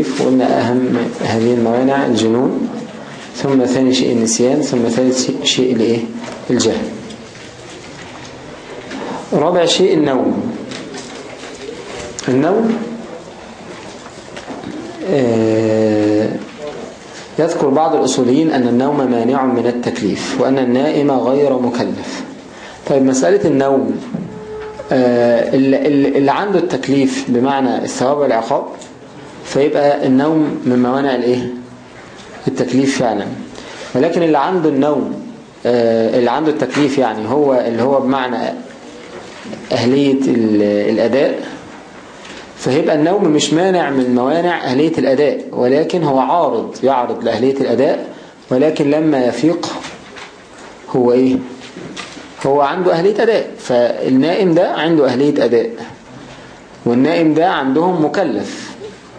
وقلنا أهم هذه الموانع الجنون ثم ثاني شيء النسيان ثم ثالث شيء الايه الجهل. رابع شيء النوم. النوم آه يذكر بعض الأصوليين أن النوم مانع من التكليف وأن النائم غير مكلف. طيب مسألة النوم آه اللي عنده التكليف بمعنى الثواب والعقاب فيبقى النوم من موانع الايه؟ التكليف فعلا. ولكن اللي عنده النوم آه اللي عنده التكليف يعني هو اللي هو بمعنى أهلية الأداء فهيبقى النوم مش مانع من موانع أهلية الأداء ولكن هو عارض يعرض لأهلية الأداء ولكن لما يفيق هو إيه؟ هو عنده أهلية أداء فالنائم ده عنده أهلية أداء والنائم ده عندهم مكلف.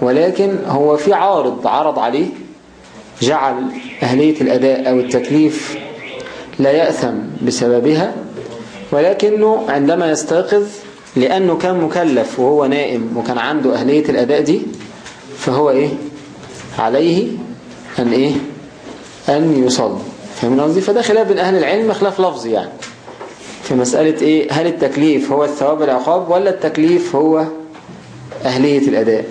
ولكن هو في عارض عرض عليه جعل أهلية الأداء أو التكليف لا يأثم بسببها ولكنه عندما يستيقظ لأنه كان مكلف وهو نائم وكان عنده أهلية الأداء دي فهو إيه؟ عليه أن إيه؟ أن يصلي. فمن قصدي؟ فده خلاف بين أهل العلم خلاف لفظي يعني. في مسألة إيه؟ هل التكليف هو الثواب والعقاب ولا التكليف هو أهلية الأداء؟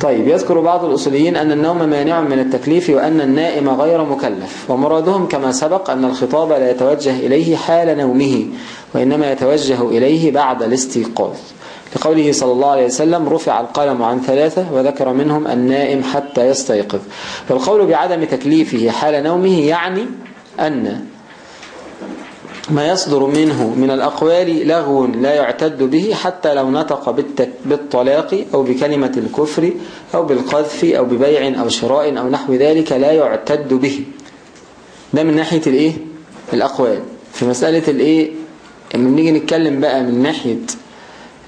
طيب يذكر بعض الأصوليين أن النوم مانع من التكليف وأن النائم غير مكلف ومرادهم كما سبق أن الخطاب لا يتوجه إليه حال نومه وإنما يتوجه إليه بعد الاستيقاظ. لقوله صلى الله عليه وسلم رفع القلم عن ثلاثة وذكر منهم النائم حتى يستيقظ والقول بعدم تكليفه حال نومه يعني أن ما يصدر منه من الأقوال لغو لا يعتد به حتى لو نطق بالطلاق أو بكلمة الكفر أو بالقذف أو ببيع أو شراء أو نحو ذلك لا يعتد به ده من ناحية الإيه؟ الأقوال في مسألة الإيه؟ لما بنيجي نتكلم بقى من ناحية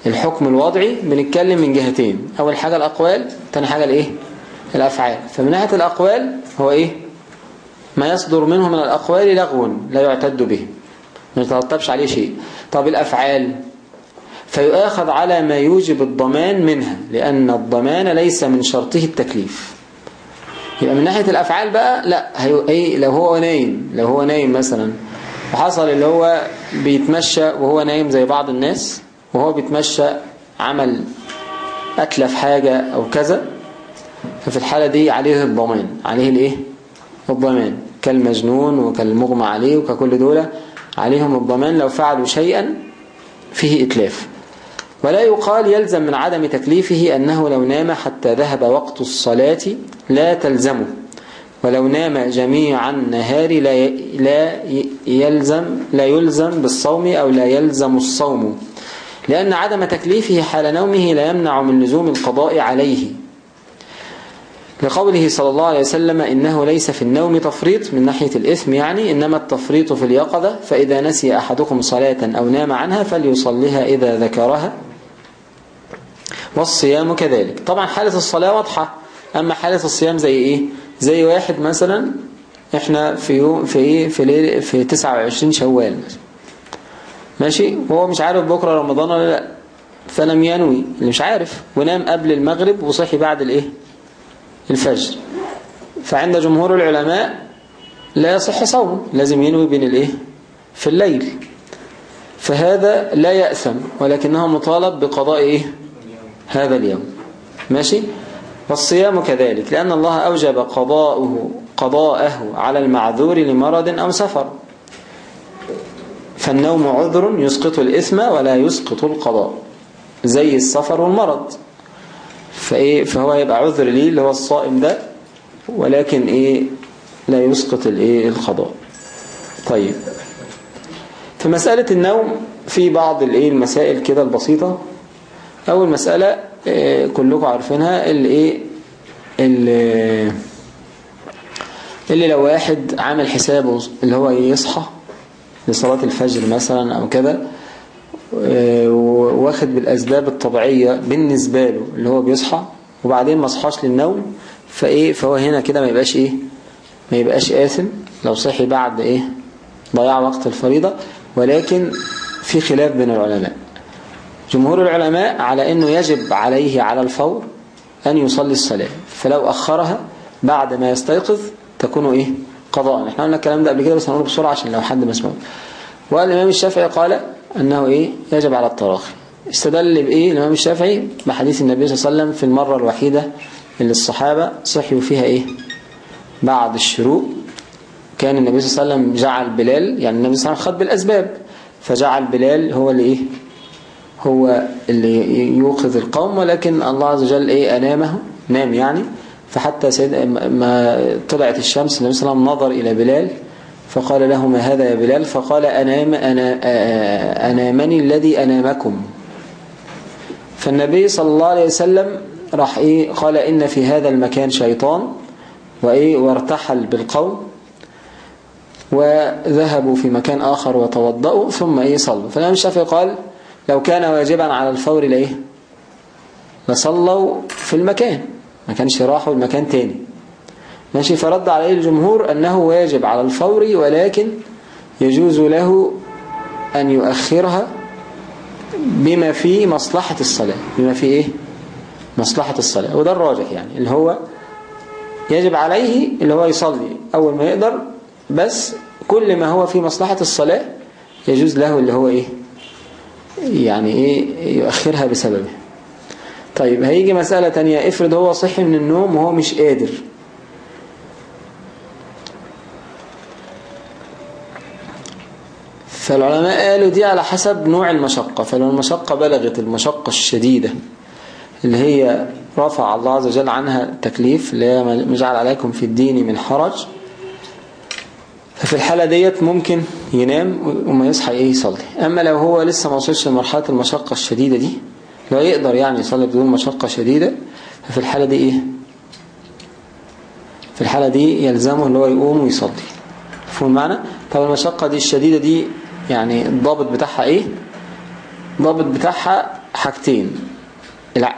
الحكم الوضعي بنتكلم من جهتين أول حاجة الأقوال تاني حاجة الإيه؟ الأفعال فمن ناحية الأقوال هو إيه؟ ما يصدر منه من الأقوال لغو لا يعتد به ما يترتبش عليه شيء. طب الأفعال؟ فيؤاخذ على ما يوجب الضمان منها لأن الضمان ليس من شرطه التكليف. يبقى من ناحية الأفعال بقى لا هي لو هو نايم لو هو نايم مثلا وحصل اللي هو بيتمشى وهو نايم زي بعض الناس وهو بيتمشى عمل أتلف حاجة أو كذا ففي الحالة دي عليه الضمان عليه الإيه؟ الضمان. كالمجنون وكالمغمى عليه وككل دولة عليهم الضمان لو فعلوا شيئا فيه إتلاف. ولا يقال يلزم من عدم تكليفه أنه لو نام حتى ذهب وقت الصلاة لا تلزمه ولو نام جميع النهار لا لا يلزم لا يلزم بالصوم أو لا يلزم الصوم لأن عدم تكليفه حال نومه لا يمنع من لزوم القضاء عليه. لقوله صلى الله عليه وسلم إنه ليس في النوم تفريط من ناحية الإثم يعني إنما التفريط في اليقظة فإذا نسي أحدكم صلاة أو نام عنها فليصليها إذا ذكرها والصيام كذلك. طبعا حالة الصلاة واضحة أما حالة الصيام زي إيه؟ زي واحد مثلا إحنا في يوم في إيه؟ في ليل في 29 شوال ماشي؟ وهو مش عارف بكرة رمضان ولا لأ فلم ينوي اللي مش عارف ونام قبل المغرب وصحي بعد الإيه؟ الفجر. فعند جمهور العلماء لا يصح صومه لازم ينوي بين الإيه؟ في الليل. فهذا لا يأثم ولكنه مطالب بقضاء إيه؟ هذا اليوم. ماشي؟ والصيام كذلك لأن الله أوجب قضاءه قضاءه على المعذور لمرض أو سفر. فالنوم عذر يسقط الإثم ولا يسقط القضاء زي السفر والمرض. فإيه فهو يبقى عذر ليه اللي هو الصائم ده ولكن إيه لا يسقط الإيه القضاء. طيب. في مسألة النوم في بعض الإيه المسائل كده البسيطة. أول مسألة إيه كلكم عارفينها اللي إيه اللي, اللي لو واحد عامل حسابه اللي هو يصحى لصلاة الفجر مثلا أو كده واخد بالأسباب الطبيعية بالنسبة له اللي هو بيصحى وبعدين ما صحاش للنوم فإيه فهو هنا كده ما يبقاش إيه ما يبقاش آثم لو صحي بعد إيه ضياع وقت الفريضة. ولكن في خلاف بين العلماء. جمهور العلماء على أنه يجب عليه على الفور أن يصلي الصلاة. فلو أخرها بعد ما يستيقظ تكون إيه قضاء. إحنا قلنا الكلام ده قبل كده بس هنقوله بسرعة عشان لو حد مسموع والإمام الشافعي قال أنه إيه؟ يجب على التراخي. استدل بإيه؟ الإمام الشافعي بحديث النبي صلى الله عليه وسلم في المرة الوحيدة اللي الصحابة صحيوا فيها إيه؟ بعد الشروق. كان النبي صلى الله عليه وسلم جعل بلال يعني النبي صلى الله عليه وسلم خد بالأسباب فجعل بلال هو اللي إيه؟ هو اللي يوقظ القوم ولكن الله عز وجل إيه؟ أنامه نام يعني. فحتى سيد ما طلعت الشمس النبي صلى الله عليه وسلم نظر إلى بلال. فقال له ما هذا يا بلال؟ فقال أنام أنا أنامني الذي أنامكم. فالنبي صلى الله عليه وسلم راح إيه؟ قال إن في هذا المكان شيطان وإيه؟ وارتحل بالقوم وذهبوا في مكان آخر وتوضأوا ثم إيه؟ صلوا. فالإمام الشافعي قال لو كان واجبا على الفور لإيه لصلوا في المكان. ما كانش راحوا المكان تاني. ماشي؟ فرد عليه الجمهور أنه واجب على الفور ولكن يجوز له أن يؤخرها بما في مصلحة الصلاة. بما في إيه؟ مصلحة الصلاة. وده الراجح يعني اللي هو يجب عليه اللي هو يصلي أول ما يقدر بس كل ما هو في مصلحة الصلاة يجوز له اللي هو إيه؟ يعني إيه؟ يؤخرها بسببه. طيب هيجي مسألة تانية. افرض هو صحي من النوم وهو مش قادر. فالعلماء قالوا دي على حسب نوع المشقة فلو المشقة بلغت المشقة الشديدة اللي هي رفع الله عز وجل عنها تكليف اللي هي مجعل عليكم في الدين من حرج. ففي الحالة ديت ممكن ينام وما يصحى إيه يصلي. أما لو هو لسه ما وصلش لمرحلة المشقة الشديدة دي لو يقدر يعني يصلي بدون مشقة شديدة. ففي الحالة دي إيه؟ في الحالة دي يلزمه اللي هو يقوم ويصلي. فهم معنا طب المشقة دي الشديدة دي يعني الضابط بتاعها إيه؟ الضابط بتاعها حاجتين.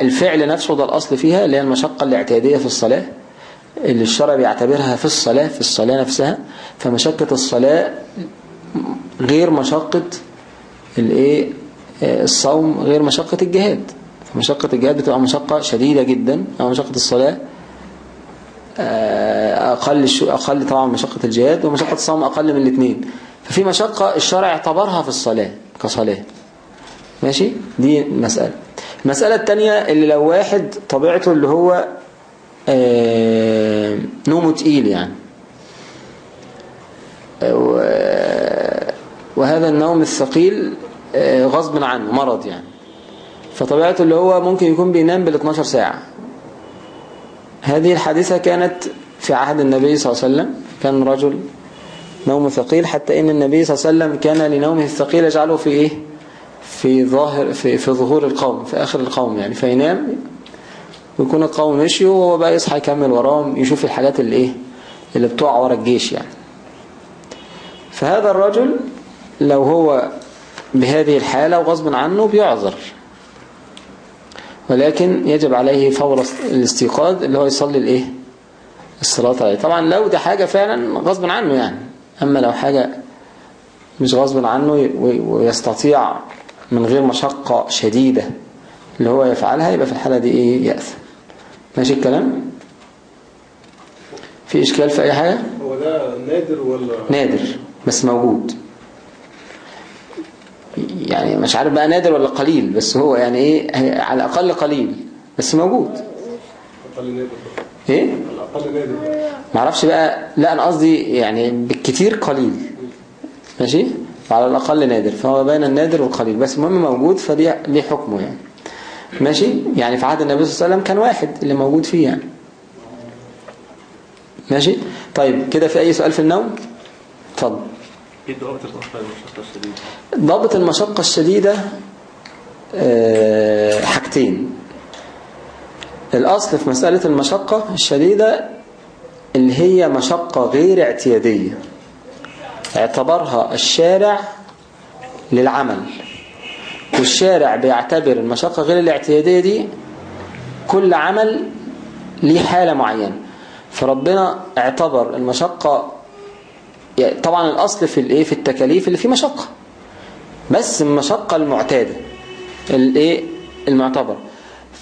الفعل نفسه ده الأصل فيها اللي هي المشقة الاعتيادية في الصلاة اللي الشرع بيعتبرها في الصلاة في الصلاة نفسها. فمشقة الصلاة غير مشقة الايه؟ الصوم غير مشقة الجهاد. فمشقة الجهاد بتبقى مشقة شديدة جدا أو مشقة الصلاة أقل أقل طبعا مشقة الجهاد ومشقة الصوم أقل من الاثنين. ففي مشقة الشرع اعتبرها في الصلاة كصلاة. ماشي؟ دي مسألة. المسألة التانية اللي لو واحد طبيعته اللي هو نومه تقيل يعني. وهذا النوم الثقيل غصب عنه مرض يعني. فطبيعته اللي هو ممكن يكون بينام بال 12 ساعة. هذه الحادثة كانت في عهد النبي صلى الله عليه وسلم. كان رجل نوم ثقيل حتى إن النبي صلى الله عليه وسلم كان لنومه الثقيل يجعله في إيه؟ في ظاهر في, في ظهور القوم في آخر القوم يعني فينام ويكون القوم مشيوا وهو بقى يصحى يكمل وراهم يشوف الحاجات اللي إيه؟ اللي بتوع ورا الجيش يعني. فهذا الرجل لو هو بهذه الحالة وغصب عنه بيعذر. ولكن يجب عليه فور الاستيقاظ اللي هو يصلي الإيه؟ الصلاة عليه. طبعا لو ده حاجة فعلا غصب عنه يعني. أما لو حاجة مش غصب عنه ويستطيع من غير مشقة شديدة اللي هو يفعلها يبقى في الحالة دي إيه؟ يأثم. ماشي الكلام؟ في إشكال في أي حاجة؟ هو ده نادر ولا؟ نادر بس موجود. يعني مش عارف بقى نادر ولا قليل بس هو يعني إيه؟ على الأقل قليل بس موجود. أقل نادر. إيه؟ نادر معرفش بقى لا أنا قصدي يعني بالكتير قليل ماشي؟ وعلى الأقل نادر فهو بين النادر والقليل بس المهم موجود فدي ليه حكمه يعني ماشي؟ يعني في عهد النبي صلى الله عليه وسلم كان واحد اللي موجود فيه يعني ماشي؟ طيب كده في أي سؤال في النوم؟ اتفضل. الشديدة؟ ضابط المشقة الشديدة آه، حاجتين. الأصل في مسألة المشقة الشديدة اللي هي مشقة غير اعتيادية. اعتبرها الشارع للعمل. والشارع بيعتبر المشقة غير الاعتيادية دي كل عمل ليه حالة معينة. فربنا اعتبر المشقة يعني طبعا الأصل في الإيه؟ في التكاليف اللي فيه مشقة. بس المشقة المعتادة الإيه؟ المعتبر.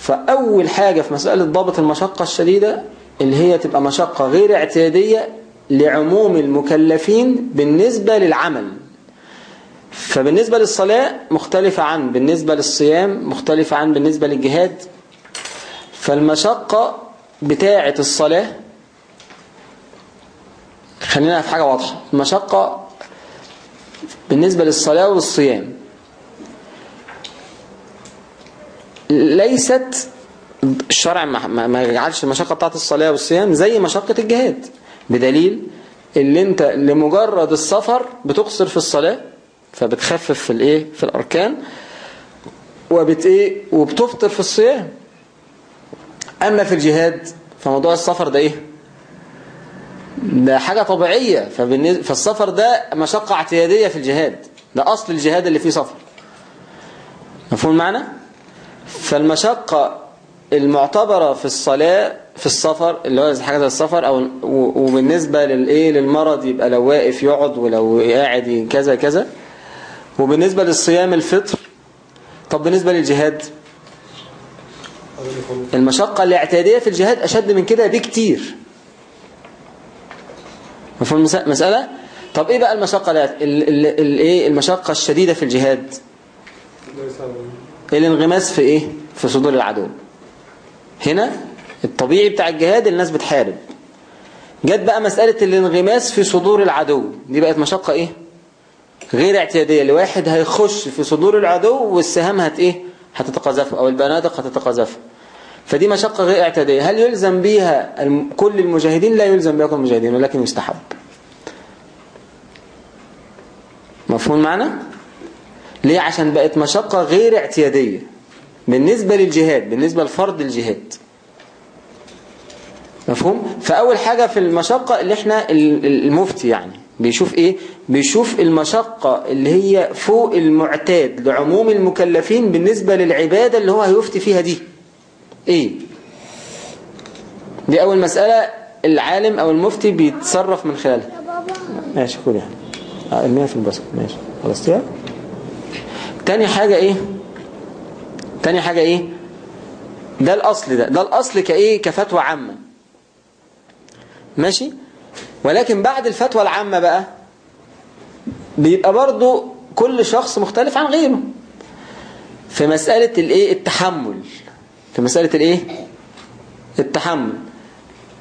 فأول حاجة في مسألة ضابط المشقة الشديدة اللي هي تبقى مشقة غير اعتيادية لعموم المكلفين بالنسبة للعمل. فبالنسبة للصلاة مختلفة عن بالنسبة للصيام مختلفة عن بالنسبة للجهاد. فالمشقة بتاعة الصلاة خلينا في حاجة واضحة المشقة بالنسبة للصلاة والصيام. ليست الشرع ما ما- يجعلش المشقة بتاعت الصلاة والصيام زي مشقة الجهاد. بدليل اللي أنت لمجرد السفر بتقصر في الصلاة فبتخفف في الإيه؟ في الأركان. وبت إيه؟ وبتفطر في الصيام. أما في الجهاد فموضوع السفر ده إيه؟ ده حاجة طبيعية. فالسفر ده مشقة اعتيادية في الجهاد. ده أصل الجهاد اللي فيه سفر. مفهوم المعنى؟ فالمشقة المعتبرة في الصلاة في السفر اللي هو حاجة زي السفر أو وبالنسبة للإيه للمرض يبقى لو واقف يقعد ولو قاعد كذا كذا. وبالنسبة للصيام الفطر طب بالنسبة للجهاد؟ المشقة الاعتيادية في الجهاد أشد من كده بكتير. مفهوم المس- المسألة طب إيه بقى المشقة الاعت- ال- ال- ال- إيه المشقة الشديدة في الجهاد؟ الانغماس في إيه؟ في صدور العدو. هنا الطبيعي بتاع الجهاد الناس بتحارب. جت بقى مسألة الانغماس في صدور العدو. دي بقت مشقة إيه؟ غير اعتيادية. لواحد هيخش في صدور العدو والسهام هت إيه؟ هتتقذفه أو البنادق هتتقذفه فدي مشقة غير اعتيادية. هل يلزم بيها كل المجاهدين؟ لا يلزم بها كل المجاهدين ولكن يستحب. مفهوم معنى ليه؟ عشان بقت مشقة غير اعتيادية. بالنسبة للجهاد بالنسبة لفرض الجهاد. مفهوم؟ فأول حاجة في المشقة اللي إحنا ال- ال- المفتي يعني. بيشوف إيه؟ بيشوف المشقة اللي هي فوق المعتاد لعموم المكلفين بالنسبة للعبادة اللي هو هيفتي فيها دي. إيه؟ دي أول مسألة العالم أو المفتي بيتصرف من خلالها. ماشي كل يعني. ارميها في البصر. ماشي. خلصتيها تاني حاجة إيه؟ تاني حاجة إيه؟ ده الأصل ده. ده الأصل كإيه؟ كفتوى عامة. ماشي؟ ولكن بعد الفتوى العامة بقى بيبقى برضو كل شخص مختلف عن غيره. في مسألة الإيه؟ التحمل. في مسألة الإيه؟ التحمل.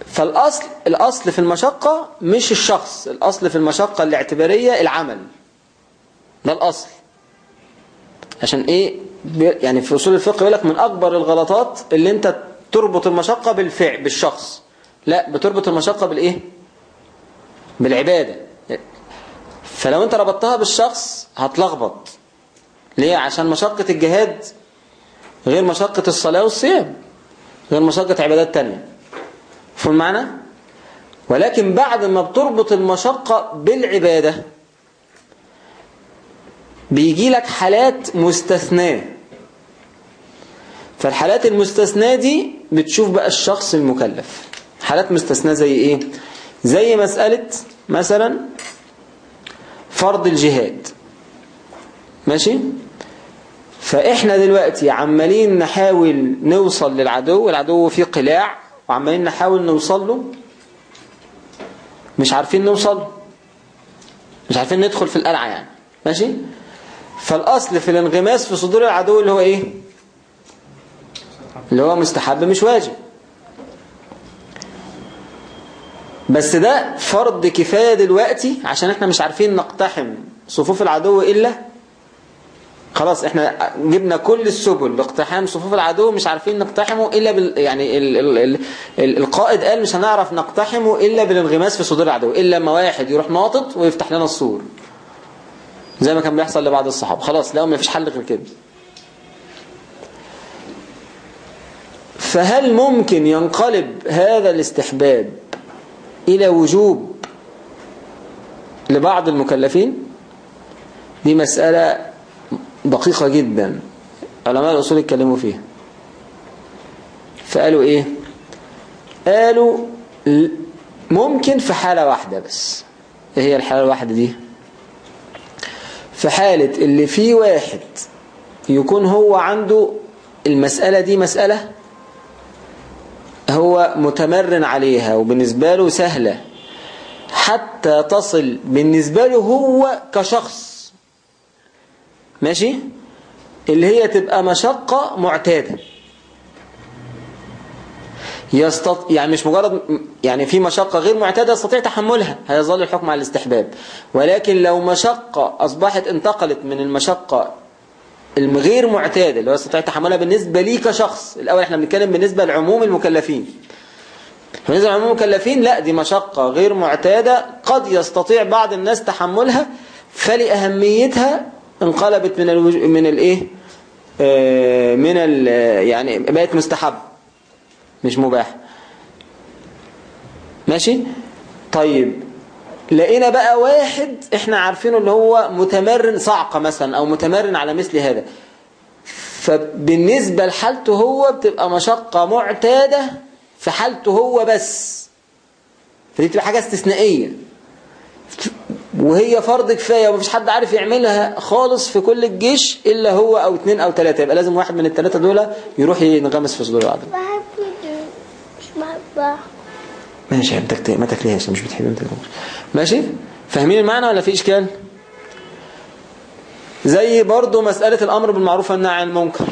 فالأصل الأصل في المشقة مش الشخص الأصل في المشقة الاعتبارية العمل. ده الأصل. عشان إيه؟ يعني في أصول الفقه يقول لك من أكبر الغلطات اللي أنت تربط المشقة بالفعل بالشخص. لا بتربط المشقة بالإيه؟ بالعبادة. فلو أنت ربطتها بالشخص هتلخبط. ليه؟ عشان مشقة الجهاد غير مشقة الصلاة والصيام غير مشقة عبادات تانية. فهم المعنى ولكن بعد ما بتربط المشقة بالعبادة بيجي لك حالات مستثناة. فالحالات المستثناة دي بتشوف بقى الشخص المكلف. حالات مستثناة زي إيه؟ زي مسألة مثلا فرض الجهاد. ماشي؟ فإحنا دلوقتي عمالين نحاول نوصل للعدو العدو فيه قلاع وعمالين نحاول نوصل له. مش عارفين نوصل. مش عارفين ندخل في القلعة يعني. ماشي؟ فالأصل في الانغماس في صدور العدو اللي هو إيه؟ اللي هو مستحب مش واجب. بس ده فرض كفاية دلوقتي عشان إحنا مش عارفين نقتحم صفوف العدو إلا خلاص إحنا جبنا كل السبل لاقتحام صفوف العدو مش عارفين نقتحمه إلا بال يعني ال ال ال ال القائد قال مش هنعرف نقتحمه إلا بالانغماس في صدور العدو إلا لما واحد يروح ناطط ويفتح لنا السور. زي ما كان بيحصل لبعض الصحابة. خلاص لقوا ما فيش حل غير كده. فهل ممكن ينقلب هذا الاستحباب إلى وجوب لبعض المكلفين؟ دي مسألة دقيقة جدا. علماء الأصول اتكلموا فيها. فقالوا إيه؟ قالوا ممكن في حالة واحدة بس. إيه هي الحالة الواحدة دي؟ في حالة اللي فيه واحد يكون هو عنده المسألة دي مسألة هو متمرن عليها وبالنسبة له سهلة حتى تصل بالنسبة له هو كشخص. ماشي؟ اللي هي تبقى مشقة معتادة. يستط... يعني مش مجرد يعني في مشقة غير معتادة يستطيع تحملها. هيظل الحكم على الاستحباب. ولكن لو مشقة أصبحت انتقلت من المشقة الغير معتادة اللي هو يستطيع تحملها بالنسبة لي كشخص. الأول إحنا بنتكلم بالنسبة لعموم المكلفين. بالنسبة لعموم المكلفين لا دي مشقة غير معتادة قد يستطيع بعض الناس تحملها فلأهميتها انقلبت من الوج... من الإيه؟ آه من ال... يعني بقت مستحب مش مباح. ماشي؟ طيب لقينا بقى واحد إحنا عارفينه اللي هو متمرن صعقة مثلا أو متمرن على مثل هذا. فبالنسبة لحالته هو بتبقى مشقة معتادة في حالته هو بس. فدي بتبقى حاجة استثنائية. وهي فرض كفاية ومفيش حد عارف يعملها خالص في كل الجيش إلا هو أو اتنين أو تلاتة. يبقى لازم واحد من التلاتة دول يروح ينغمس في صدور كده ماشي كت- ما تاكليهاش مش بتحبي انت. ماشي؟ فاهمين المعنى ولا في إشكال؟ زي برضو مسألة الأمر بالمعروف والنهي عن المنكر.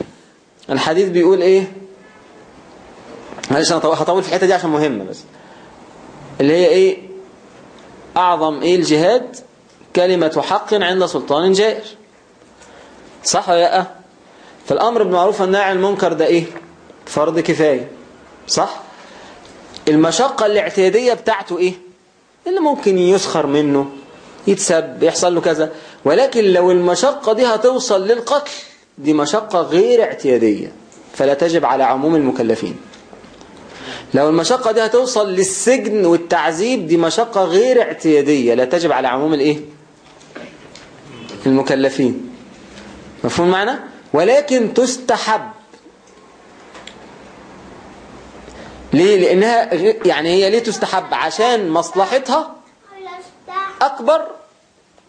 الحديث بيقول إيه؟ معلش طو- هطول في الحتة دي عشان مهمة بس. اللي هي إيه؟ أعظم إيه؟ الجهاد كلمة حق عند سلطان جائر. صح ولا لأ؟ فالأمر بالمعروف والنهي عن المنكر ده إيه؟ فرض كفاية. صح؟ المشقة الاعتيادية بتاعته إيه؟ اللي ممكن يسخر منه يتسب يحصل له كذا. ولكن لو المشقة دي هتوصل للقتل دي مشقة غير اعتيادية. فلا تجب على عموم المكلفين. لو المشقة دي هتوصل للسجن والتعذيب دي مشقة غير اعتيادية. لا تجب على عموم الإيه؟ المكلفين. مفهوم معنى ولكن تستحب ليه؟ لأنها يعني هي ليه تستحب؟ عشان مصلحتها أكبر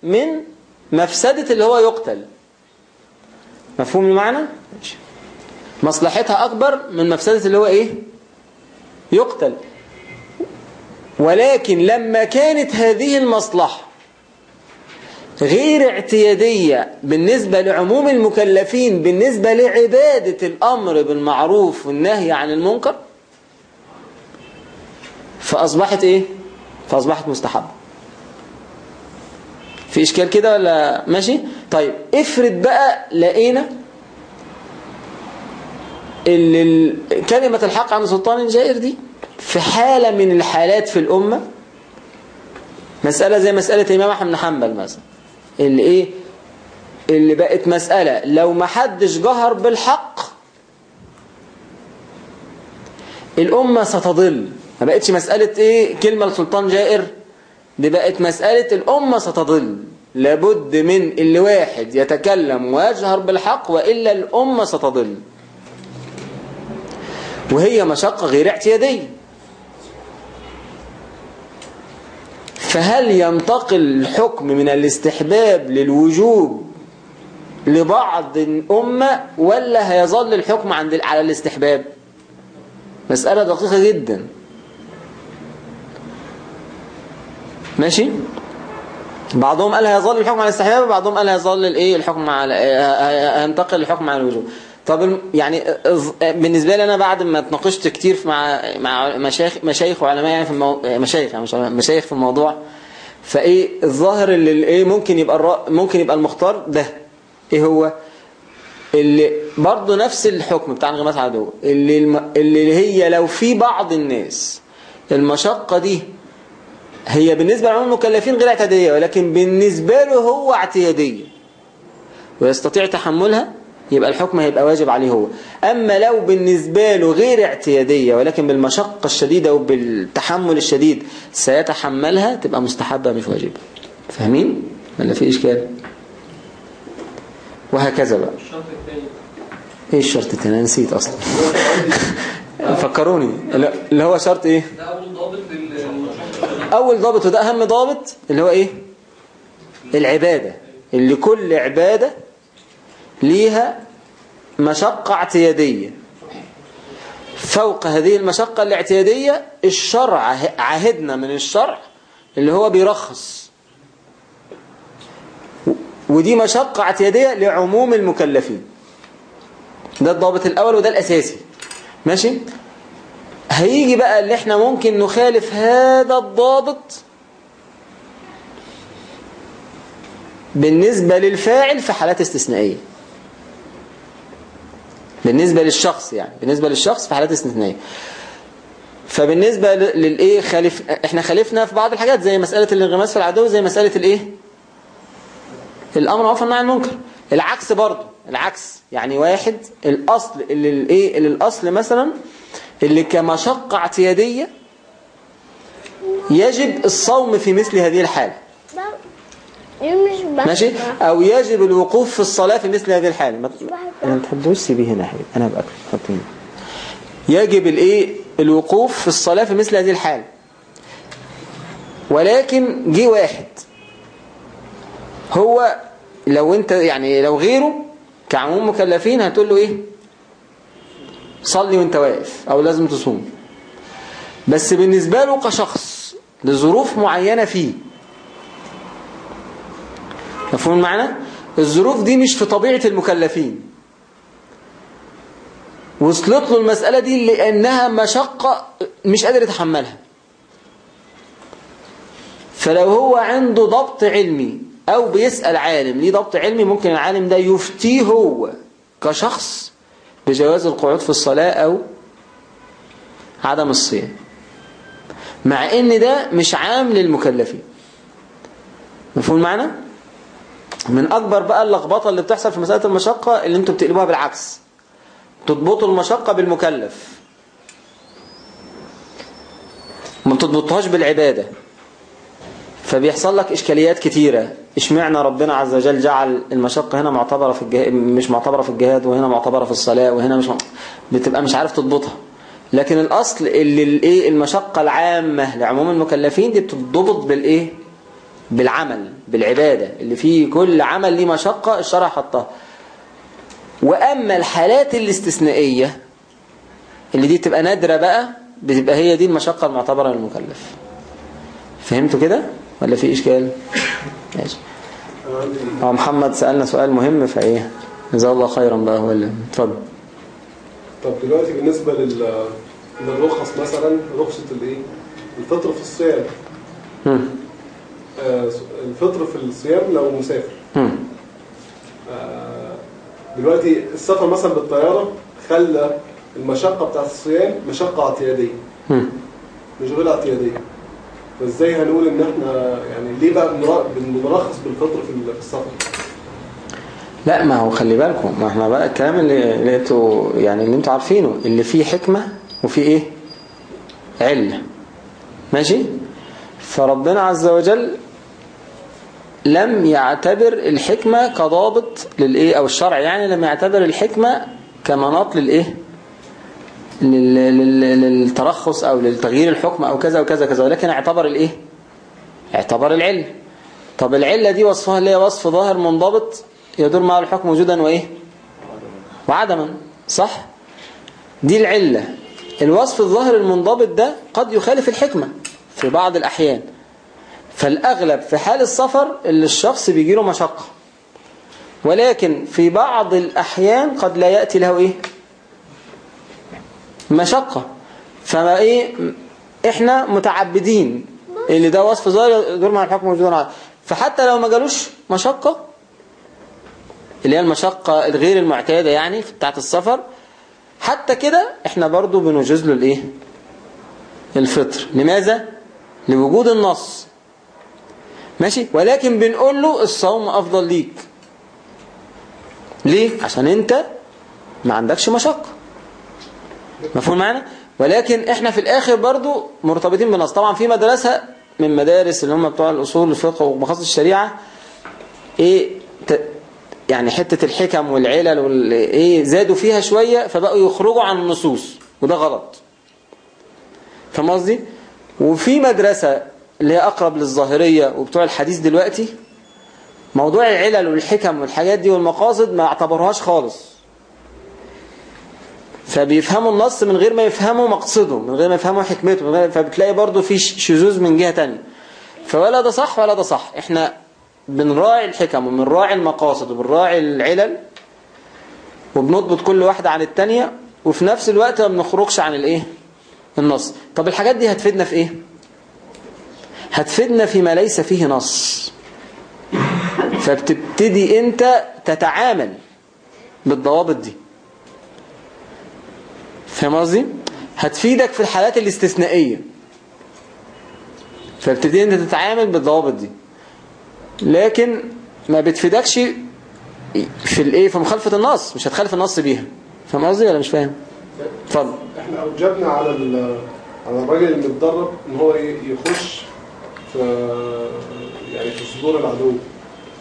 من مفسدة اللي هو يقتل. مفهوم المعنى. مصلحتها أكبر من مفسدة اللي هو إيه؟ يقتل. ولكن لما كانت هذه المصلحة غير اعتيادية بالنسبة لعموم المكلفين بالنسبة لعبادة الأمر بالمعروف والنهي عن المنكر فأصبحت إيه؟ فأصبحت مستحبة في إشكال كده ولا ماشي؟ طيب افرض بقى لقينا اللي ال- كلمة الحق عن سلطان جائر دي في حالة من الحالات في الأمة مسألة زي مسألة الإمام أحمد بن حنبل مثلا اللي إيه اللي بقت مسألة لو ما حدش جهر بالحق الأمة ستضل ما بقتش مسألة إيه؟ كلمة لسلطان جائر. دي بقت مسألة الأمة ستضل لابد من اللي واحد يتكلم ويجهر بالحق وإلا الأمة ستضل وهي مشقة غير اعتيادية. فهل ينتقل الحكم من الاستحباب للوجوب لبعض الأمة ولا هيظل الحكم عند على الاستحباب؟ مسألة دقيقة جدا. ماشي؟ بعضهم قال هيظل الحكم على الاستحباب وبعضهم قال هيظل الايه؟ الحكم على هينتقل الحكم على الوجوب. طب يعني بالنسبة لي أنا بعد ما اتناقشت كتير مع مع مشايخ مشايخ وعلماء يعني في المو... مشايخ يعني مشايخ في الموضوع فإيه الظاهر اللي إيه ممكن يبقى الرأ... ممكن يبقى المختار؟ ده. إيه هو؟ اللي برضه نفس الحكم بتاع انغماس عدو اللي الم... اللي هي لو في بعض الناس المشقة دي هي بالنسبة لعموم المكلفين غير اعتيادية ولكن بالنسبة له هو اعتيادية. ويستطيع تحملها يبقى الحكم هيبقى واجب عليه هو. أما لو بالنسبة له غير اعتيادية ولكن بالمشقة الشديدة وبالتحمل الشديد سيتحملها تبقى مستحبة مش واجبة. فاهمين؟ ولا في إشكال؟ وهكذا بقى. الشرط الثاني. إيه الشرط التاني أنا نسيت أصلا. فكروني. اللي هو شرط إيه؟ ده أول ضابط أول ضابط وده أهم ضابط اللي هو إيه؟ العبادة اللي كل عبادة ليها مشقة اعتيادية. فوق هذه المشقة الاعتيادية الشرع عه- عهدنا من الشرع اللي هو بيرخص. ودي مشقة اعتيادية لعموم المكلفين. ده الضابط الأول وده الأساسي. ماشي؟ هيجي بقى اللي إحنا ممكن نخالف هذا الضابط بالنسبة للفاعل في حالات استثنائية. بالنسبة للشخص يعني بالنسبة للشخص في حالات استثنائية. فبالنسبة للإيه خالف إحنا خالفنا في بعض الحاجات زي مسألة الانغماس في العدو زي مسألة الإيه؟ الأمر النهي عن المنكر. العكس برضه العكس. يعني واحد الأصل اللي الايه اللي الاصل مثلا اللي كمشقة اعتيادية يجب الصوم في مثل هذه الحالة ماشي؟ أو يجب الوقوف في الصلاة في مثل هذه الحالة ما. أنا ما تحبوش؟ سيبيه هنا حبيبي. أنا هبقى حاطينه يجب الإيه؟ الوقوف في الصلاة في مثل هذه الحالة ولكن جه واحد. هو لو أنت يعني لو غيره كعموم مكلفين هتقول له إيه؟ صلي وانت واقف أو لازم تصوم. بس بالنسبة له كشخص لظروف معينة فيه. مفهوم المعنى؟ الظروف دي مش في طبيعة المكلفين. وصلت له المسألة دي لأنها مشقة مش قادر يتحملها. فلو هو عنده ضبط علمي أو بيسأل عالم ليه ضبط علمي؟ ممكن العالم ده يفتيه هو كشخص بجواز القعود في الصلاة أو عدم الصيام. مع إن ده مش عام للمكلفين. مفهوم المعنى؟ من أكبر بقى اللخبطة اللي بتحصل في مسألة المشقة اللي أنتوا بتقلبوها بالعكس. تضبطوا المشقة بالمكلف. ما بتضبطوهاش بالعبادة. فبيحصل لك إشكاليات كتيرة. اشمعنى ربنا عز وجل جعل المشقة هنا معتبرة في الجهاد مش معتبرة في الجهاد وهنا معتبرة في الصلاة وهنا مش. بتبقى مش عارف تضبطها. لكن الأصل اللي الإيه المشقة العامة لعموم المكلفين دي بتضبط بالإيه؟ بالعمل بالعبادة. اللي فيه كل عمل ليه مشقة الشرع حطها. وأما الحالات الاستثنائية اللي دي تبقى نادرة بقى بتبقى هي دي المشقة المعتبرة للمكلف. فهمتوا كده؟ ولا في إشكال؟ ماشي. هو محمد سألنا سؤال مهم فإيه؟ جزاه الله خيرا بقى هو اللي اتفضل. طب دلوقتي بالنسبة لل للرخص مثلا رخصة الإيه؟ الفطر في الصيام. آه، الفطر في الصيام لو مسافر. آه، دلوقتي السفر مثلا بالطيارة خلى المشقة بتاعت الصيام مشقة اعتيادية. مش غير اعتيادية. فازاي هنقول إن إحنا يعني ليه بقى بنر- بنرخص بالفطر في ال- في السفر؟ لا ما هو خلي بالكم ما إحنا بقى الكلام اللي, اللي أنتوا يعني اللي أنتوا عارفينه اللي فيه حكمة وفيه إيه؟ علة ماشي؟ فربنا عز وجل لم يعتبر الحكمة كضابط للإيه؟ أو الشرع. يعني لم يعتبر الحكمة كمناط للإيه؟ لل- لل- للترخص أو للتغيير الحكم أو كذا وكذا كذا ولكن اعتبر الإيه؟ اعتبر العلة طب العلة دي وصفها اللي هي وصف ظاهر منضبط يدور معه الحكم وجودا وإيه؟ وعدما. صح؟ دي العلة. الوصف الظاهر المنضبط ده قد يخالف الحكمة في بعض الأحيان. فالأغلب في حال السفر اللي الشخص بيجيله مشقة. ولكن في بعض الأحيان قد لا يأتي له إيه؟ مشقة. فما إيه إحنا متعبدين. اللي ده وصف ظاهر يدور مع الحكم وجودا وعدما فحتى لو ما جالوش مشقة اللي هي المشقة الغير المعتادة يعني بتاعت السفر حتى كده إحنا برضو بنجوز له الإيه؟ الفطر. لماذا؟ لوجود النص. ماشي؟ ولكن بنقول له الصوم أفضل ليك. ليه؟ عشان أنت ما عندكش مشقة. مفهوم معنا ولكن إحنا في الآخر برضو مرتبطين بالنص طبعا في مدرسة من مدارس اللي هم بتوع الأصول الفقه ومخصص الشريعة إيه. يعني حتة الحكم والعلل وال... إيه زادوا فيها شوية فبقوا يخرجوا عن النصوص وده غلط. فاهم قصدي؟ وفي مدرسة اللي هي أقرب للظاهرية وبتوع الحديث دلوقتي موضوع العلل والحكم والحاجات دي والمقاصد ما اعتبروهاش خالص. فبيفهموا النص من غير ما يفهموا مقصده من غير ما يفهموا حكمته من غير فبتلاقي برضو في شذوذ من جهة تانية. فولا ده صح ولا ده صح. إحنا بنراعي الحكم وبنراعي المقاصد وبنراعي العلل وبنضبط كل واحدة عن التانية وفي نفس الوقت ما بنخرجش عن الإيه؟ النص. طب الحاجات دي هتفيدنا في إيه؟ هتفيدنا فيما ليس فيه نص. فبتبتدي أنت تتعامل بالضوابط دي. فاهم قصدي؟ هتفيدك في الحالات الاستثنائية. فبتبتدي انت تتعامل بالضوابط دي. لكن ما بتفيدكش في الايه في مخالفة النص. مش هتخالف النص بيها. فاهم قصدي ولا مش فاهم؟ اتفضل. إحنا اوجبنا على على الراجل المتدرب ان هو يخش في يعني في صدور العدو.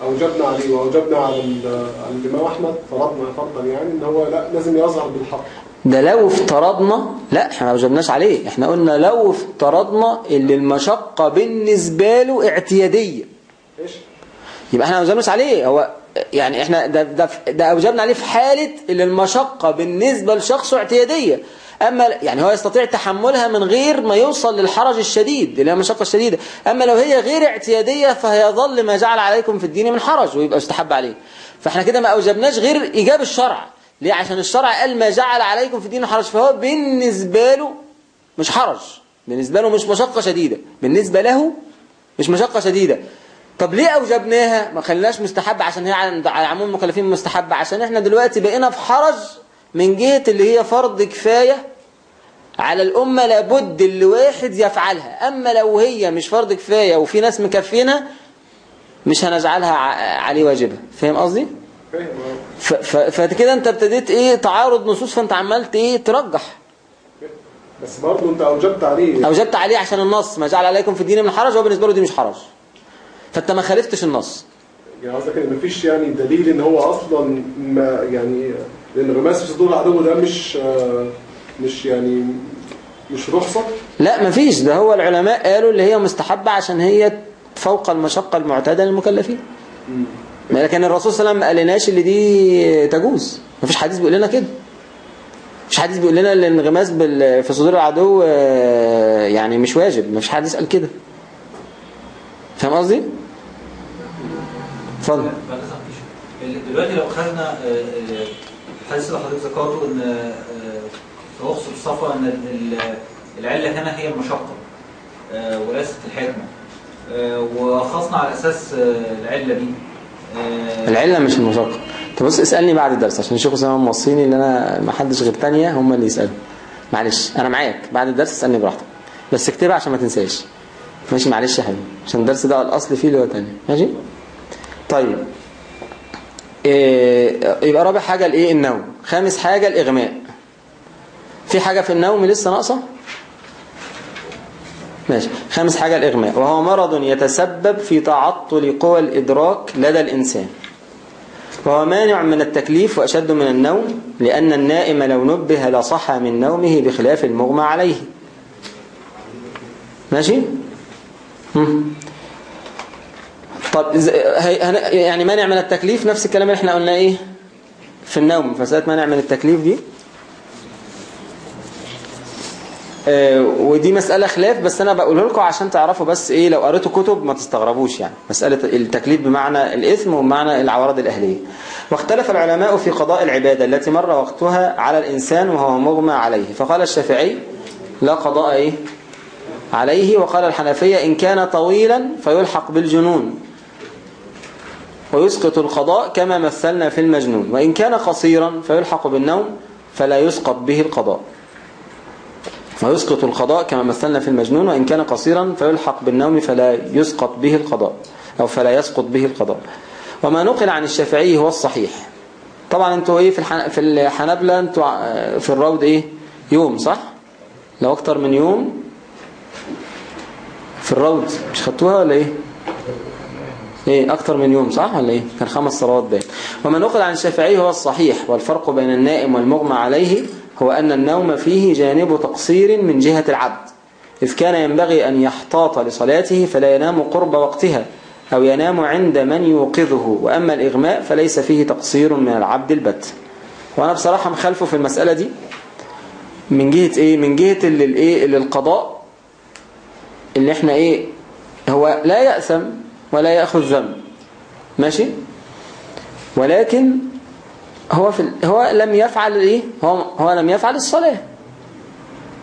اوجبنا عليه واوجبنا على الإمام أحمد فرضنا فرضا يعني إن هو لا لازم يظهر بالحق. ده لو افترضنا لا إحنا ما وجبناش عليه. إحنا قلنا لو افترضنا اللي المشقة بالنسبة له اعتيادية. يبقى إحنا ما وجبناش عليه. هو يعني إحنا ده ده ده اوجبنا عليه في حالة اللي المشقة بالنسبة لشخصه اعتيادية. أما يعني هو يستطيع تحملها من غير ما يوصل للحرج الشديد اللي هي المشقة الشديدة أما لو هي غير اعتيادية فهيظل ما جعل عليكم في الدين من حرج ويبقى يستحب عليه. فاحنا كده ما اوجبناش غير إيجاب الشرع. ليه؟ عشان الشرع قال ما جعل عليكم في الدين حرج. فهو بالنسبة له مش حرج. بالنسبة له مش مشقة شديدة. بالنسبة له مش مشقة شديدة. طب ليه أوجبناها؟ ما خليناش مستحب عشان هي على عموم المكلفين مستحبة عشان إحنا دلوقتي بقينا في حرج من جهة اللي هي فرض كفاية على الأمة لابد اللي واحد يفعلها. أما لو هي مش فرض كفاية وفي ناس مكفينها مش هنجعلها عليه واجبة. فاهم قصدي؟ فكده انت ابتديت إيه تعارض نصوص فانت عملت إيه ترجح. بس برضه انت اوجبت عليه. اوجبت عليه عشان النص ما جعل عليكم في الدين من حرج هو بالنسبة له دي مش حرج. فانت ما خالفتش النص. يعني قصدك ان مفيش يعني دليل ان هو أصلا ما يعني الانغماس في صدور العدو ده مش مش يعني مش رخصة؟ لا مفيش. ده هو العلماء قالوا اللي هي مستحبة عشان هي فوق المشقة المعتادة للمكلفين. لكن الرسول صلى الله عليه وسلم ما قالناش اللي دي تجوز. مفيش حديث بيقول لنا كده. مفيش حديث بيقول لنا إن الانغماس في صدور العدو آه، يعني مش واجب. مفيش حديث قال كده. فاهم قصدي؟ اتفضل. دلوقتي لو خدنا آه، آه، الحديث اللي حضرتك ذكرته إن رخصة الصفا إن ال- العلة هنا هي المشقة آه، وليست الحكمة آه، وخصنا على أساس العلة دي. العلة مش المشقة طب بص اسألني بعد الدرس عشان الشيخ أسامة موصيني إن أنا ما حدش غير تانية هم اللي يسألوا. معلش أنا معاك. بعد الدرس اسألني براحتك. بس اكتبها عشان ما تنساش. ماشي معلش يا حبيبي. عشان الدرس ده الأصل فيه اللي هو تانية. ماشي؟ طيب. إيه يبقى رابع حاجة الإيه؟ النوم. خامس حاجة الإغماء. في حاجة في النوم لسه ناقصة؟ ماشي. خامس حاجة الإغماء. وهو مرض يتسبب في تعطل قوى الإدراك لدى الإنسان. وهو مانع من التكليف وأشد من النوم لأن النائم لو نبه لصحى من نومه بخلاف المغمى عليه. ماشي. طب يعني مانع من التكليف؟ نفس الكلام اللي إحنا قلناه إيه؟ في النوم. فسألت مانع من التكليف دي آه، ودي مسألة خلاف بس أنا بقوله لكم عشان تعرفوا بس إيه لو قريتوا كتب ما تستغربوش يعني. مسألة التكليف بمعنى الإثم وبمعنى العوارض الأهلية. واختلف العلماء في قضاء العبادة التي مر وقتها على الإنسان وهو مغمى عليه. فقال الشافعي لا قضاء إيه؟ عليه. وقال الحنفية إن كان طويلا فيلحق بالجنون. ويسقط القضاء كما مثلنا في المجنون. وإن كان قصيرا فيلحق بالنوم فلا يسقط به القضاء. ويسقط القضاء كما مثلنا في المجنون وإن كان قصيرا فيلحق بالنوم فلا يسقط به القضاء أو فلا يسقط به القضاء. وما نقل عن الشافعي هو الصحيح. طبعا أنتوا إيه في الحن... في الحنابلة أنتوا في الروض إيه؟ يوم صح؟ لو أكتر من يوم؟ في الروض. مش خدتوها ولا إيه؟ إيه أكتر من يوم صح ولا إيه؟ كان خمس صلوات باين. وما نقل عن الشافعي هو الصحيح والفرق بين النائم والمغمى عليه هو أن النوم فيه جانب تقصير من جهة العبد. إذ كان ينبغي أن يحتاط لصلاته فلا ينام قرب وقتها أو ينام عند من يوقظه. وأما الإغماء فليس فيه تقصير من العبد البت. وأنا بصراحة مخالفه في المسألة دي. من جهة إيه؟ من جهة اللي الايه اللي القضاء اللي إحنا إيه؟ هو لا يأثم ولا يأخذ ذنب. ماشي؟ ولكن هو في هو لم يفعل إيه؟ هو هو لم يفعل الصلاة.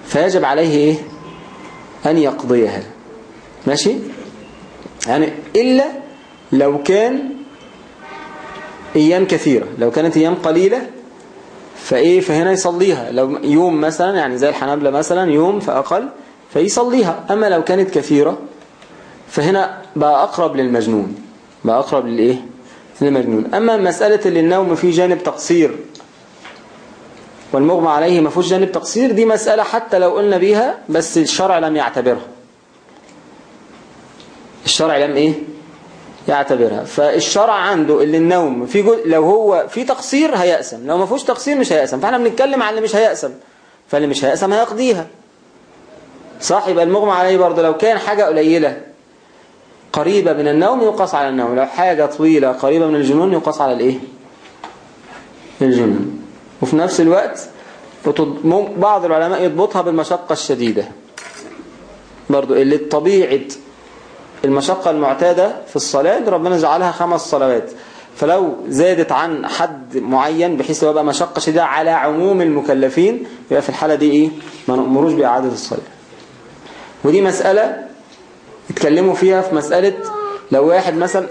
فيجب عليه إيه؟ أن يقضيها. ماشي؟ يعني إلا لو كان أيام كثيرة. لو كانت أيام قليلة فإيه؟ فهنا يصليها. لو يوم مثلا يعني زي الحنابلة مثلا يوم فأقل فيصليها. أما لو كانت كثيرة فهنا بقى أقرب للمجنون. بقى أقرب للإيه؟ للمجنون أما مسألة اللي النوم فيه جانب تقصير والمغمى عليه ما فيهوش جانب تقصير دي مسألة حتى لو قلنا بيها بس الشرع لم يعتبرها. الشرع لم إيه؟ يعتبرها. فالشرع عنده اللي النوم في جو... لو هو في تقصير هيأسم لو ما فيهوش تقصير مش هيأسم فإحنا بنتكلم عن اللي مش هيأسم فاللي مش هيأسم هيقضيها. صح يبقى المغمى عليه برضه لو كان حاجة قليلة قريبة من النوم يقاس على النوم. لو حاجة طويلة قريبة من الجنون يقاس على الإيه؟ الجنون. وفي نفس الوقت بعض العلماء يضبطها بالمشقة الشديدة. برضو اللي طبيعة المشقة المعتادة في الصلاة ربنا جعلها خمس صلوات. فلو زادت عن حد معين بحيث يبقى مشقة شديدة على عموم المكلفين يبقى في الحالة دي إيه؟ ما نأمروش بإعادة الصلاة. ودي مسألة اتكلموا فيها في مسألة لو واحد مثلا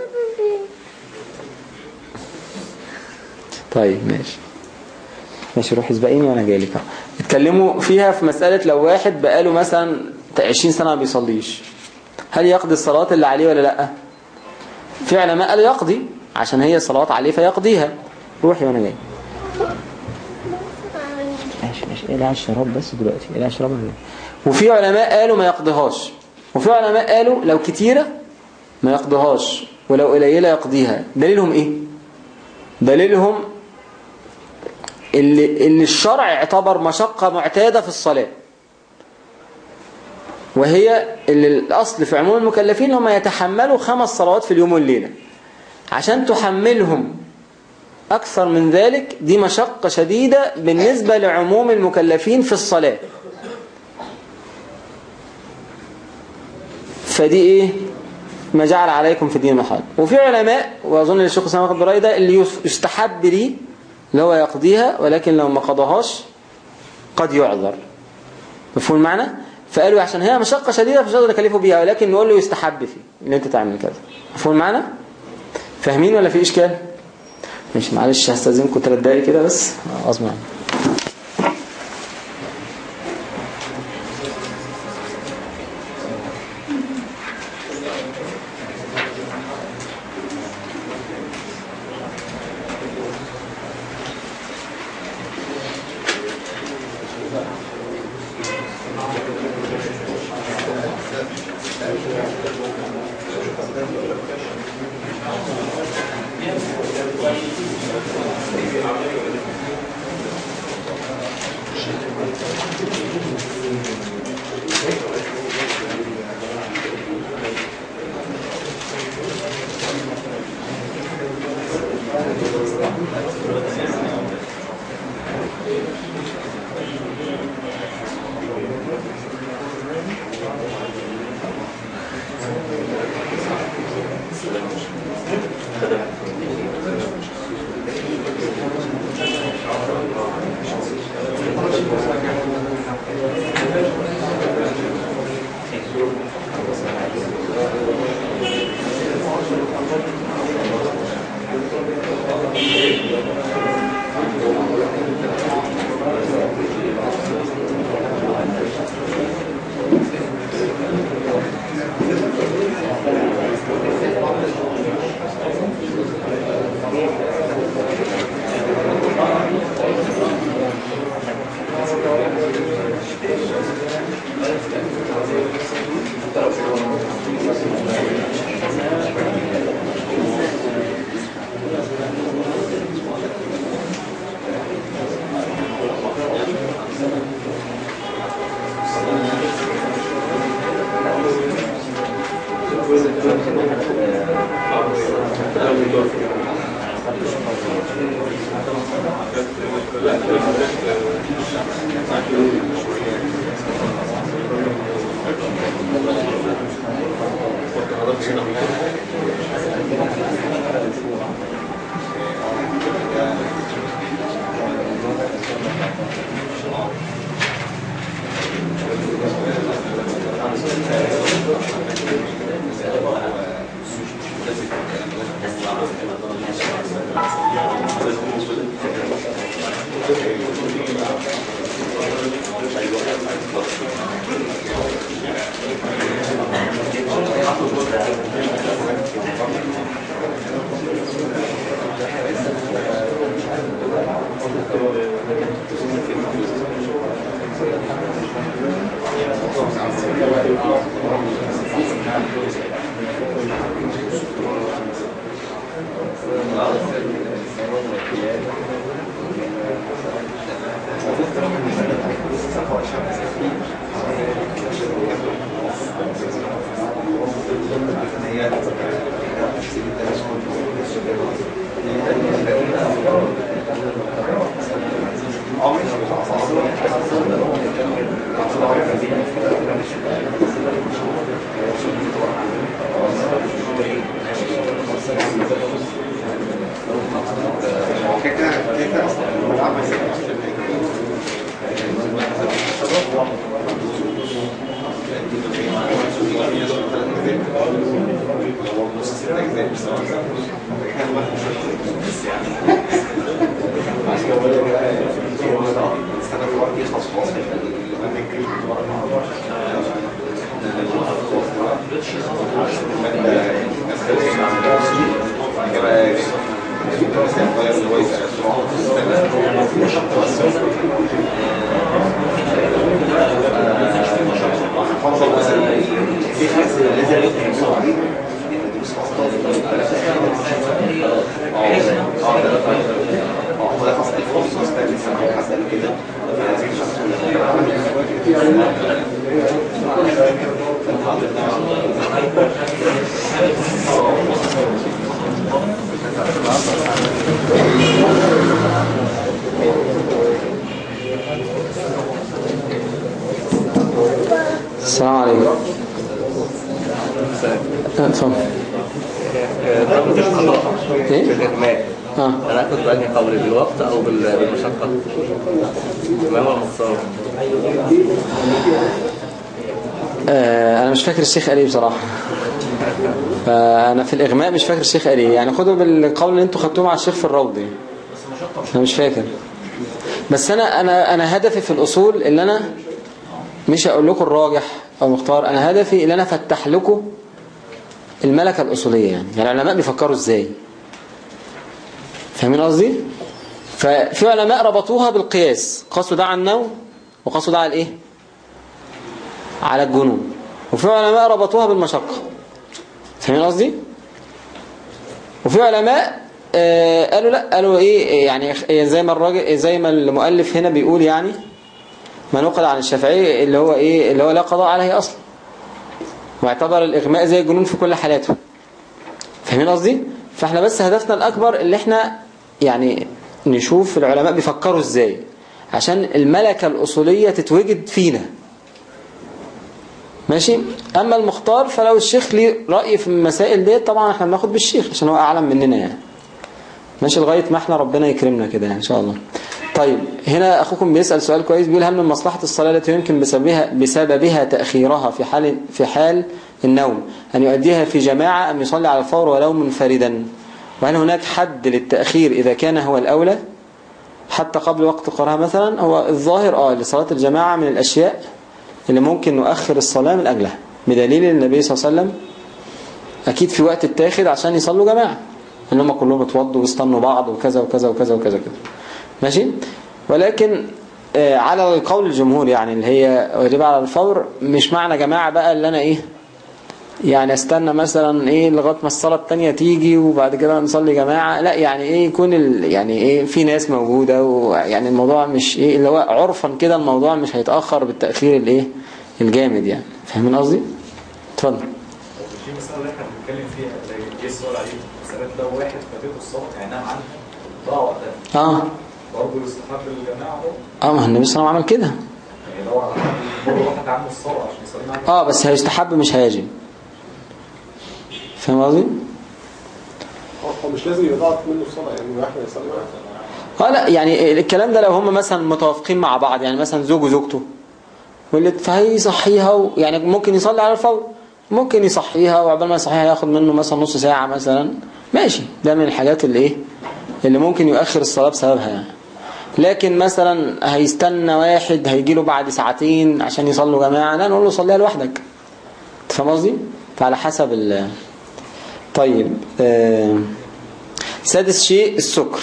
طيب ماشي. ماشي روح اسبقيني وأنا جاي لك. اتكلموا فيها في مسألة لو واحد بقاله مثلا 20 سنة ما بيصليش. هل يقضي الصلاة اللي عليه ولا لأ؟ في علماء قالوا يقضي عشان هي صلوات عليه فيقضيها. روحي وأنا جاي. ماشي ماشي. على الشراب بس دلوقتي. على الشراب؟ وفي علماء قالوا ما يقضيهاش. وفي علماء قالوا لو كتيرة ما يقضيهاش ولو قليلة يقضيها. دليلهم إيه؟ دليلهم اللي, الشرع اعتبر مشقة معتادة في الصلاة. وهي اللي الأصل في عموم المكلفين هم يتحملوا خمس صلوات في اليوم والليلة. عشان تحملهم أكثر من ذلك دي مشقة شديدة بالنسبة لعموم المكلفين في الصلاة. فدي إيه؟ ما جعل عليكم في الدين محال. وفي علماء وأظن الشيخ سامة واخد برأي ده اللي يستحب لي اللي هو يقضيها ولكن لو ما قضاهاش قد يعذر. مفهوم المعنى؟ فقالوا عشان هي مشقة شديدة فمش هنقدر نكلفه بيها ولكن نقول له يستحب فيه إن أنت تعمل كذا. مفهوم المعنى؟ فاهمين ولا في إشكال؟ مش معلش هستأذنكم ثلاث دقايق كده بس غصب 的。السلام عليكم. آه، اتفضل في إيه؟ الإغماء آه. أنا كنت بأنهي قولي بالوقت أو بال- بالمشقة. ما هو المختار آه، أنا مش فاكر الشيخ قال إيه بصراحه فانا في الإغماء مش فاكر الشيخ قال إيه يعني خدوا بالقول اللي أنتوا خدتوه مع الشيخ في الروض يعني. أنا مش فاكر. بس أنا أنا أنا هدفي في الأصول اللي أنا مش هقول لكم الراجح أو مختار أنا هدفي اللي أنا أفتح لكم الملكة الأصولية يعني. يعني العلماء بيفكروا إزاي؟ فاهمين قصدي؟ ففي علماء ربطوها بالقياس. قاسوا ده على النوم وقاسوا ده على الايه على الجنون. وفي علماء ربطوها بالمشقة. فاهمين قصدي؟ وفي علماء آه قالوا لأ قالوا إيه يعني زي ما الراجل زي ما المؤلف هنا بيقول يعني ما نقل عن الشافعي اللي هو إيه اللي هو لا قضاء عليه أصلا. واعتبر الإغماء زي الجنون في كل حالاته. فاهمين قصدي؟ فإحنا بس هدفنا الأكبر اللي إحنا يعني نشوف العلماء بيفكروا إزاي. عشان الملكة الأصولية تتوجد فينا. ماشي؟ أما المختار فلو الشيخ ليه رأي في المسائل دي طبعا إحنا بناخد بالشيخ عشان هو أعلم مننا يعني. ماشي؟ لغاية ما إحنا ربنا يكرمنا كده يعني إن شاء الله. طيب هنا أخوكم بيسأل سؤال كويس بيقول هل من مصلحة الصلاة التي يمكن بسببها, بسببها تأخيرها في حال في حال النوم أن يؤديها في جماعة أم يصلي على الفور ولو منفردا؟ وهل هناك حد للتأخير إذا كان هو الأولى؟ حتى قبل وقت قراءة مثلا هو الظاهر آه لصلاة الجماعة من الأشياء اللي ممكن نؤخر الصلاة من أجلها بدليل النبي صلى الله عليه وسلم أكيد في وقت اتاخد عشان يصلوا جماعة ان هم كلهم اتوضوا واستنوا بعض وكذا وكذا وكذا وكذا كده. ماشي؟ ولكن آه، على القول الجمهور يعني اللي هي واجب على الفور مش معنى جماعة بقى اللي أنا إيه يعني أستنى مثلا إيه لغاية ما الصلاة الثانية تيجي وبعد كده نصلي جماعة؟ لا يعني إيه يكون ال يعني إيه في ناس موجودة ويعني الموضوع مش إيه اللي هو عرفا كده الموضوع مش هيتأخر بالتأخير الإيه الجامد يعني. فاهمين قصدي؟ اتفضل. في مسألة اللي إحنا بنتكلم فيها اللي جه السؤال عليه. مسألة لو واحد فاتته الصلاة يعني نام عنها ضاع وقتها. آه. برضه يستحب للجماعة برضه آه ما النبي صلى الله عليه وسلم عمل كده. يعني لو على مرة واحد عنه الصلاة عشان يصلي آه بس هيستحب مش هيجب. فاهم قصدي؟ هو مش لازم يضاعف منه الصلاة يعني واحد يصلي معاه آه لا يعني الكلام ده لو هم مثلا متوافقين مع بعض يعني مثلا زوج وزوجته واللي فهيصحيها. يعني ممكن يصلي على الفور. ممكن يصحيها وعقبال ما يصحيها ياخد منه مثلا نص ساعة مثلا. ماشي ده من الحاجات اللي إيه اللي ممكن يؤخر الصلاة بسببها يعني. لكن مثلا هيستنى واحد هيجي له بعد ساعتين عشان يصلوا جماعة لا نقول له صليها لوحدك. فاهم قصدي؟ فعلى حسب ال طيب آه... سادس شيء السكر.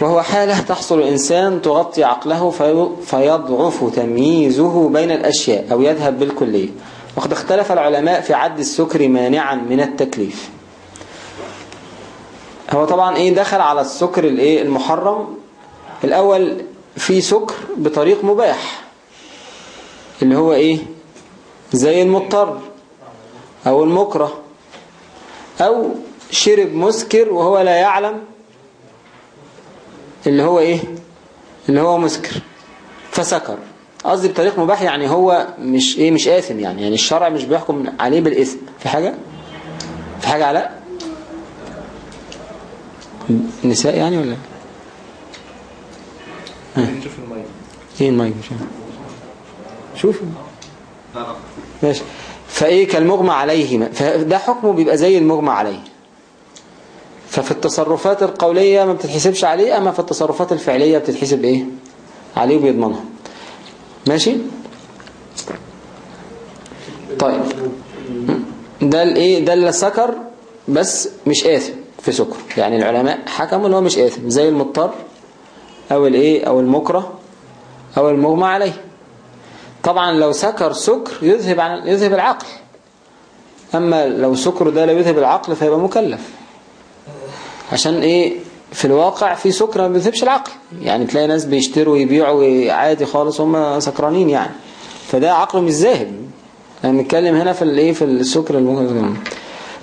وهو حالة تحصل الإنسان تغطي عقله في- فيضعف تمييزه بين الأشياء أو يذهب بالكلية. وقد اختلف العلماء في عد السكر مانعا من التكليف. هو طبعا إيه دخل على السكر الإيه المحرم. الأول في سكر بطريق مباح اللي هو إيه زي المضطر أو المكره أو شرب مسكر وهو لا يعلم اللي هو إيه اللي هو مسكر فسكر. قصدي بطريق مباح يعني هو مش إيه مش آثم يعني يعني الشرع مش بيحكم عليه بالإثم. في حاجة؟ في حاجة علاء؟ النساء يعني ولا؟ نشوف إيه المايك؟ مش عارف. شوف ماشي. فإيه كالمغمى عليه فده حكمه بيبقى زي المغمى عليه. ففي التصرفات القولية ما بتتحسبش عليه أما في التصرفات الفعلية بتتحسب إيه؟ عليه وبيضمنها. ماشي؟ طيب. ده الإيه؟ ده اللي سكر بس مش آثم. في سكر. يعني العلماء حكموا ان هو مش آثم زي المضطر أو الإيه أو المكره أو المغمى عليه. طبعا لو سكر سكر يذهب عن يذهب العقل. أما لو سكر ده لا يذهب العقل فيبقى مكلف. عشان إيه؟ في الواقع في سكر ما بيذهبش العقل. يعني تلاقي ناس بيشتروا ويبيعوا عادي خالص هم سكرانين يعني. فده عقله مش ذاهب. إحنا بنتكلم هنا في الإيه؟ في السكر المحرم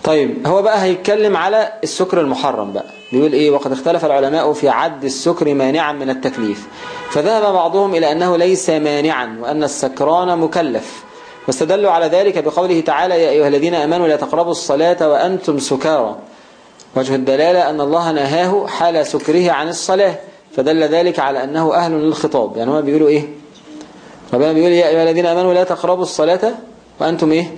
طيب هو بقى هيتكلم على السكر المحرم بقى. بيقول إيه؟ وقد اختلف العلماء في عد السكر مانعا من التكليف. فذهب بعضهم إلى أنه ليس مانعا وأن السكران مكلف. واستدلوا على ذلك بقوله تعالى يا أيها الذين آمنوا لا تقربوا الصلاة وأنتم سكارى. وجه الدلالة أن الله نهاه حال سكره عن الصلاة. فدل ذلك على أنه أهل للخطاب. يعني هما بيقولوا إيه؟ ربنا بيقول يا أيها الذين أمنوا لا تقربوا الصلاة وأنتم إيه؟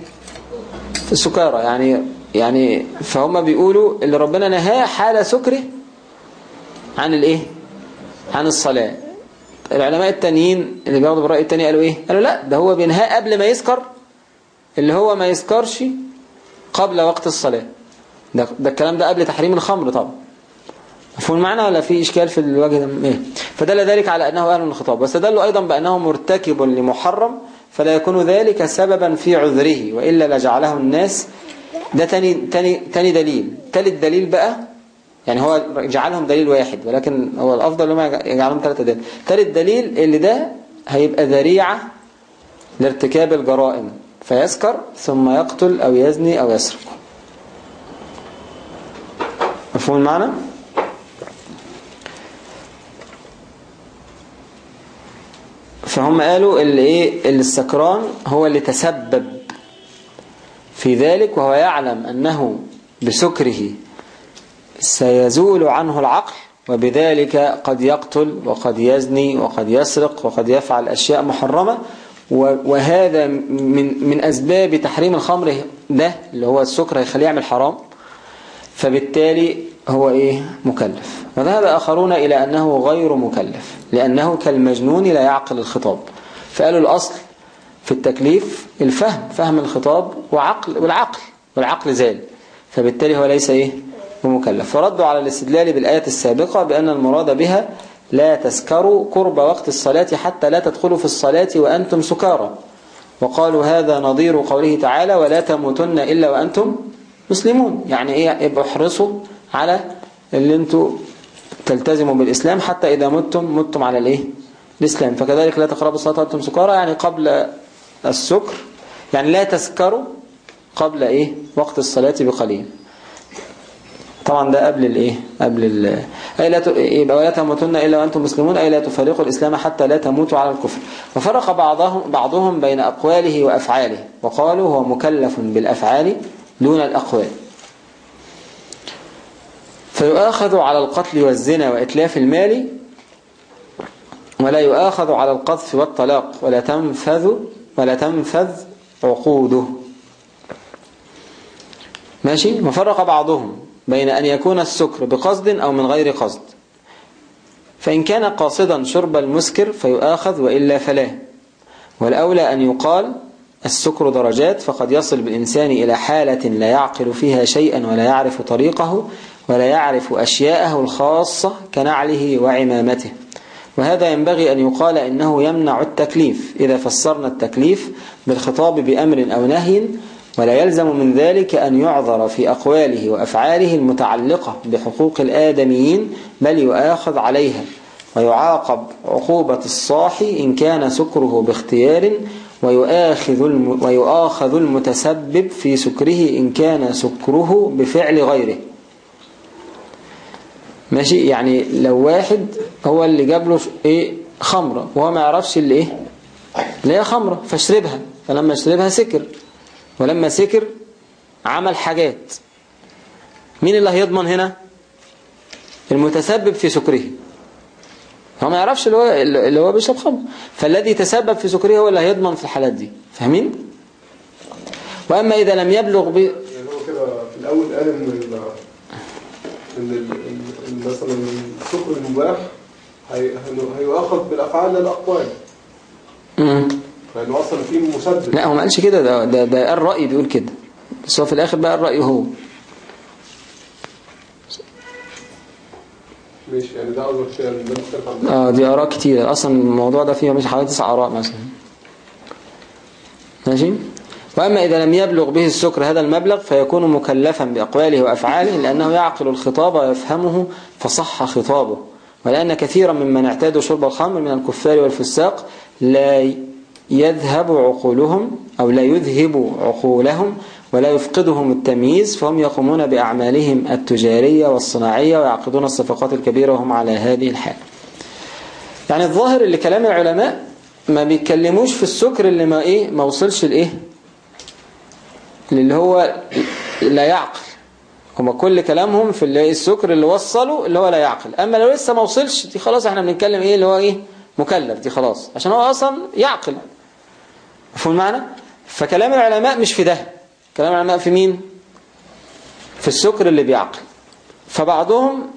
في السكارى يعني يعني فهم بيقولوا اللي ربنا نهاه حال سكره عن الإيه؟ عن الصلاة. العلماء التانيين اللي بياخدوا بالرأي التاني قالوا إيه؟ قالوا لا ده هو بينهاه قبل ما يسكر اللي هو ما يسكرش قبل وقت الصلاة. ده, ده الكلام ده قبل تحريم الخمر طبعا. مفهوم المعنى ولا في إشكال في الوجه ده؟ إيه؟ فدل ذلك على أنه أهل الخطاب. واستدلوا أيضا بأنه مرتكب لمحرم فلا يكون ذلك سببا في عذره وإلا لجعله الناس ده تاني, تاني, تاني دليل. تالت دليل بقى يعني هو جعلهم دليل واحد ولكن هو الأفضل لما يجعلهم ثلاثة دليل. تالت دليل اللي ده هيبقى ذريعة لارتكاب الجرائم. فيسكر ثم يقتل أو يزني أو يسرق. مفهوم المعنى؟ فهم قالوا اللي إيه اللي السكران هو اللي تسبب في ذلك وهو يعلم أنه بسكره سيزول عنه العقل وبذلك قد يقتل وقد يزني وقد يسرق وقد يفعل أشياء محرمة وهذا من من أسباب تحريم الخمر ده اللي هو السكر هيخليه يعمل حرام فبالتالي هو إيه؟ مكلف. وذهب آخرون إلى أنه غير مكلف لأنه كالمجنون لا يعقل الخطاب فقالوا الأصل في التكليف الفهم فهم الخطاب وعقل والعقل والعقل زال. فبالتالي هو ليس إيه؟ بمكلف. فردوا على الاستدلال بالآية السابقة بأن المراد بها لا تسكروا قرب وقت الصلاة حتى لا تدخلوا في الصلاة وأنتم سكارى. وقالوا هذا نظير قوله تعالى ولا تموتن إلا وأنتم مسلمون. يعني إيه؟ احرصوا على اللي أنتوا تلتزموا بالإسلام حتى إذا متم متم على الإيه؟ الإسلام. فكذلك لا تقربوا الصلاة وأنتم سكارى. يعني قبل السكر. يعني لا تسكروا قبل إيه؟ وقت الصلاة بقليل. طبعا ده قبل الإيه؟ قبل ال أي لا ت... يبقى ولا تموتن إلا وأنتم مسلمون أي لا تفارقوا الإسلام حتى لا تموتوا على الكفر. وفرق بعضهم بعضهم بين أقواله وأفعاله. وقالوا هو مكلف بالأفعال دون الأقوال. فيؤاخذ على القتل والزنا وإتلاف المال ولا يؤاخذ على القذف والطلاق ولا تنفذ ولا تنفذ عقوده. ماشي؟ وفرق بعضهم بين أن يكون السكر بقصد أو من غير قصد. فإن كان قاصدا شرب المسكر فيؤاخذ وإلا فلا. والأولى أن يقال السكر درجات فقد يصل بالإنسان إلى حالة لا يعقل فيها شيئا ولا يعرف طريقه ولا يعرف أشياءه الخاصة كنعله وعمامته. وهذا ينبغي أن يقال إنه يمنع التكليف إذا فسرنا التكليف بالخطاب بأمر أو نهي ولا يلزم من ذلك أن يعذر في أقواله وأفعاله المتعلقة بحقوق الآدميين بل يؤاخذ عليها ويعاقب عقوبة الصاحي إن كان سكره باختيار ويؤاخذ الم ويؤاخذ المتسبب في سكره إن كان سكره بفعل غيره. ماشي؟ يعني لو واحد هو اللي جاب له إيه؟ خمرة وهو ما يعرفش اللي إيه؟ اللي هي خمرة فاشربها. فلما شربها سكر. ولما سكر عمل حاجات. مين اللي هيضمن هنا؟ المتسبب في سكره. هو ما يعرفش اللي هو اللي هو بيشرب خمر. فالذي تسبب في سكره هو اللي هيضمن في الحالات دي. فاهمين؟ وأما إذا لم يبلغ ب... يعني هو كده في الأول قال إن- إن مثلا السكر المباح هي- هي- هيؤاخذ بالأفعال مم. لأنه أصلا في مسبب لا هو ما قالش كده. ده ده, ده قال رأي بيقول كده. بس هو في الآخر بقى الرأي هو. ماشي يعني ده عن ده. آه دي آراء كتير. أصلا الموضوع ده فيه مش حوالي تسع آراء مثلا. ماشي؟ وأما إذا لم يبلغ به السكر هذا المبلغ فيكون مكلفا بأقواله وأفعاله لأنه يعقل الخطاب ويفهمه فصح خطابه. ولأن كثيرا ممن اعتادوا شرب الخمر من الكفار والفساق لا يذهب عقولهم أو لا يذهب عقولهم ولا يفقدهم التمييز فهم يقومون بأعمالهم التجارية والصناعية ويعقدون الصفقات الكبيرة وهم على هذه الحال. يعني الظاهر اللي كلام العلماء ما بيتكلموش في السكر اللي ما إيه ما وصلش لإيه؟ اللي هو لا يعقل. هما كل كلامهم في اللي السكر اللي وصله اللي هو لا يعقل. أما لو لسه ما وصلش دي خلاص إحنا بنتكلم إيه اللي هو إيه؟ مكلف دي خلاص. عشان هو أصلا يعقل. مفهوم المعنى؟ فكلام العلماء مش في ده. كلام العلماء في مين؟ في السكر اللي بيعقل. فبعضهم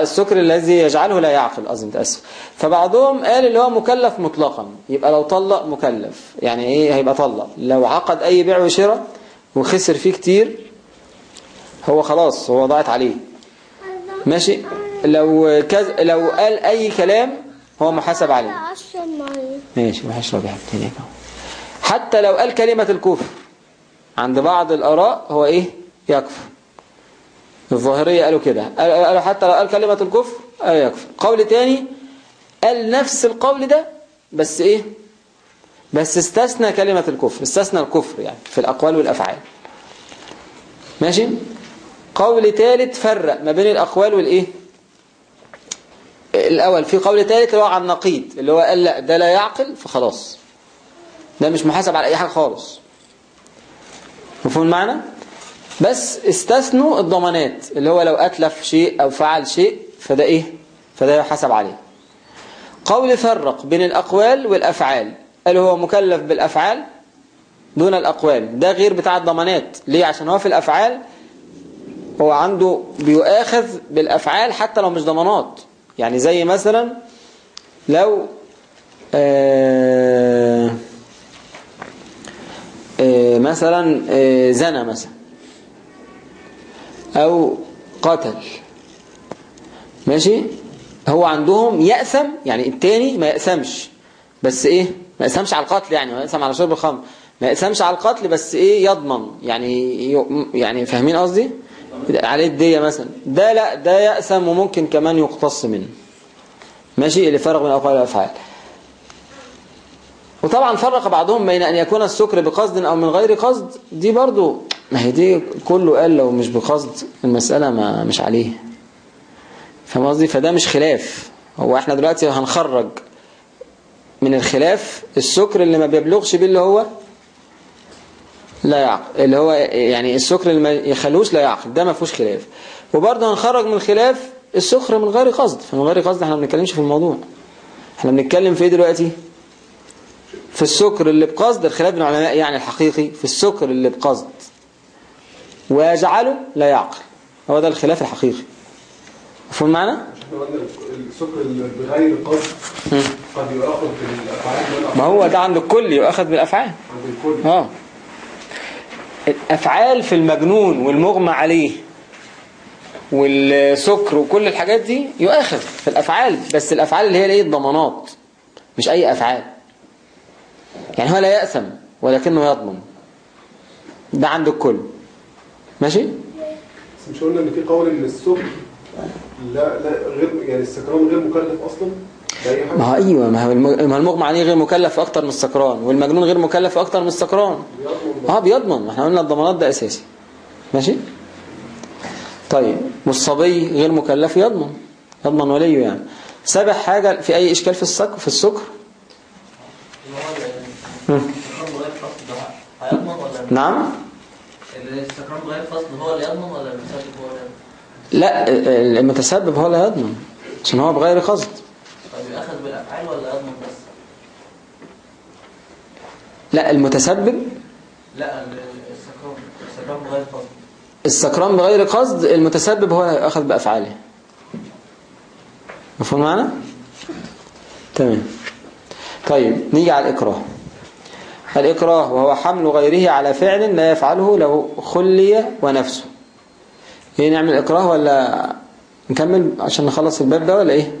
السكر الذي يجعله لا يعقل أظن تأسف فبعضهم قال اللي هو مكلف مطلقا. يبقى لو طلق مكلف. يعني إيه؟ هيبقى طلق. لو عقد أي بيع وشراء وخسر فيه كتير هو خلاص هو ضاعت عليه. ماشي؟ لو كز... لو قال أي كلام هو محاسب عليه. ماشي يا حبيبي هناك أهو. حتى لو قال كلمة الكفر عند بعض الآراء هو إيه؟ يكفر. الظاهرية قالوا كده. قالوا حتى لو قال كلمة الكفر قالوا يكفر. قول تاني قال نفس القول ده بس إيه؟ بس استثنى كلمة الكفر استثنى الكفر يعني في الأقوال والأفعال. ماشي؟ قول ثالث فرق ما بين الأقوال والإيه؟ الأول في قول ثالث اللي هو عن نقيض اللي هو قال لا ده لا يعقل فخلاص. ده مش محاسب على أي حاجة خالص. مفهوم المعنى؟ بس استثنوا الضمانات اللي هو لو أتلف شيء أو فعل شيء فده إيه؟ فده يحاسب عليه. قول فرق بين الأقوال والأفعال. قال هو مكلف بالأفعال؟ دون الأقوال. ده غير بتاع الضمانات. ليه؟ عشان هو في الأفعال هو عنده بيؤاخذ بالأفعال حتى لو مش ضمانات. يعني زي مثلا لو آه آه مثلا آه زنى مثلا. أو قتل. ماشي؟ هو عندهم يأثم يعني التاني ما يأثمش. بس إيه؟ ما يأثمش على القتل يعني ما يأثم على شرب الخمر. ما يأثمش على القتل بس إيه؟ يضمن. يعني يعني فاهمين قصدي؟ عليه الدية مثلا. ده لا ده يأثم وممكن كمان يقتص منه. ماشي؟ اللي فرق من الأقوال والأفعال. وطبعا فرق بعضهم بين أن يكون السكر بقصد أو من غير قصد. دي برضو ما هي دي كله قال لو مش بقصد المسألة ما مش عليه. فاهم قصدي؟ فده مش خلاف. هو إحنا دلوقتي هنخرج من الخلاف السكر اللي ما بيبلغش بيه اللي هو لا يعقل. اللي هو يعني السكر اللي ما يخلوش لا يعقل. ده ما فيهوش خلاف. وبرضه هنخرج من الخلاف السكر من غير قصد. فمن غير قصد إحنا ما بنتكلمش في الموضوع. إحنا بنتكلم في إيه دلوقتي؟ في السكر اللي بقصد. الخلاف بين العلماء يعني الحقيقي في السكر اللي بقصد. ويجعله لا يعقل. هو ده الخلاف الحقيقي. مفهوم معنا؟ السكر بغير قصد. قد يؤخذ في الأفعال ولا ما هو ده عند الكل يؤخذ بالأفعال. عند الكل. آه. الأفعال في المجنون والمغمى عليه والسكر وكل الحاجات دي يؤخذ في الأفعال بس الأفعال اللي هي الايه الضمانات. مش أي أفعال. يعني هو لا يأثم ولكنه يضمن. ده عند الكل. ماشي؟ بس مش قلنا إن في قول إن السكر لا لا غير يعني السكران غير مكلف أصلا؟ ما هو أيوه ما هو المغمى عليه غير مكلف أكتر من السكران والمجنون غير مكلف أكتر من السكران. بيضمن. آه بيضمن. ما إحنا قلنا الضمانات ده أساسي. ماشي؟ طيب والصبي غير مكلف يضمن. يضمن وليه يعني. سابع حاجة في أي إشكال في السكر في السكر؟ ولا نعم؟ الاستكرام بغير قصد هو اللي يضمن ولا المسبب هو اللي يضمن؟ لا المتسبب هو اللي يضمن عشان هو بغير قصد طيب يأخذ بالأفعال ولا يضمن بس؟ لا المتسبب لا ال- الاستكرام الاستكرام بغير قصد السكران بغير قصد المتسبب هو اللي أخذ بأفعاله مفهوم معنا؟ تمام طيب نيجي على الإكراه الإكراه وهو حمل غيره على فعل لا يفعله لو خلي ونفسه. إيه نعمل إكراه ولا نكمل عشان نخلص الباب ده ولا إيه؟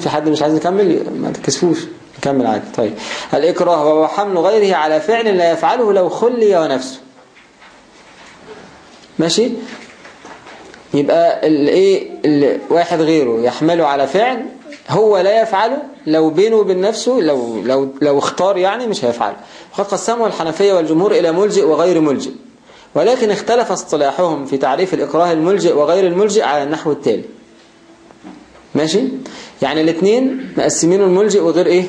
في حد مش عايز يكمل؟ ما تكسفوش نكمل عادي. طيب. الإكراه وهو حمل غيره على فعل لا يفعله لو خلي ونفسه. ماشي؟ يبقى الايه واحد غيره يحمله على فعل هو لا يفعله لو بينه وبين نفسه لو لو لو اختار يعني مش هيفعله وقد قسمه الحنفية والجمهور إلى ملجئ وغير ملجئ. ولكن اختلف اصطلاحهم في تعريف الإكراه الملجئ وغير الملجئ على النحو التالي. ماشي؟ يعني الاثنين مقسمينه الملجئ وغير إيه؟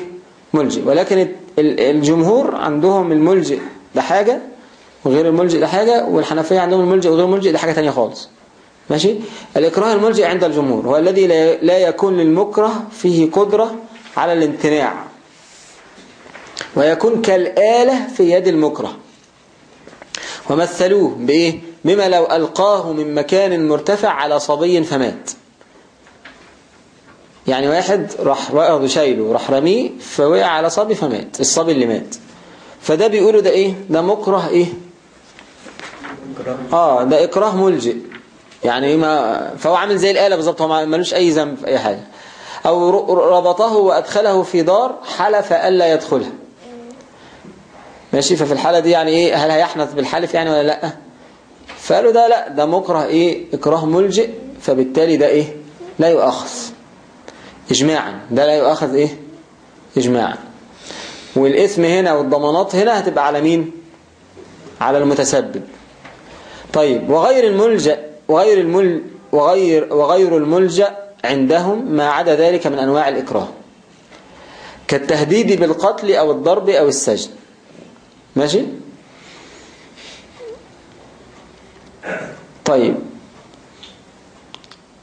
ملجئ. ولكن ال- الجمهور عندهم الملجئ ده حاجة وغير الملجئ ده حاجة والحنفية عندهم الملجئ وغير الملجئ ده حاجة تانية خالص. ماشي؟ الإكراه الملجئ عند الجمهور هو الذي لا يكون للمكره فيه قدرة على الامتناع. ويكون كالآلة في يد المكره. ومثلوه بإيه؟ بما لو ألقاه من مكان مرتفع على صبي فمات. يعني واحد راح واخده شايله راح رميه فوقع على صبي فمات الصبي اللي مات. فده بيقولوا ده إيه؟ ده مكره إيه؟ آه ده إكراه ملجئ. يعني إيه ما فهو عامل زي الآلة بالظبط هو ملوش أي ذنب في أي حاجة. ر- ربطه وأدخله في دار حلف الا يدخلها ماشي؟ ففي الحالة دي يعني إيه؟ هل هيحنث بالحلف يعني ولا لأ؟ فقالوا ده لأ ده مكره إيه؟ إكراه ملجئ فبالتالي ده إيه؟ لا يؤخذ اجماعا. ده لا يؤخذ إيه؟ اجماعا. والاسم هنا والضمانات هنا هتبقى على مين؟ على المتسبب. طيب وغير الملجأ وغير المل وغير وغير الملجأ عندهم ما عدا ذلك من أنواع الإكراه. كالتهديد بالقتل أو الضرب أو السجن. ماشي؟ طيب.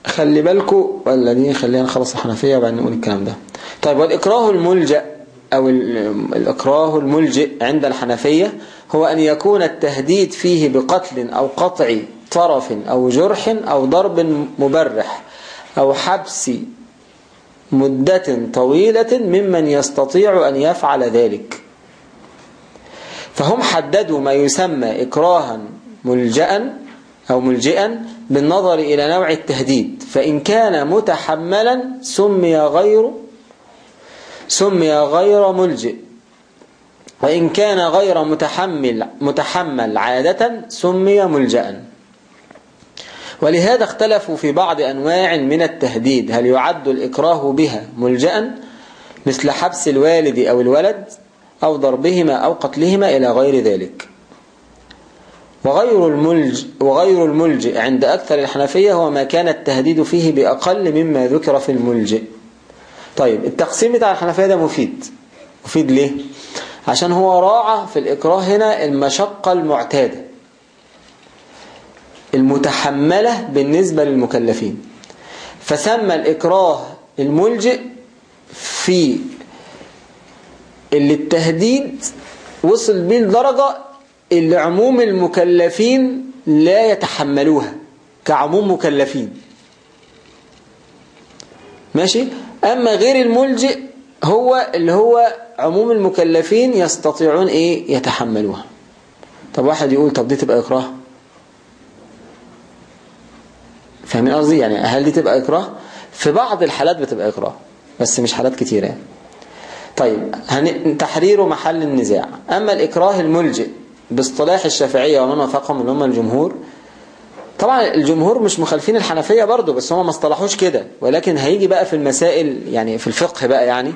خلي بالكوا ولا دي خلينا نخلص الحنفية وبعدين نقول الكلام ده. طيب والإكراه الملجأ أو ال- الإكراه الملجئ عند الحنفية هو أن يكون التهديد فيه بقتل أو قطع طرف أو جرح أو ضرب مبرح أو حبس مدة طويلة ممن يستطيع أن يفعل ذلك. فهم حددوا ما يسمى إكراها ملجأ أو ملجئا بالنظر إلى نوع التهديد فإن كان متحملا سمي غير سمي غير ملجئ. وإن كان غير متحمل متحمل عادة سمي ملجأ ولهذا اختلفوا في بعض أنواع من التهديد. هل يعد الإكراه بها ملجأ مثل حبس الوالد أو الولد أو ضربهما أو قتلهما إلى غير ذلك؟ وغير الملج وغير الملجئ عند أكثر الحنفية هو ما كان التهديد فيه بأقل مما ذكر في الملجئ. طيب التقسيم بتاع الحنفية ده مفيد. مفيد ليه؟ عشان هو راعى في الإكراه هنا المشقة المعتادة المتحملة بالنسبة للمكلفين. فسمى الإكراه الملجئ في اللي التهديد وصل بيه لدرجة اللي عموم المكلفين لا يتحملوها كعموم مكلفين. ماشي؟ أما غير الملجئ هو اللي هو عموم المكلفين يستطيعون إيه؟ يتحملوها. طب واحد يقول طب دي تبقى إكراه؟ فاهمين قصدي؟ يعني هل دي تبقى إكراه؟ في بعض الحالات بتبقى إكراه بس مش حالات كتيرة يعني. طيب. تحرير محل النزاع. أما الإكراه الملجئ باصطلاح الشافعية ومن وافقهم اللي هم الجمهور طبعا الجمهور مش مخالفين الحنفية برضو بس هم ما اصطلحوش كده ولكن هيجي بقى في المسائل يعني في الفقه بقى يعني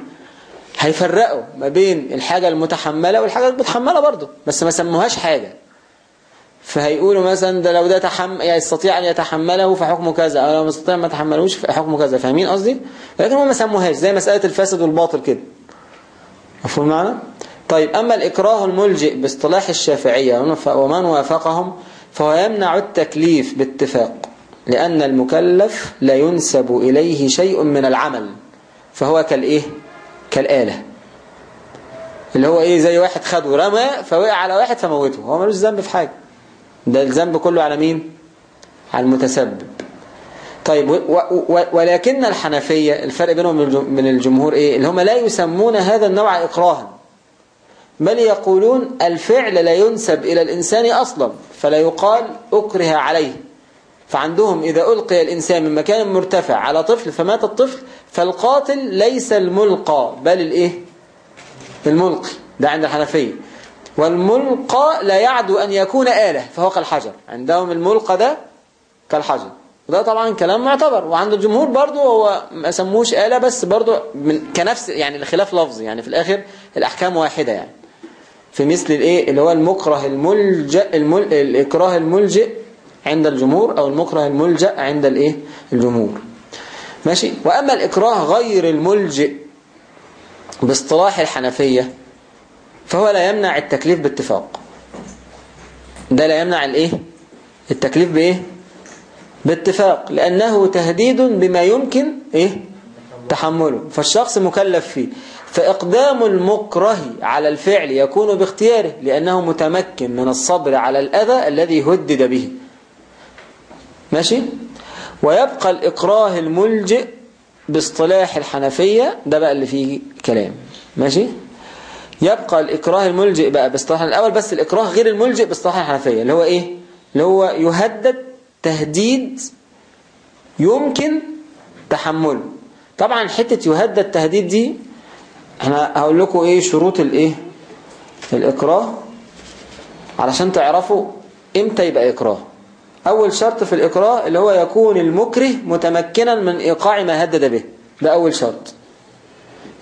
هيفرقوا ما بين الحاجة المتحملة والحاجة المتحملة برضو بس ما سموهاش حاجة فهيقولوا مثلا ده لو ده تحم... يعني يستطيع أن يتحمله فحكمه كذا أو لو يستطيع ما يتحملوش فحكمه كذا فاهمين قصدي؟ لكن هم ما سموهاش زي مسألة الفاسد والباطل كده مفهوم معنا؟ طيب أما الإكراه الملجئ باصطلاح الشافعية ومن وافقهم فهو يمنع التكليف باتفاق لأن المكلف لا ينسب إليه شيء من العمل فهو كالإيه؟ كالآلة اللي هو إيه زي واحد خد ورمى فوقع على واحد فموته هو ملوش ذنب في حاجة ده الذنب كله على مين؟ على المتسبب طيب ولكن الحنفية الفرق بينهم من الجمهور إيه؟ اللي هم لا يسمون هذا النوع إكراها بل يقولون الفعل لا ينسب إلى الإنسان أصلا فلا يقال أكره عليه. فعندهم إذا ألقي الإنسان من مكان مرتفع على طفل فمات الطفل فالقاتل ليس الملقى بل الإيه؟ الملقي. ده عند الحنفية. والملقى لا يعدو أن يكون آلة فهو كالحجر. عندهم الملقى ده كالحجر. وده طبعا كلام معتبر. وعند الجمهور برضو هو ما سموش آلة بس برضو من كنفس يعني الخلاف لفظي يعني في الآخر الأحكام واحدة يعني. في مثل الايه اللي هو المكره الملجأ المل... الإكراه الملجئ عند الجمهور أو المكره الملجأ عند الايه؟ الجمهور. ماشي؟ وأما الإكراه غير الملجئ باصطلاح الحنفية فهو لا يمنع التكليف باتفاق. ده لا يمنع الايه؟ التكليف بايه؟ باتفاق. لأنه تهديد بما يمكن إيه؟ تحمله. فالشخص مكلف فيه. فإقدام المكره على الفعل يكون باختياره لأنه متمكن من الصبر على الأذى الذي هدد به. ماشي؟ ويبقى الإكراه الملجئ باصطلاح الحنفية ده بقى اللي فيه كلام. ماشي؟ يبقى الإكراه الملجئ بقى باصطلاح الأول بس الإكراه غير الملجئ باصطلاح الحنفية اللي هو إيه؟ اللي هو يهدد تهديد يمكن تحمله طبعا حتة يهدد تهديد دي إحنا هقول لكم إيه شروط الايه؟ الاكراه علشان تعرفوا إمتى يبقى اكراه أول شرط في الاكراه اللي هو يكون المكره متمكنا من إيقاع ما هدد به. ده أول شرط.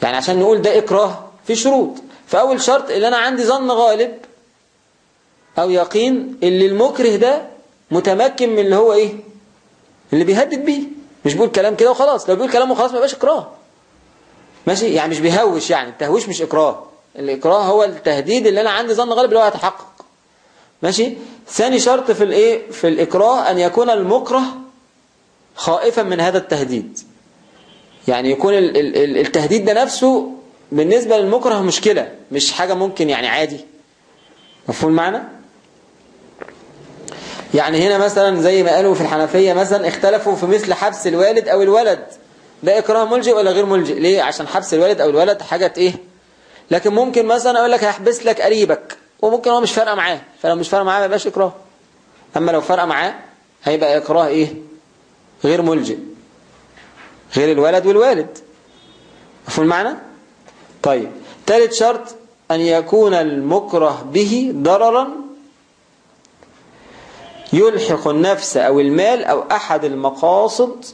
يعني عشان نقول ده اكراه في شروط. فأول شرط اللي أنا عندي ظن غالب أو يقين اللي المكره ده متمكن من اللي هو إيه؟ اللي بيهدد بيه مش بيقول كلام كده وخلاص. لو بيقول كلام وخلاص ما يبقاش اكراه ماشي؟ يعني مش بيهوش يعني. التهويش مش إكراه. الإكراه هو التهديد اللي أنا عندي ظن غالب اللي هو هيتحقق. ماشي؟ ثاني شرط في الإيه؟ في الإكراه أن يكون المكره خائفا من هذا التهديد. يعني يكون ال ال التهديد ده نفسه بالنسبة للمكره مشكلة مش حاجة ممكن يعني عادي. مفهوم المعنى يعني هنا مثلا زي ما قالوا في الحنفية مثلا اختلفوا في مثل حبس الوالد أو الولد. ده إكراه ملجئ ولا غير ملجئ. ليه؟ عشان حبس الوالد أو الولد حاجة إيه؟ لكن ممكن مثلا أقول لك هحبس لك قريبك وممكن هو مش فارقة معاه. فلو مش فارقة معاه ما يبقاش إكراه. أما لو فارقة معاه هيبقى إكراه إيه؟ غير ملجئ. غير الولد والوالد. مفهوم المعنى؟ طيب. ثالث شرط أن يكون المكره به ضررا يلحق النفس أو المال أو أحد المقاصد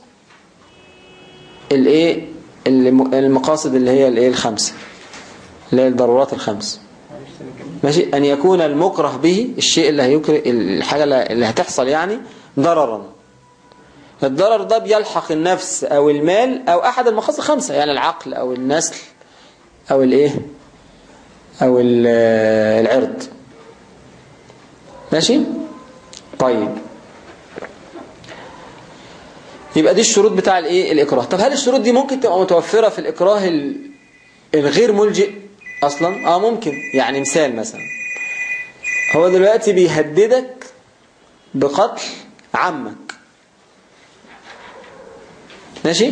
الايه؟ المقاصد اللي هي الايه؟ الخمسه اللي هي الضرورات الخمس. ماشي؟ أن يكون المكره به الشيء اللي هيكره الحاجة اللي هتحصل يعني ضررا. الضرر ده بيلحق النفس أو المال أو أحد المقاصد الخمسة يعني العقل أو النسل أو الإيه؟ أو ال- العرض. ماشي؟ طيب. يبقى دي الشروط بتاع الايه؟ الإكراه. طب هل الشروط دي ممكن تبقى متوفرة في الإكراه ال- الغير ملجئ أصلا؟ آه ممكن. يعني مثال مثلا. هو دلوقتي بيهددك بقتل عمك. ماشي؟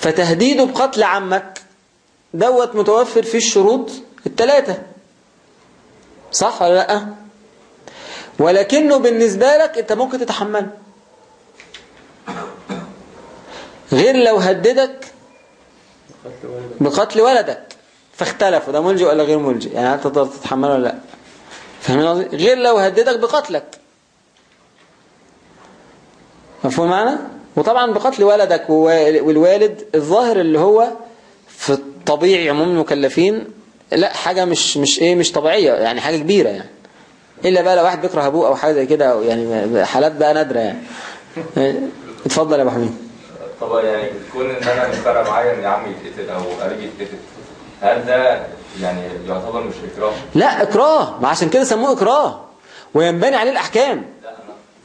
فتهديده بقتل عمك دوت متوفر فيه الشروط الثلاثة صح ولا لأ؟ ولكنه بالنسبة لك أنت ممكن تتحمله. غير لو هددك بقتل ولدك. فاختلفوا ده ملجئ ولا غير ملجئ؟ يعني انت تقدر تتحمله ولا لا؟ فاهمين قصدي؟ غير لو هددك بقتلك. مفهوم معنا وطبعا بقتل ولدك والوالد الظاهر اللي هو في الطبيعي عموم المكلفين لا حاجة مش مش إيه مش طبيعية يعني حاجة كبيرة يعني. إلا بقى لو واحد بيكره أبوه أو حاجة زي كده يعني حالات بقى نادرة يعني. اتفضل يا أبو حميد. طبعا يعني كون إن أنا فارقه معايا ان عمي يتقتل أو قريبي يتقتل هل ده يعني يعتبر مش إكراه؟ لا إكراه. ما عشان كده سموه إكراه. وينبني عليه الأحكام.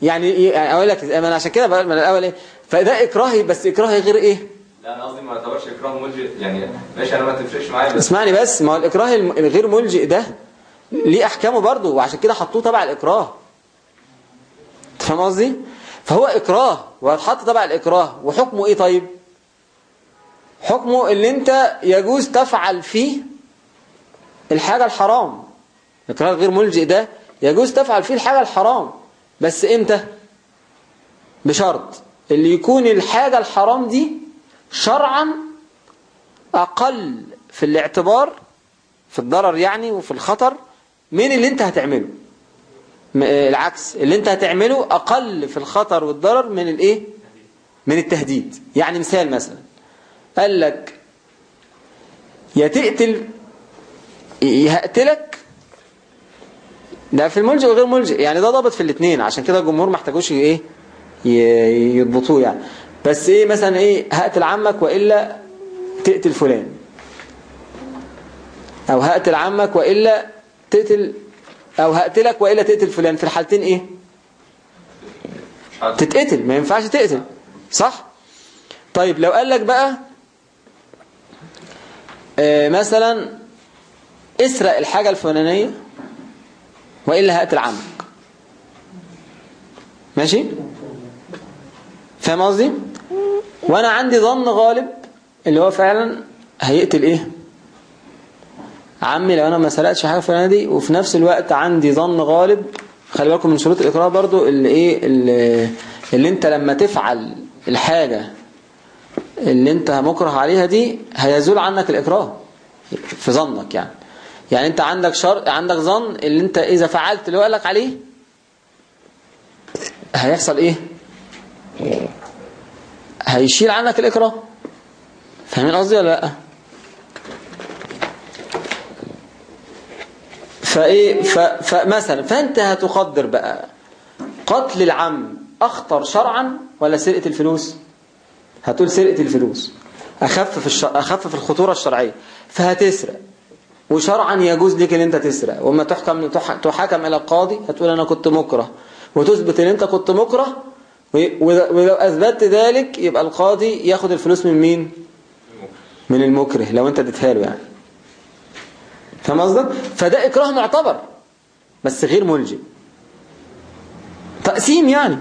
يعني يعني أقول لك أنا عشان كده من الأول إيه فده إكراهي بس إكراهي غير إيه؟ لا أنا قصدي ما يعتبرش إكراه ملجئ. يعني ماشي أنا ما تفرقش معايا بس اسمعني بس ما هو الإكراه الغير ملجئ ده ليه أحكامه برضه وعشان كده حطوه تبع الإكراه. فاهم قصدي؟ فهو إكراه وهتحط تبع الإكراه. وحكمه إيه طيب؟ حكمه اللي أنت يجوز تفعل فيه الحاجة الحرام. الاكراه الغير ملجئ ده يجوز تفعل فيه الحاجة الحرام. بس إمتى؟ بشرط. اللي يكون الحاجة الحرام دي شرعا أقل في الاعتبار في الضرر يعني وفي الخطر من اللي أنت هتعمله. العكس. اللي انت هتعمله أقل في الخطر والضرر من الإيه؟ من التهديد. يعني مثال مثلا. قال لك يا تقتل هقتلك ده في الملجئ وغير ملجئ يعني ده ضابط في الاثنين عشان كده الجمهور ما احتاجوش إيه؟ يضبطوه يعني. بس إيه مثلا إيه؟ هقتل عمك وإلا تقتل فلان. أو هقتل عمك وإلا تقتل أو هقتلك وإلا تقتل فلان. في الحالتين إيه. تتقتل. ما ينفعش تقتل. صح؟ طيب لو قال لك بقى آه مثلا اسرق الحاجة الفلانية وإلا هقتل عمك. ماشي؟ فاهم قصدي؟ وأنا عندي ظن غالب اللي هو فعلا هيقتل إيه؟ عمي لو أنا ما سرقتش حاجة فلانيه دي وفي نفس الوقت عندي ظن غالب خلي بالكم من شروط الاقرار برضو اللي إيه اللي, اللي أنت لما تفعل الحاجة اللي أنت مكره عليها دي هيزول عنك الإكراه في ظنك يعني. يعني أنت عندك شر عندك ظن اللي أنت إذا فعلت اللي قالك عليه هيحصل إيه؟ هيشيل عنك الإكراه. فاهمين قصدي ولا لأ؟ فإيه؟ ف... فمثلا فأنت هتقدر بقى. قتل العم أخطر شرعا ولا سرقة الفلوس؟ هتقول سرقة الفلوس. أخف في الش... أخف في الخطورة الشرعية. فهتسرق. وشرعا يجوز لك إن أنت تسرق. وما تحكم تح... تحاكم إلى القاضي هتقول أنا كنت مكره. وتثبت إن أنت كنت مكره ولو أثبتت ذلك يبقى القاضي ياخد الفلوس من مين؟ من المكره لو أنت اديتها يعني. فاهم قصدك؟ فده إكراه معتبر بس غير ملجئ. تقسيم يعني.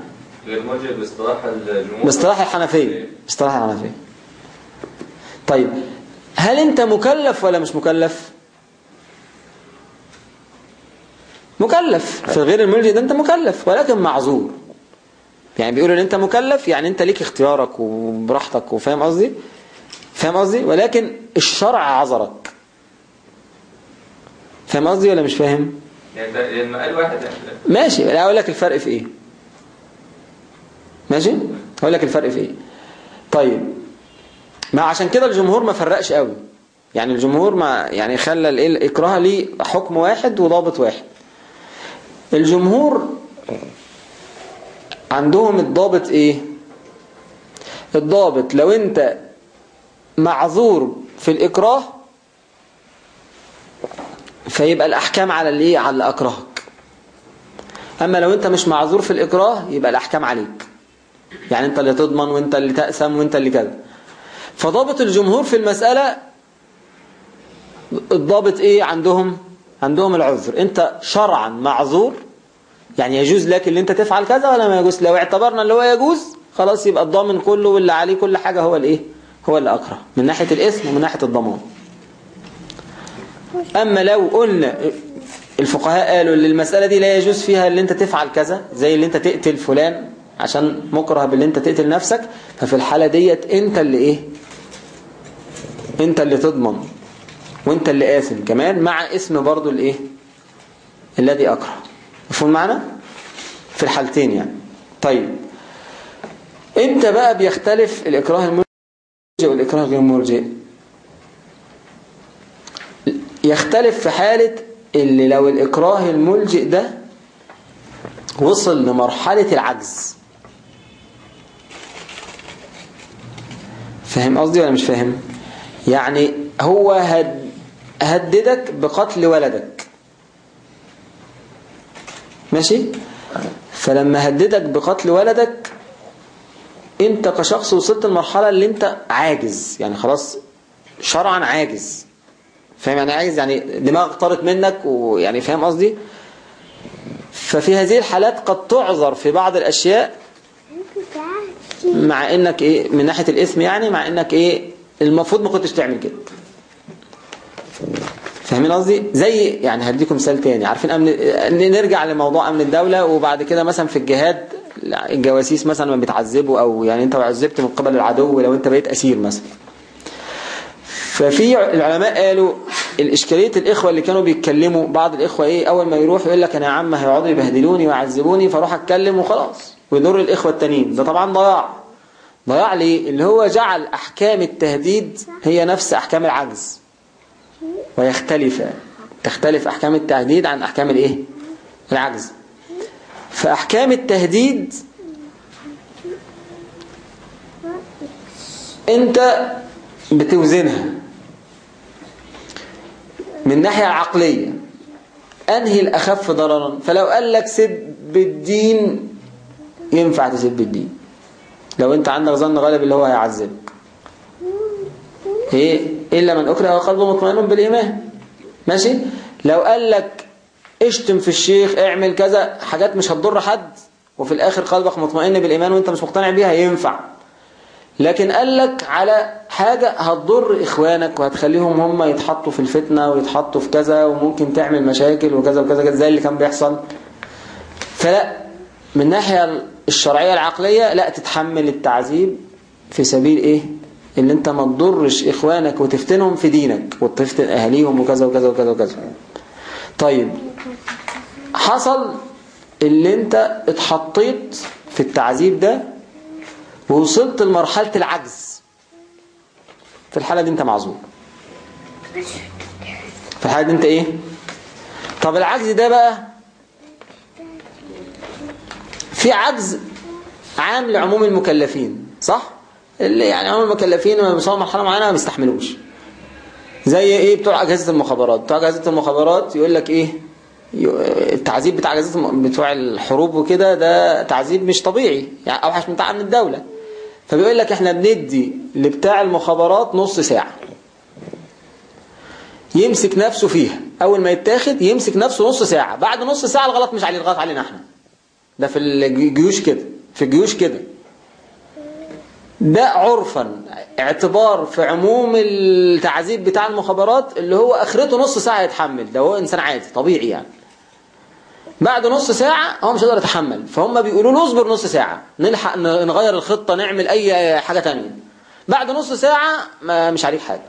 غير ملجئ باصطلاح الجمهور. باصطلاح الحنفية. باصطلاح الحنفية. طيب هل أنت مكلف ولا مش مكلف؟ مكلف. في غير الملجئ ده أنت مكلف ولكن معذور. يعني بيقولوا إن أنت مكلف يعني أنت ليك اختيارك وبراحتك وفاهم قصدي؟ فاهم قصدي؟ ولكن الشرع عذرك. فاهم قصدي ولا مش فاهم؟ يعني ده يعني ما قال واحد يعني. ماشي لا أقول لك الفرق في إيه؟ ماشي؟ أقول لك الفرق في إيه؟ طيب ما عشان كده الجمهور ما فرقش قوي. يعني الجمهور ما يعني خلى الإيه الإكراه ليه حكم واحد وضابط واحد. الجمهور عندهم الضابط إيه؟ الضابط لو أنت معذور في الإكراه فيبقى الأحكام على اللي على اللي أكرهك. أما لو أنت مش معذور في الإكراه يبقى الأحكام عليك. يعني أنت اللي تضمن وأنت اللي تأسم وأنت اللي كذا. فضابط الجمهور في المسألة الضابط إيه؟ عندهم عندهم العذر. أنت شرعا معذور يعني يجوز لك اللي أنت تفعل كذا ولا ما يجوز؟ لو اعتبرنا اللي هو يجوز خلاص يبقى الضامن كله واللي عليه كل حاجة هو الإيه؟ هو اللي أكره. من ناحية الإثم ومن ناحية الضمان. أما لو قلنا الفقهاء قالوا ان المسألة دي لا يجوز فيها اللي انت تفعل كذا زي اللي انت تقتل فلان عشان مكره باللي انت تقتل نفسك ففي الحالة ديت انت اللي إيه؟ انت اللي تضمن وانت اللي آثم. كمان مع اسم برضو الايه؟ الذي أكره. مفهوم معنا في الحالتين يعني. طيب. انت بقى بيختلف الإكراه المرجئ والإكراه غير المرجئ. يختلف في حالة اللي لو الإكراه الملجئ ده وصل لمرحلة العجز. فاهم قصدي ولا مش فاهم؟ يعني هو هد هددك بقتل ولدك. ماشي؟ فلما هددك بقتل ولدك انت كشخص وصلت المرحلة اللي انت عاجز. يعني خلاص شرعا عاجز. فاهم؟ يعني عايز يعني دماغك طارت منك ويعني فاهم قصدي؟ ففي هذه الحالات قد تعذر في بعض الأشياء مع إنك إيه من ناحية الاسم يعني مع إنك إيه المفروض ما كنتش تعمل كده. فاهمين قصدي؟ زي يعني هديكم مثال تاني. عارفين امن نرجع لموضوع أمن الدولة وبعد كده مثلا في الجهاد الجواسيس مثلا لما بيتعذبوا أو يعني أنت عذبت من قبل العدو لو أنت بقيت أسير مثلا. ففي العلماء قالوا الإشكالية الإخوة اللي كانوا بيتكلموا بعض الإخوة إيه؟ أول ما يروح يقول لك أنا يا عم هيقعدوا يبهدلوني ويعذبوني فأروح أتكلم وخلاص ويضر الإخوة التانيين. ده طبعا ضياع. ضياع ليه؟ اللي هو جعل أحكام التهديد هي نفس أحكام العجز. ويختلف تختلف أحكام التهديد عن أحكام الإيه؟ العجز. فأحكام التهديد أنت بتوزنها. من الناحية العقلية أنهي الأخف ضررا؟ فلو قال لك سب الدين ينفع تسب الدين. لو أنت عندك ظن غالب اللي هو هيعذبك. إيه؟ إلا من أكره وقلبه مطمئن بالإيمان. ماشي؟ لو قال لك اشتم في الشيخ اعمل كذا حاجات مش هتضر حد وفي الآخر قلبك مطمئن بالإيمان وأنت مش مقتنع بيها ينفع. لكن قال لك على حاجة هتضر إخوانك وهتخليهم هم يتحطوا في الفتنة ويتحطوا في كذا وممكن تعمل مشاكل وكذا وكذا كذا زي اللي كان بيحصل. فلا من الناحية الشرعية العقلية لا تتحمل التعذيب في سبيل إيه؟ اللي أنت ما تضرش إخوانك وتفتنهم في دينك وتفتن أهليهم وكذا وكذا وكذا وكذا. طيب حصل اللي أنت اتحطيت في التعذيب ده ووصلت لمرحلة العجز. في الحالة دي انت معذور في الحالة دي انت إيه؟ طب العجز ده بقى في عجز عام لعموم المكلفين صح؟ اللي يعني عموم المكلفين لما بيوصلوا مرحلة معينة ما بيستحملوش. زي إيه بتوع أجهزة المخابرات؟ بتوع أجهزة المخابرات يقول لك إيه؟ التعذيب بتاع أجهزة بتوع الحروب وكده ده تعذيب مش طبيعي يعني أوحش من من الدولة. فبيقول لك إحنا بندي لبتاع المخابرات نص ساعة. يمسك نفسه فيها. أول ما يتاخد يمسك نفسه نص ساعة. بعد نص ساعة الغلط مش عليه الغلط علينا إحنا. ده في الجيوش كده. في الجيوش كده. ده عرفا اعتبار في عموم التعذيب بتاع المخابرات اللي هو آخرته نص ساعة يتحمل. ده هو إنسان عادي طبيعي يعني. بعد نص ساعة هو مش قادر يتحمل. فهم بيقولوا له اصبر نص ساعة نلحق نغير الخطة نعمل أي حاجة تانية. بعد نص ساعة مش عليك حاجة.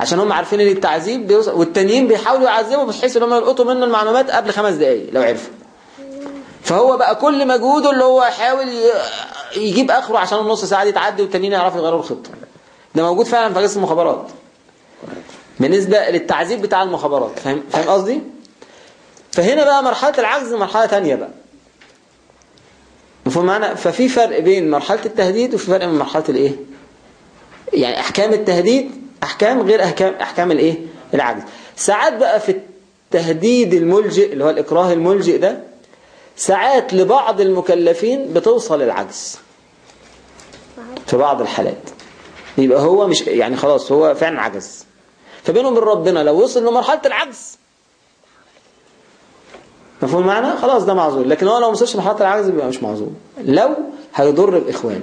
عشان هم عارفين إن التعذيب بيوصل والتانيين بيحاولوا يعذبوا بحيث إن هم يلقطوا منه المعلومات قبل خمس دقايق لو عرفوا. فهو بقى كل مجهوده اللي هو يحاول يجيب آخره عشان النص ساعة دي تعدي والتانيين يعرفوا يغيروا الخطة. ده موجود فعلا في اجهزة المخابرات. بالنسبة للتعذيب بتاع المخابرات فاهم فاهم قصدي؟ فهنا بقى مرحلة العجز مرحلة تانية بقى. مفهوم معنا ففي فرق بين مرحلة التهديد وفي فرق بين مرحلة الإيه؟ يعني أحكام التهديد أحكام غير أحكام أحكام الإيه؟ العجز. ساعات بقى في التهديد الملجئ اللي هو الإكراه الملجئ ده ساعات لبعض المكلفين بتوصل العجز. في بعض الحالات. يبقى هو مش يعني خلاص هو فعلا عجز. فبينه وبين ربنا لو وصل لمرحلة العجز مفهوم معنى؟ خلاص ده معذور. لكن هو لو وصلش لمرحلة العجز بيبقى مش معذور. لو هيضر الإخوان.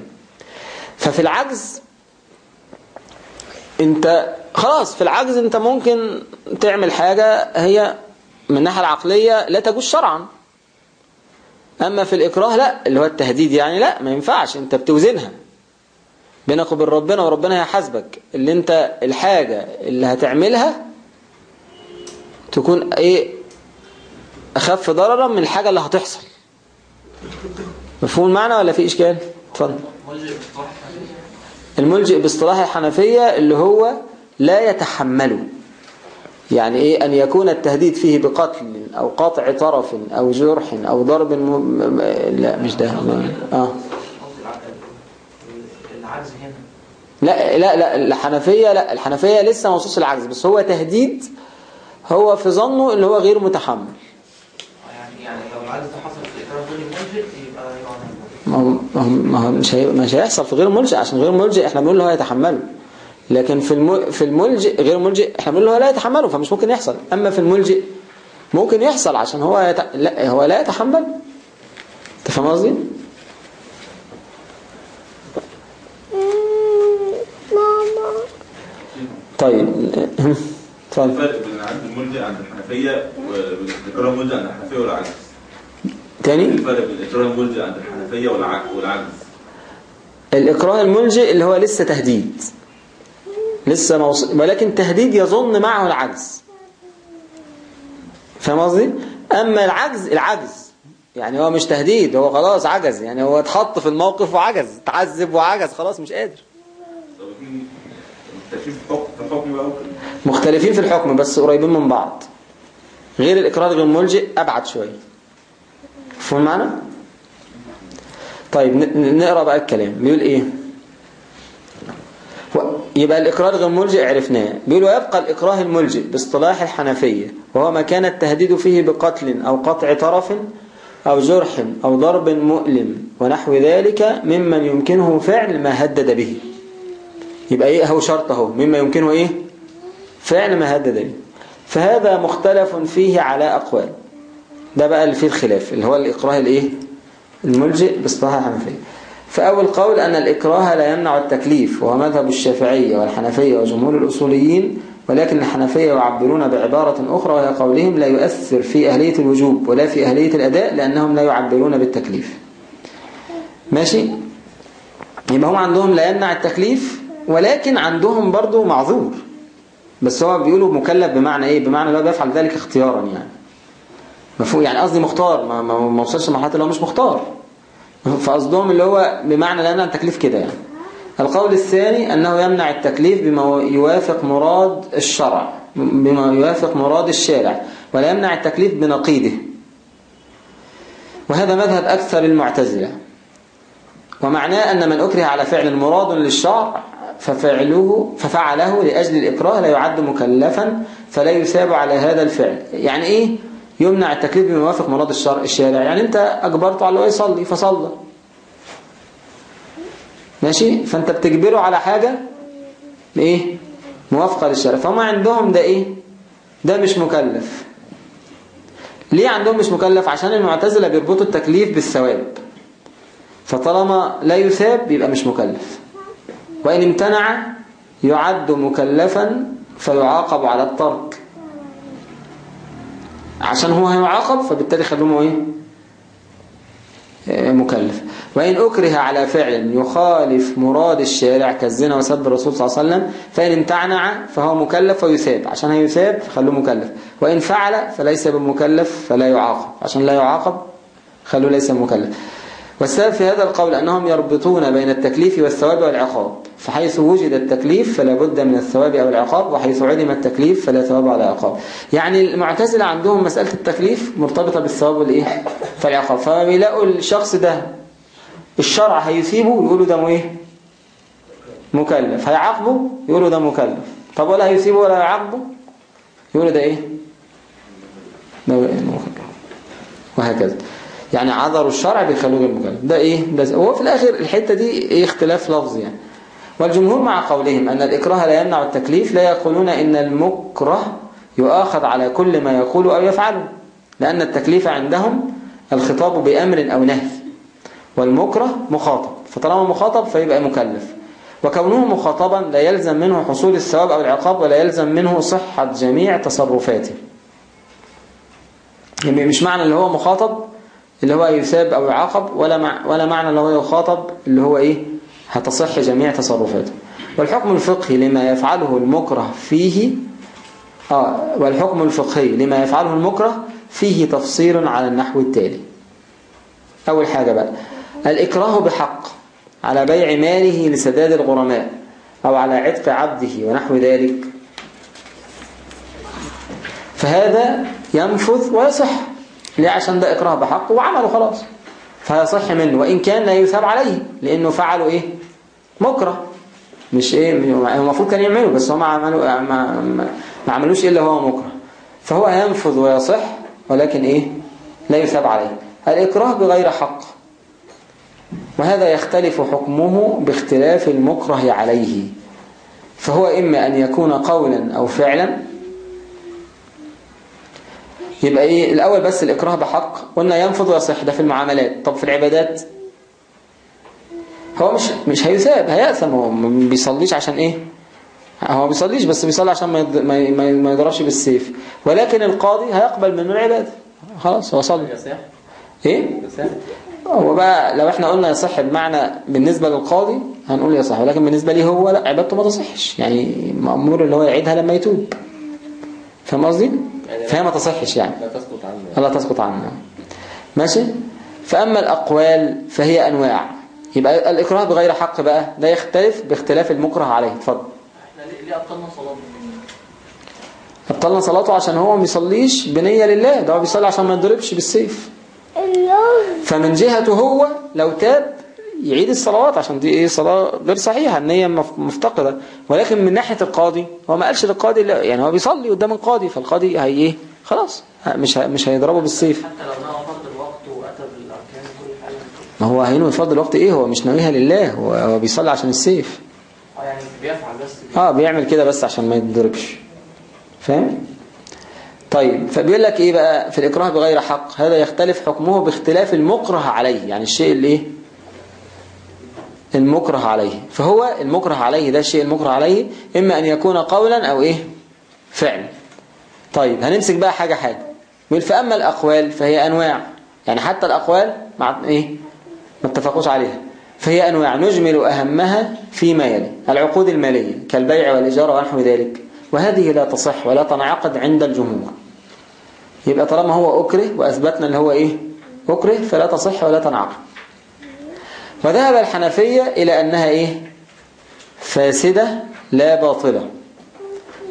ففي العجز انت خلاص في العجز انت ممكن تعمل حاجة هي من الناحية العقلية لا تجوز شرعا. أما في الإكراه لا اللي هو التهديد يعني لا ما ينفعش انت بتوزنها. بينك وبين ربنا وربنا هيحاسبك. اللي انت الحاجة اللي هتعملها تكون إيه؟ أخف ضررا من الحاجة اللي هتحصل. مفهوم المعنى ولا في إشكال؟ اتفضل. الملجئ باصطلاح الحنفية اللي هو لا يتحمله يعني إيه؟ أن يكون التهديد فيه بقتل أو قطع طرف أو جرح أو ضرب م... لا مش ده. هنا لا لا لا الحنفية لا الحنفية لسه ما وصلش العجز بس هو تهديد هو في ظنه اللي هو غير متحمل. يعني لو العجز ده حصل في غير ملجئ يبقى ما هو ما هو- ما هو مش هي... مش هيحصل في غير ملجئ. عشان غير ملجئ إحنا بنقول له هو يتحمله. لكن في الم... في الملجئ غير ملجئ إحنا بنقول له هو لا يتحمله فمش ممكن يحصل. أما في الملجئ ممكن يحصل عشان هو يت... لا هو لا يتحمل. أنت فاهم قصدي؟ ماما. طيب. اتفضل الفرق بين عند الملجأ عند الحنفية والإكراه الملجأ عند الحنفية والعجز. تاني؟ الفرق بين الإكراه الملجأ عند الحنفية والع- والعجز. الإكراه الملجئ اللي هو لسه تهديد. لسه موص... ولكن تهديد يظن معه العجز. فاهم قصدي؟ أما العجز العجز. يعني هو مش تهديد هو خلاص عجز. يعني هو اتحط في الموقف وعجز تعذب وعجز خلاص مش قادر. طب في الحكم بقى. مختلفين في الحكم بس قريبين من بعض. غير الإكراه غير الملجئ أبعد شوية فهم معنا؟ طيب نقرأ بقى الكلام. بيقول إيه؟ يبقى الإكراه غير الملجئ عرفناه. بيقول ويبقى الإكراه الملجئ باصطلاح الحنفية وهو ما كان التهديد فيه بقتل أو قطع طرف أو جرح أو ضرب مؤلم ونحو ذلك ممن يمكنه فعل ما هدد به. يبقى إيه؟ هو شرط أهو. مما يمكنه إيه؟ ما هدد به فهذا مختلف فيه على أقوال. ده بقى اللي فيه الخلاف اللي هو الإكراه الإيه؟ الملجئ باصطلاح الحنفية فأول قول أن الإكراه لا يمنع التكليف وهو مذهب الشافعية والحنفية وجمهور الأصوليين ولكن الحنفية يعبرون بعبارة أخرى وهي قولهم لا يؤثر في أهلية الوجوب ولا في أهلية الأداء لأنهم لا يعبرون بالتكليف. ماشي؟ يبقى هم عندهم لا يمنع التكليف ولكن عندهم برضو معذور. بس هو بيقولوا مكلف بمعنى إيه؟ بمعنى لا بيفعل ذلك اختيارا يعني. مفهوم يعني قصدي مختار ما ما ما وصلش لمرحلة اللي هو مش مختار. فقصدهم اللي هو بمعنى لا يمنع التكليف كده يعني. القول الثاني أنه يمنع التكليف بما يوافق مراد الشرع بما يوافق مراد الشارع ولا يمنع التكليف بنقيضه وهذا مذهب أكثر المعتزلة. ومعناه أن من أكره على فعل مراد للشرع ففعله ففعله لأجل الإكراه لا يعد مكلفا فلا يثاب على هذا الفعل. يعني إيه؟ يمنع التكليف بما يوافق مراد الشرع الشارع. يعني أنت أجبرته على يصلي فصلى. ماشي؟ فأنت بتجبره على حاجة إيه موافقة للشرع فهم عندهم ده إيه؟ ده مش مكلف. ليه عندهم مش مكلف؟ عشان المعتزلة بيربطوا التكليف بالثواب. فطالما لا يثاب يبقى مش مكلف. وإن امتنع يعد مكلفا فيعاقب على الترك. عشان هو هيعاقب فبالتالي خلوه إيه؟ آه، مكلف. وإن أكره على فعل يخالف مراد الشارع كالزنا وسب الرسول صلى الله عليه وسلم فإن امتنع فهو مكلف ويثاب. عشان هيثاب خلوه مكلف. وإن فعل فليس بمكلف فلا يعاقب. عشان لا يعاقب خلوه ليس مكلف والسبب في هذا القول أنهم يربطون بين التكليف والثواب والعقاب. فحيث وجد التكليف فلا بد من الثواب أو العقاب وحيث علم التكليف فلا ثواب ولا عقاب. يعني المعتزلة عندهم مسألة التكليف مرتبطة بالثواب والإيه؟ فالعقاب. فما بيلاقوا الشخص ده الشرع هيثيبه يقولوا ده إيه؟ مكلف. هيعاقبه يقولوا ده مكلف. طب ولا هيثيبه ولا يعاقبه يقولوا ده إيه؟ ده مكلف. وهكذا. يعني عذروا الشرع بيخلوه غير مكلف ده إيه؟ ده هو في الآخر الحتة دي إيه؟ اختلاف لفظي يعني. والجمهور مع قولهم أن الإكراه لا يمنع التكليف لا يقولون إن المكره يؤاخذ على كل ما يقول أو يفعله لأن التكليف عندهم الخطاب بأمر أو نهي. والمكره مخاطب فطالما مخاطب فيبقى مكلف. وكونه مخاطبا لا يلزم منه حصول الثواب أو العقاب ولا يلزم منه صحة جميع تصرفاته. يعني مش معنى اللي هو مخاطب اللي هو يثاب أو يعاقب ولا مع ولا معنى اللي هو يخاطب اللي هو إيه؟ هتصح جميع تصرفاته. والحكم الفقهي لما يفعله المكره فيه آه والحكم الفقهي لما يفعله المكره فيه تفصيل على النحو التالي. أول حاجة بقى الإكراه بحق على بيع ماله لسداد الغرماء أو على عتق عبده ونحو ذلك. فهذا ينفذ ويصح. ليه؟ عشان ده إكراه بحق وعمله خلاص. فيصح منه. وإن كان لا يثاب عليه لأنه فعله إيه؟ مكره. مش إيه؟ المفروض كان يعمله بس هو ما, ما, ما عملوش إلا هو مكره. فهو ينفذ ويصح ولكن إيه؟ لا يثاب عليه. الإكراه بغير حق. وهذا يختلف حكمه باختلاف المكره عليه. فهو إما أن يكون قولا أو فعلا يبقى إيه؟ الأول بس الإكراه بحق قلنا ينفض ويصح. ده في المعاملات. طب في العبادات؟ هو مش مش هيثاب هيأثم. هو ما بيصليش عشان إيه؟ هو ما بيصليش بس بيصلي عشان ما ما ما يضربش بالسيف. ولكن القاضي هيقبل منه العبادة. خلاص هو صلي إيه؟ هو بقى لو إحنا قلنا يصح بمعنى بالنسبة للقاضي هنقول يصح. ولكن بالنسبة ليه هو لا عبادته ما تصحش. يعني مأمور اللي هو يعيدها لما يتوب. فاهم قصدي؟ فهي ما تصحش يعني. لا تسقط عنه. لا تسقط عنه. ماشي؟ فأما الأقوال فهي أنواع. يبقى الإكراه بغير حق بقى ده يختلف باختلاف المكره عليه. اتفضل. إحنا ليه- أبطلنا صلاة أبطلنا صلاته عشان هو ما بيصليش بنية لله. ده هو بيصلي عشان ما يضربش بالسيف. الله فمن جهته هو لو تاب يعيد الصلوات عشان دي إيه صلاة غير صحيحة النية مف- مفتقدة. ولكن من ناحية القاضي هو ما قالش للقاضي يعني هو بيصلي قدام القاضي فالقاضي هي إيه؟ خلاص مش مش هيضربه بالسيف. حتى لو نوى فرض الوقت وأتى بالأركان وكل حاجة. ما هو هينوي فضل الوقت إيه؟ هو مش ناويها لله هو, هو بيصلي عشان السيف. آه يعني بيفعل بس كده. آه بيعمل كده بس عشان ما يتضربش. فاهم؟ طيب فبيقول لك إيه بقى في الإكراه بغير حق؟ هذا يختلف حكمه باختلاف المكره عليه يعني الشيء اللي إيه؟ المكره عليه. فهو المكره عليه ده الشيء المكره عليه إما أن يكون قولا أو إيه؟ فعل طيب هنمسك بقى حاجة حاجة. يقول فأما الأقوال فهي أنواع. يعني حتى الأقوال مع إيه؟ ما اتفقوش عليها. فهي أنواع. نجمل أهمها فيما يلي العقود المالية كالبيع والإجارة ونحو ذلك. وهذه لا تصح ولا تنعقد عند الجمهور. يبقى طالما هو أكره وأثبتنا اللي هو إيه؟ أكره فلا تصح ولا تنعقد. وذهب الحنفية إلى أنها إيه؟ فاسدة لا باطلة.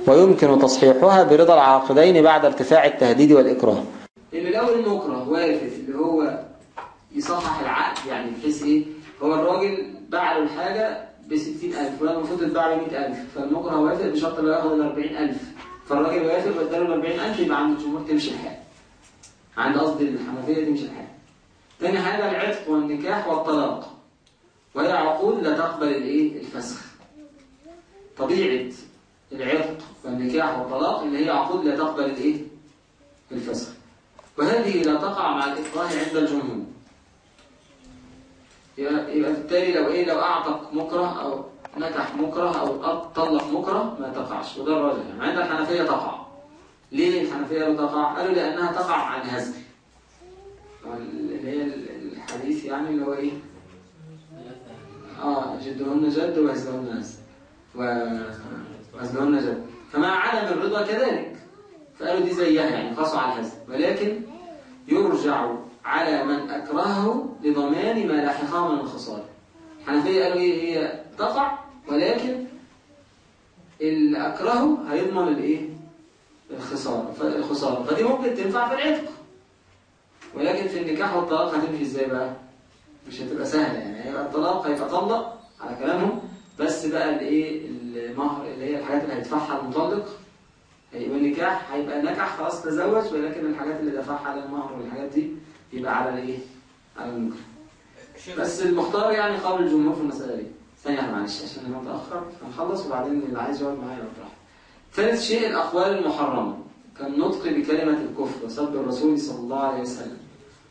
ويمكن تصحيحها برضا العاقدين بعد ارتفاع التهديد والإكراه. اللي الأول المكره وافد اللي هو يصحح العقد يعني بحيث إيه؟ هو الراجل باع له الحاجة ب 60000 ولا المفروض تتباع ب 100000 فالمكره وافق بشرط انه ياخد ال 40000 فالراجل وافق واداله ال 40000 يبقى عند الجمهور تمشي الحال. عند قصدي الحنفية تمشي الحال. تاني حاجة العتق والنكاح والطلاق. وهي عقود لا تقبل الإيه؟ الفسخ. طبيعة العتق والنكاح والطلاق اللي هي عقود لا تقبل الإيه؟ الفسخ. وهذه لا تقع مع الإكراه عند الجمهور. يبقى بالتالي لو إيه؟ لو أعتق مكره أو نكح مكره أو طلق مكره ما تقعش. وده الراجح. يعني عند الحنفية تقع. ليه الحنفية لا تقع؟ قالوا لأنها تقع عن هزل. اللي هي الحديث يعني اللي هو إيه؟ آه جدهن جد وهزلهن هزل وهزلهن جد فمع عدم الرضا كذلك. فقالوا دي زيها يعني قاسوا على الهزل. ولكن يرجع على من أكرهه لضمان ما لاحقه من الخسارة الحنفية قالوا إيه هي تقع ولكن اللي أكرهه هيضمن الإيه؟ الخسارة الخسارة فدي ممكن تنفع في العتق. ولكن في النكاح والطلاق هتمشي إزاي بقى؟ مش هتبقى سهلة يعني. هيبقى الطلاق هيبقى طلق على كلامهم بس بقى الايه المهر اللي هي الحاجات اللي هيدفعها المطلق هيبقى النكاح هيبقى نكح خلاص تزوج ولكن الحاجات اللي دفعها على المهر والحاجات دي يبقى على الإيه؟ على المكر. بس المختار يعني قول الجمهور في المسألة دي. ثانية معلش عشان أنا متأخر هنخلص وبعدين اللي عايز يقعد معايا يطرح ثالث شيء الأقوال المحرمة. كالنطق بكلمة الكفر وسب الرسول صلى الله عليه وسلم.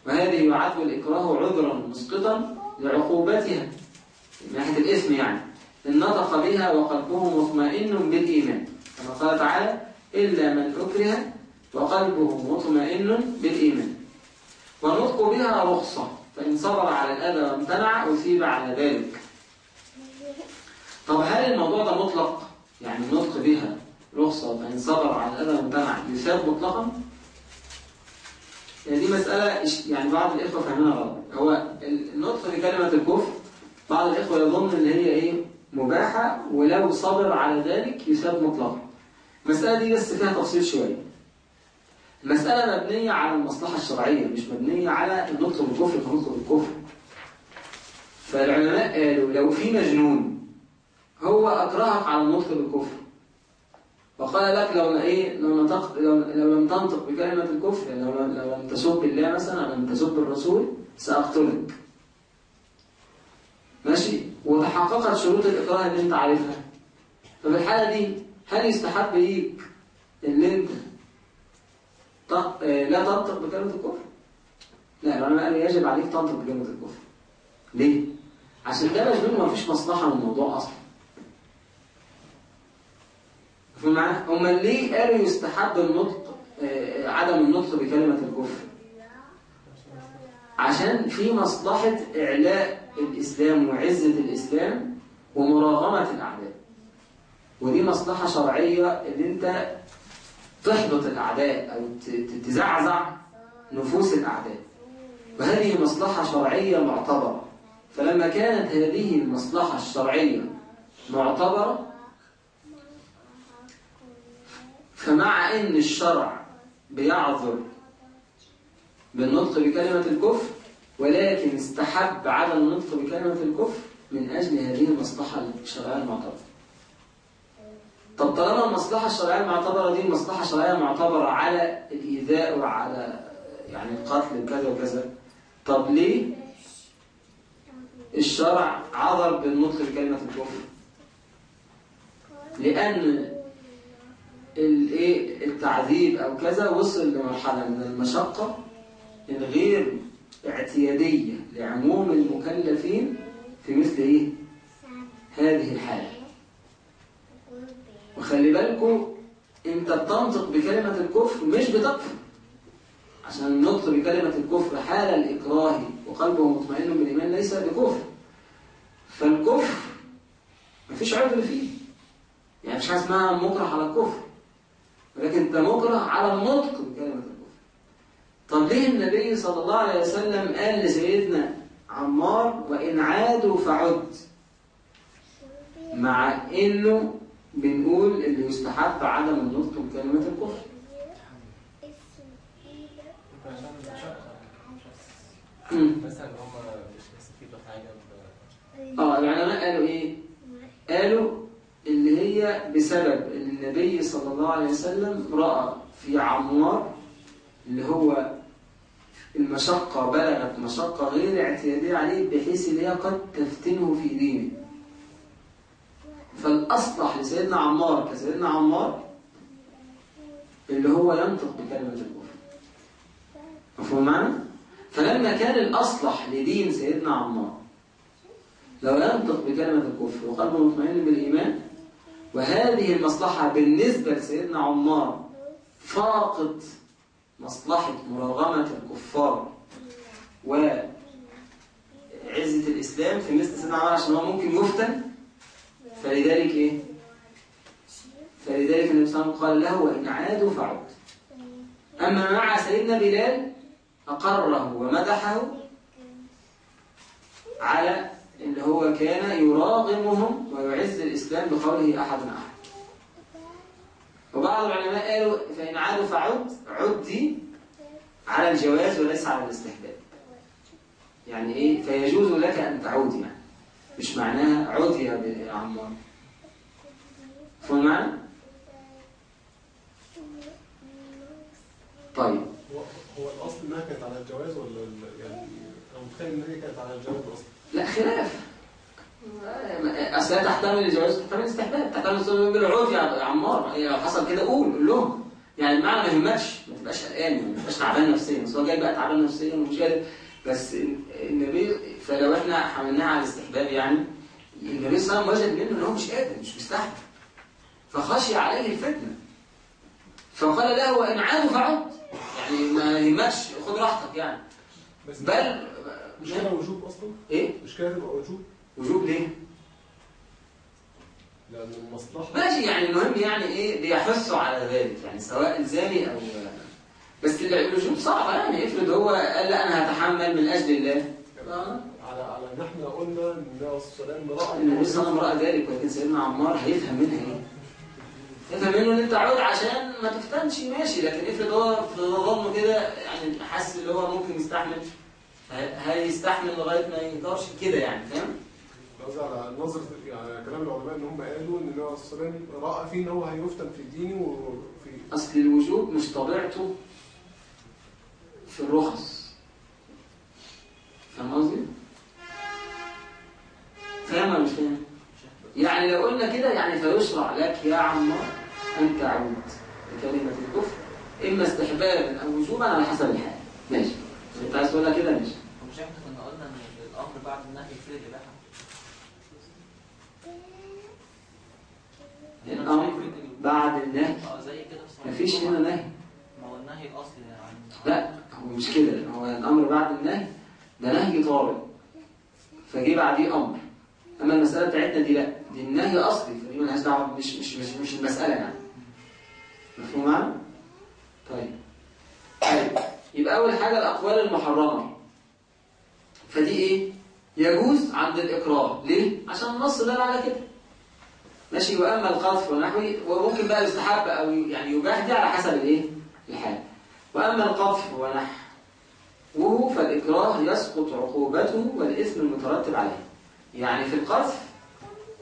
وهذه يعد الإكراه عذرا مسقطا لعقوبتها. من ناحية الإثم يعني. إن نطق بها وقلبه مطمئن بالإيمان. كما قال تعالى إلا من أكره وقلبه مطمئن بالإيمان. والنطق بها رخصة. فإن صبر على الأذى وامتنع أثيب على ذلك. طب هل الموضوع ده مطلق؟ يعني النطق بها رخصة. فإن صبر على الأذى وامتنع يثاب مطلقا؟ يعني دي مسألة يعني بعض الإخوة فاهمينها غلط. هو النطق بكلمة الكفر بعض الإخوة يظن إن هي إيه؟ مباحة ولو صبر على ذلك يثاب مطلقا. المسألة دي بس فيها تفصيل شوية. المسألة مبنية على المصلحة الشرعية مش مبنية على النطق بالكفر كنطق بالكفر. فالعلماء قالوا لو في مجنون هو أكرهك على النطق بالكفر. وقال لك لو إيه لو نطقت لو, لو لم تنطق بكلمة الكفر لو, لو لم تسب الله مثلا أو لم تسب الرسول سأقتلك. ماشي؟ وتحققت شروط الإكراه اللي أنت عارفها. ففي الحالة دي هل يستحب ليك إن أنت ت- آه، لا تنطق بكلمة الكفر؟ لا العلماء قالوا يجب عليك تنطق بكلمة الكفر. ليه؟ عشان ده مجنون ومفيش مصلحة من الموضوع أصلا. مفهوم؟ هما ليه قالوا يستحب النطق آه، عدم النطق بكلمة الكفر؟ عشان في مصلحة إعلاء الإسلام وعزة الإسلام ومراغمة الأعداء ودي مصلحة شرعية إن أنت تحبط الأعداء أو تزعزع نفوس الأعداء وهذه مصلحة شرعية معتبرة فلما كانت هذه المصلحة الشرعية معتبرة فمع إن الشرع بيعذر بالنطق بكلمة الكفر ولكن استحب عدم النطق بكلمة الكفر من أجل هذه المصلحة الشرعية المعتبرة. طب طالما المصلحة الشرعية المعتبرة دي المصلحة الشرعية المعتبرة على الإيذاء وعلى يعني القتل كذا وكذا طب ليه الشرع عذر بالنطق بكلمة الكفر؟ لأن الايه التعذيب أو كذا وصل لمرحلة من المشقة الغير اعتيادية لعموم المكلفين في مثل إيه؟ هذه الحالة. وخلي بالكم انت بتنطق بكلمة الكفر مش بتكفر عشان النطق بكلمة الكفر حال الإكراه وقلبه مطمئن بالإيمان ليس بكفر. فالكفر مفيش عذر فيه. يعني مش حاجة اسمها مكره على الكفر. ولكن انت مكره على النطق بكلمة الكفر. طب ليه النبي صلى الله عليه وسلم قال لسيدنا عمار وإن عادوا فعد مع إنه بنقول اللي يستحب عدم النطق بكلمة الكفر. مثلا هم مش بيستفيدوا ب- آه العلماء قالوا إيه؟ قالوا اللي هي بسبب إن النبي صلى الله عليه وسلم رأى في عمار اللي هو المشقة بلغت مشقة غير اعتيادية عليه بحيث إن هي قد تفتنه في دينه فالأصلح لسيدنا عمار كسيدنا عمار اللي هو ينطق بكلمة الكفر مفهوم معنا؟ فلما كان الأصلح لدين سيدنا عمار لو ينطق بكلمة الكفر وقلبه مطمئن بالإيمان وهذه المصلحة بالنسبة لسيدنا عمار فاقت مصلحة مراغمة الكفار وعزة الإسلام في مثل سيدنا عمار عشان هو ممكن يفتن فلذلك إيه؟ فلذلك النبي صلى الله عليه وسلم قال له وإن عادوا فعد أما مع سيدنا بلال أقره ومدحه على اللي هو كان يراغمهم ويعز الإسلام بقوله أحد أحد. وبعض العلماء قالوا فإن عادوا فعد عدي على الجواز وليس على الاستحباب. يعني إيه؟ فيجوز لك أن تعود يعني. مش معناها عد يا عمار. فهم معنى؟ طيب. هو الأصل إنها كانت على الجواز ولا يعني أنا متخيل ان هي كانت على الجواز أصلا لا خلاف. أصل هي تحتمل الجواز تحتمل الاستحباب تحتمل الصلاه بالعود يا عمار. هي لو حصل كده قول قول لهم. يعني المعنى ما يهمكش. ما تبقاش قلقان ما تبقاش تعبان نفسيا. بس هو جاي بقى تعبان نفسيا ومش قادر بس النبي فلو إحنا حملناها على الاستحباب يعني النبي صلى الله عليه وسلم وجد منه إن هو مش قادر مش مستحمل فخشي عليه الفتنة. فقال له وإن عادوا فعد. يعني ما يهمكش خد راحتك يعني. بل مش كده وجوب أصلا؟ إيه؟ مش كده تبقى وجوب؟ وجوب ليه؟ لأن المصلحة ماشي يعني المهم يعني إيه؟ بيحثوا على ذلك يعني سواء الزاني أو بس الوجوب صعبه يعني افرض هو قال لا أنا هتحمل من أجل الله. آه. على على ان إحنا قلنا إن النبي صلى الله عليه وسلم النبي صلى الله عليه وسلم رأى ذلك ولكن سيدنا عمار هيفهم منها إيه؟ يفهم منه إن أنت عود عشان ما تفتنش ماشي لكن افرض هو في ظنه كده يعني حاسس إن هو ممكن يستحمل. هيستحمل لغاية ما يقدرش كده يعني فاهم؟ قصدي على نظرة يعني كلام العلماء إن هم قالوا إن النبي عليه وسلم رأى فيه إن هو هيفتن في دينه وفي أصل الوجوب مش طبيعته في الرخص فاهم قصدي؟ فاهم ولا مش فاهم؟ يعني لو قلنا كده يعني فيشرع لك يا عمار أن تعود بكلمة الكفر إما استحبابا أو وجوبا على حسب الحال ماشي أنت عايز تقولها كده ماشي ومش إحنا كنا قلنا ان الأمر بعد النهي يفيد الاباحه الأمر بعد النهي. آه زي كده في مفيش. هنا نهي. ما هو النهي الاصلي يعني. لا هو مش كده. هو الأمر بعد النهي ده نهي طارئ. فجي بعديه أمر. أما المسألة بتاعتنا دي لا. دي النهي أصلي. فدي ملهاش دعوة مش مش مش مش المسألة يعني. مفهوم معنا؟ طيب. طيب. يبقى أول حاجة الأقوال المحرمة. فدي إيه؟ يجوز عند الإكراه ليه؟ عشان النص دل على كده ماشي وأما القذف ونحوه وممكن بقى يستحب أو يعني يباح دي على حسب الإيه؟ الحال وأما القذف ونحوه فالإكراه يسقط عقوبته والإثم المترتب عليه يعني في القذف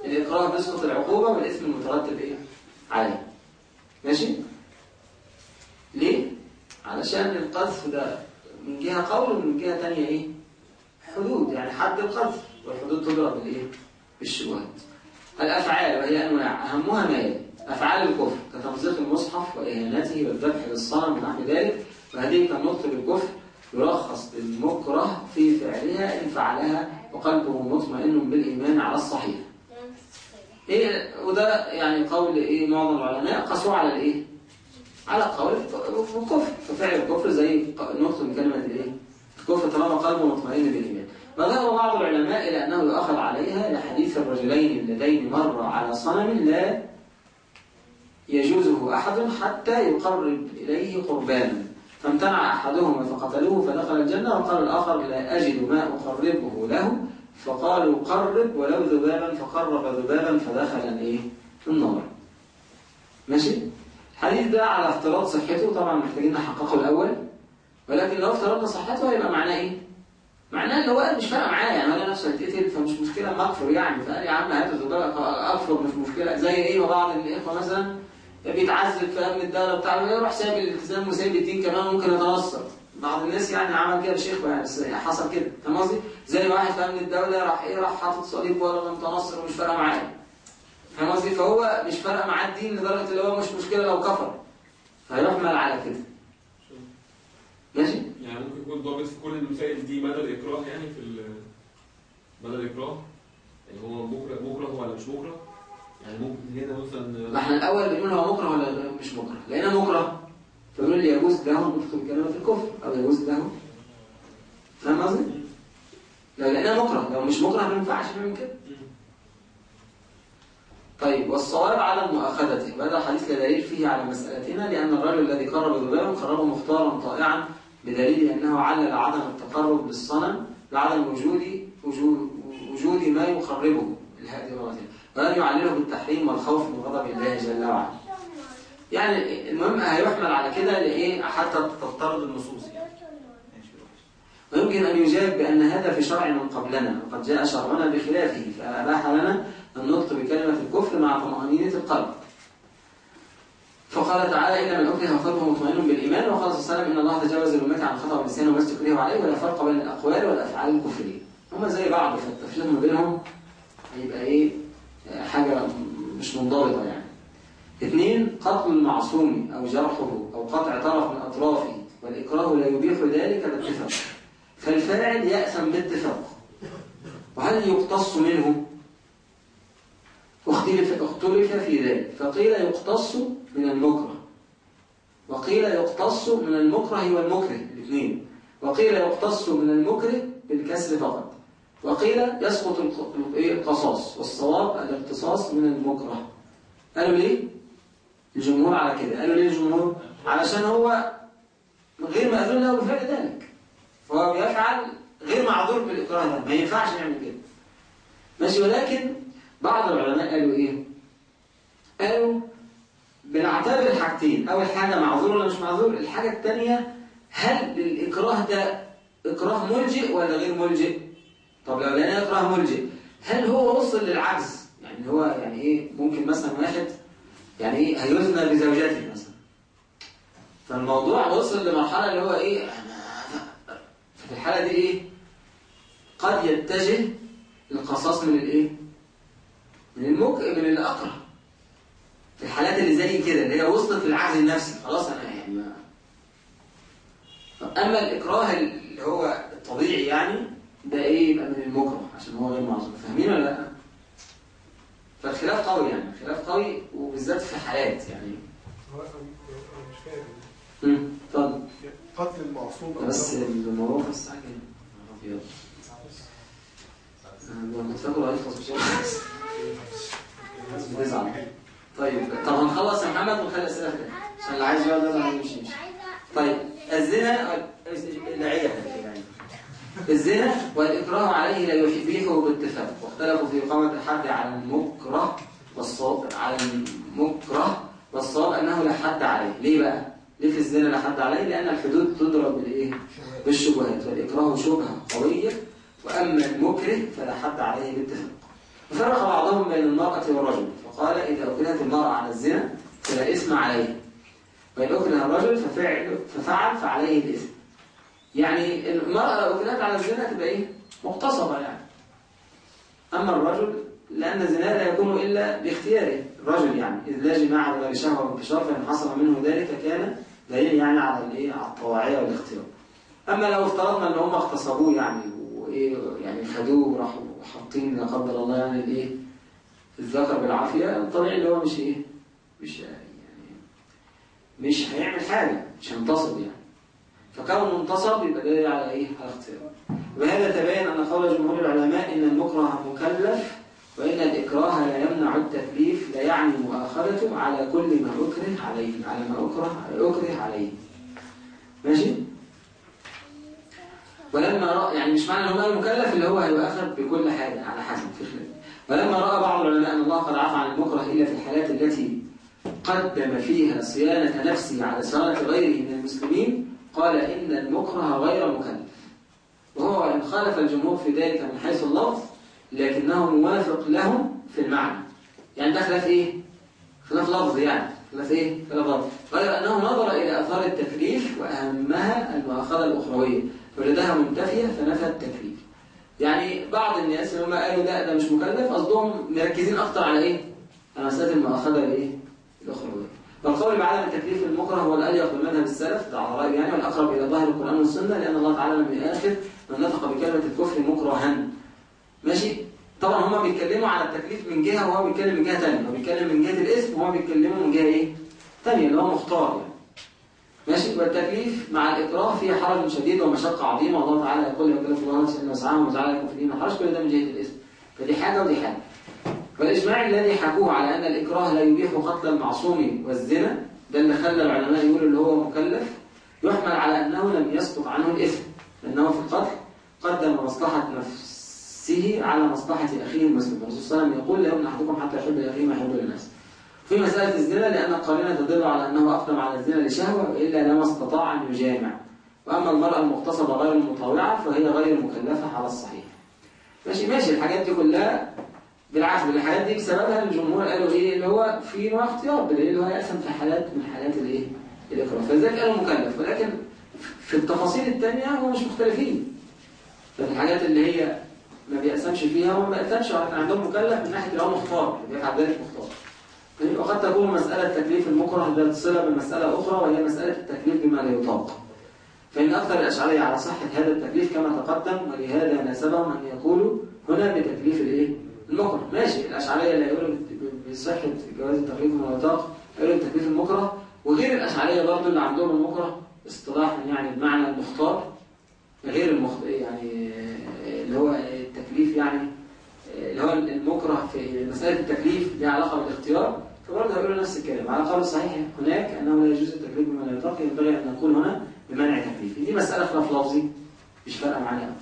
الإكراه بيسقط العقوبة والإثم المترتب إيه؟ عليه ماشي؟ ليه؟ علشان القذف ده من جهة قول ومن جهة تانية إيه؟ حدود يعني حد القذف. والحدود تضرب بالإيه؟ بالشبهات. الأفعال وهي أنواع. أهمها ما يلي أفعال الكفر كتمزيق المصحف وإهانته والذبح للصنم ونحو ذلك. وهذه كالنطق بالكفر يرخص للمكره في فعلها إن فعلها وقلبه مطمئن بالإيمان على الصحيح. إيه وده يعني قول إيه معظم العلماء قسوا على الإيه؟ على قول الكفر. ففعل الكفر زي نطق من كلمة الإيه؟ الكفر طالما قلبه مطمئن بالإيمان. وذهب بعض العلماء إلى أنه يؤخذ عليها لحديث الرجلين اللذين مر على صنم لا يجوزه أحد حتى يقرب إليه قربانا فامتنع أحدهما فقتلوه فدخل الجنة وقال الآخر لا أجد ما أقربه له فقالوا قرب ولو ذبابا فقرب ذبابا فدخل الإيه؟ النار ماشي؟ الحديث ده على افتراض صحته طبعا محتاجين نحققه الأول ولكن لو افترضنا صحته هيبقى معناه إيه؟ معناه اللي هو قال مش فارقة معايا يعني أنا نفسي هتقتل فمش مشكلة اما اكفر يعني. فقال يا عم هات الزباله اكفر مش مشكلة. زي إيه وبعض الاخوه مثلا بيتعذب في امن الدولة بتاعه يروح سايب الالتزام وسايب الدين كمان ممكن يتنصر. بعض الناس يعني عمل كده بشيخ يعني بس حصل كده. فاهم قصدي؟ زي واحد في امن الدولة راح إيه راح حاطط صليب ولا متنصر ومش فارقة معاه. فاهم قصدي؟ فهو مش فارقة معاه الدين لدرجة اللي هو مش مشكلة لو كفر. فيحمل على كده. ماشي؟ يعني ممكن يكون ضابط في كل المسائل دي مدى الإكراه يعني في مدى الإكراه يعني هو مكره مكره ولا مش مكره يعني ممكن هنا ما مثلا إحنا الأول بنقول هو مكره ولا مش مكره لقينا مكره فبنقول يجوز له النطق بكلمه الكفر أو يجوز له فاهم قصدي؟ لو لقينا مكره لو مش مكره ما ينفعش نعمل كده. طيب والصواب على مؤاخذته وهذا الحديث لا دليل فيه على مسألتنا لأن الرجل الذي قرب ذبابا قربه مختارا طائعا بدليل أنه علل عدم التقرب بالصنم بعدم وجود وجود, ما يقربه الهادي مرتين ولم يعلله بالتحريم والخوف من غضب الله جل وعلا. يعني المهم هيحمل على كده لإيه؟ حتى تضطرد النصوص يعني. ويمكن أن يجاب بأن هذا في شرع من قبلنا وقد جاء شرعنا بخلافه فأباح لنا النطق بكلمة الكفر مع طمأنينة القلب. فقال تعالى إلا من أكره وقلبه مطمئن بالإيمان وقال صلى الله عليه وسلم إن الله تجاوز للأمة عن الخطأ والنسيان وما استكره عليه ولا فرق بين الأقوال والأفعال الكفرية. هما زي بعض فالتفريق ما بينهم هيبقى إيه؟ حاجة مش منضبطة يعني. اثنين قتل المعصوم أو جرحه أو قطع طرف من أطرافه والإكراه لا يبيح ذلك باتفاق فالفاعل يأثم باتفاق وهل يقتص منه؟ اختلف, اختلف في ذلك. فقيل يقتص من المكره. وقيل يقتص من المكره والمكره الاثنين. وقيل يقتص من المكره بالكسر فقط. وقيل يسقط القصاص. والصواب الاقتصاص من المكره. قالوا ليه؟ الجمهور على كده. قالوا ليه الجمهور؟ علشان هو غير مأذون له بفعل ذلك. فهو بيفعل غير معذور بالإكراه. ده ما ينفعش يعمل كده. ماشي ولكن بعض العلماء قالوا إيه؟ قالوا بنعتبر حاجتين أول حاجة معذور ولا مش معذور؟ الحاجة الثانية هل الإكراه ده إكراه ملجئ ولا غير ملجئ؟ طب لو لقينا إكراه ملجئ هل هو وصل للعجز؟ يعني هو يعني إيه؟ ممكن مثلا واحد يعني إيه؟ هيزنى بزوجته مثلا. فالموضوع وصل لمرحلة اللي هو إيه؟ في الحالة دي إيه؟ قد يتجه القصاص من الإيه؟ من المك من الاقرع في الحالات اللي زي كده اللي هي وصلت للعجز النفسي. خلاص أنا يعني ما طب أما الإكراه اللي هو الطبيعي يعني ده إيه يبقى من المكره؟ عشان هو غير معذور فاهمين ولا لأ؟ فالخلاف قوي يعني. الخلاف قوي وبالذات في حالات يعني. هو أنا أنا مش فاهم. امم اتفضل قتل المعصوم. بس الموضوع في الساعة طيب طب هنخلص يا محمد ونخلي الاسئله الآخر. عشان اللي عايز يقعد لازم يمشي يمشي طيب الزنا العية الزنا والإكراه عليه لا يبيحه باتفاق واختلفوا في إقامة الحد على المكره والصواب على المكره والصواب أنه لا حد عليه ليه بقى؟ ليه في الزنا لا حد عليه؟ لأن الحدود تضرب بالإيه؟ بالشبهات والإكراه شبهة قوية وأما المكره فلا حد عليه باتفاق وفرق بعضهم بين المرأة والرجل فقال إذا أكرهت المرأة على الزنا فلا إثم عليه. وإن أكره الرجل ففعل ففعل فعليه الإثم يعني المرأة لو أكرهت على الزنا تبقى إيه؟ مغتصبة يعني. أما الرجل لأن الزنا لا يكون إلا باختياره الرجل يعني. إذ لا جماع بغير شهوة وانتشار فإن حصل منه ذلك كان دليل يعني على الإيه؟ على الطواعية والاختيار. أما لو افترضنا إن هم اغتصبوه يعني وإيه يعني خدوه وراحوا حاطين لا قدر الله يعني الإيه؟ الذكر بالعافية الطبيعي اللي هو مش إيه؟ مش يعني مش هيعمل حاجة مش هينتصب يعني فكون منتصب يبقى دليل على إيه على اختيار وبهذا تبين أن قول جمهور العلماء إن المكره مكلف وإن الإكراه لا يمنع التكليف لا يعني مؤاخذته على كل ما اكره عليه على ما اكره اكره عليه ماشي ولما رأى يعني مش معنى إن هو مكلف اللي هو هيؤاخذ بكل حاجة على حسب في ولما رأى بعض العلماء أن الله قد عفى عن المكره إلا في الحالات التي قدم فيها صيانة نفسه على صيانة غيره من المسلمين قال إن المكره غير مكلف. وهو إن خالف الجمهور في ذلك من حيث اللفظ لكنه موافق لهم في المعنى. يعني ده خلاف إيه؟ خلاف لفظ يعني. خلاف إيه؟ خلاف لفظ. غير أنه نظر إلى أثار التكليف وأهمها المؤاخذة الأخروية. فولدها منتفية فنفى التكليف يعني بعض الناس اللي هم قالوا لا ده مش مكلف قصدهم مركزين أكتر على إيه؟ على مسألة المؤاخذة الإيه؟ الأخروية فالقول بعدم التكليف المكره هو الأليق بمذهب السلف ده على رأي يعني والأقرب إلى ظاهر القرآن والسنة لأن الله تعالى لم يآخذ من نطق بكلمة الكفر مكرها ماشي طبعا هما بيتكلموا على التكليف من جهة وهو بيتكلم من جهة تانية هو بيتكلم من جهة الاسم وهو بيتكلموا من جهة إيه؟ تانية اللي هو مختار يعني ماشي؟ والتكليف مع الإكراه فيه حرج شديد ومشقة عظيمة. والله تعالى يقول يكلف الله نفسا وسعها في الدين حرج. كل ده من جهة الإسم. فدي حاجة ودي حاجة. والإجماع الذي حكوه على أن الإكراه لا يبيح قتل المعصوم والزنا ده اللي خلى العلماء يقولوا اللي هو مكلف يحمل على أنه لم يسقط عنه الإثم. لأنه في القتل قدم مصلحة نفسه على مصلحة أخيه المسلم الرسول صلى الله عليه وسلم يقول يؤمن أحدكم حتى يحب لأخيه ما يحب للناس في مسألة الزنا لأن القرينة تدل على أنه أقدم على الزنا لشهوة وإلا لما استطاع أن يجامع. وأما المرأة المغتصبة غير المطاوعة فهي غير مكلفة على الصحيح. ماشي ماشي الحاجات دي كلها بالعكس الحاجات دي بسببها الجمهور قالوا إيه اللي هو في نوع اختيار بدليل هو يقسم في حالات من حالات الإيه؟ الإكراه. فلذلك قالوا مكلف ولكن في التفاصيل الثانية هم مش مختلفين. فالحاجات اللي هي ما بيقسمش فيها هو ما بيقسمش عندهم مكلف من ناحية اللي هو مختار اللي بيفعل ذلك مختار. وقد تكون مسألة تكليف المكره ذات صلة بمسألة أخرى وهي مسألة التكليف بما لا يطاق. فإن أكثر الأشعرية على صحة هذا التكليف كما تقدم ولهذا ناسبهم أن يقولوا هنا بتكليف الإيه؟ المكره. ماشي الأشعرية اللي يقولوا بصحة جواز التكليف بما لا يطاق يقولوا بتكليف المكره. وغير الأشعرية برضه اللي عندهم المكره اصطلاحا يعني بمعنى المختار غير المخ... يعني اللي هو التكليف يعني اللي هو المكره في مسألة التكليف لها علاقة بالاختيار فبرضه هيقولوا نفس الكلام. على قول صحيح هناك أنه لا يجوز التكليف بما لا يطاق ينبغي أن نقول هنا بمنع تكليفي دي مسألة خلاف لفظي مش فارقة معانا.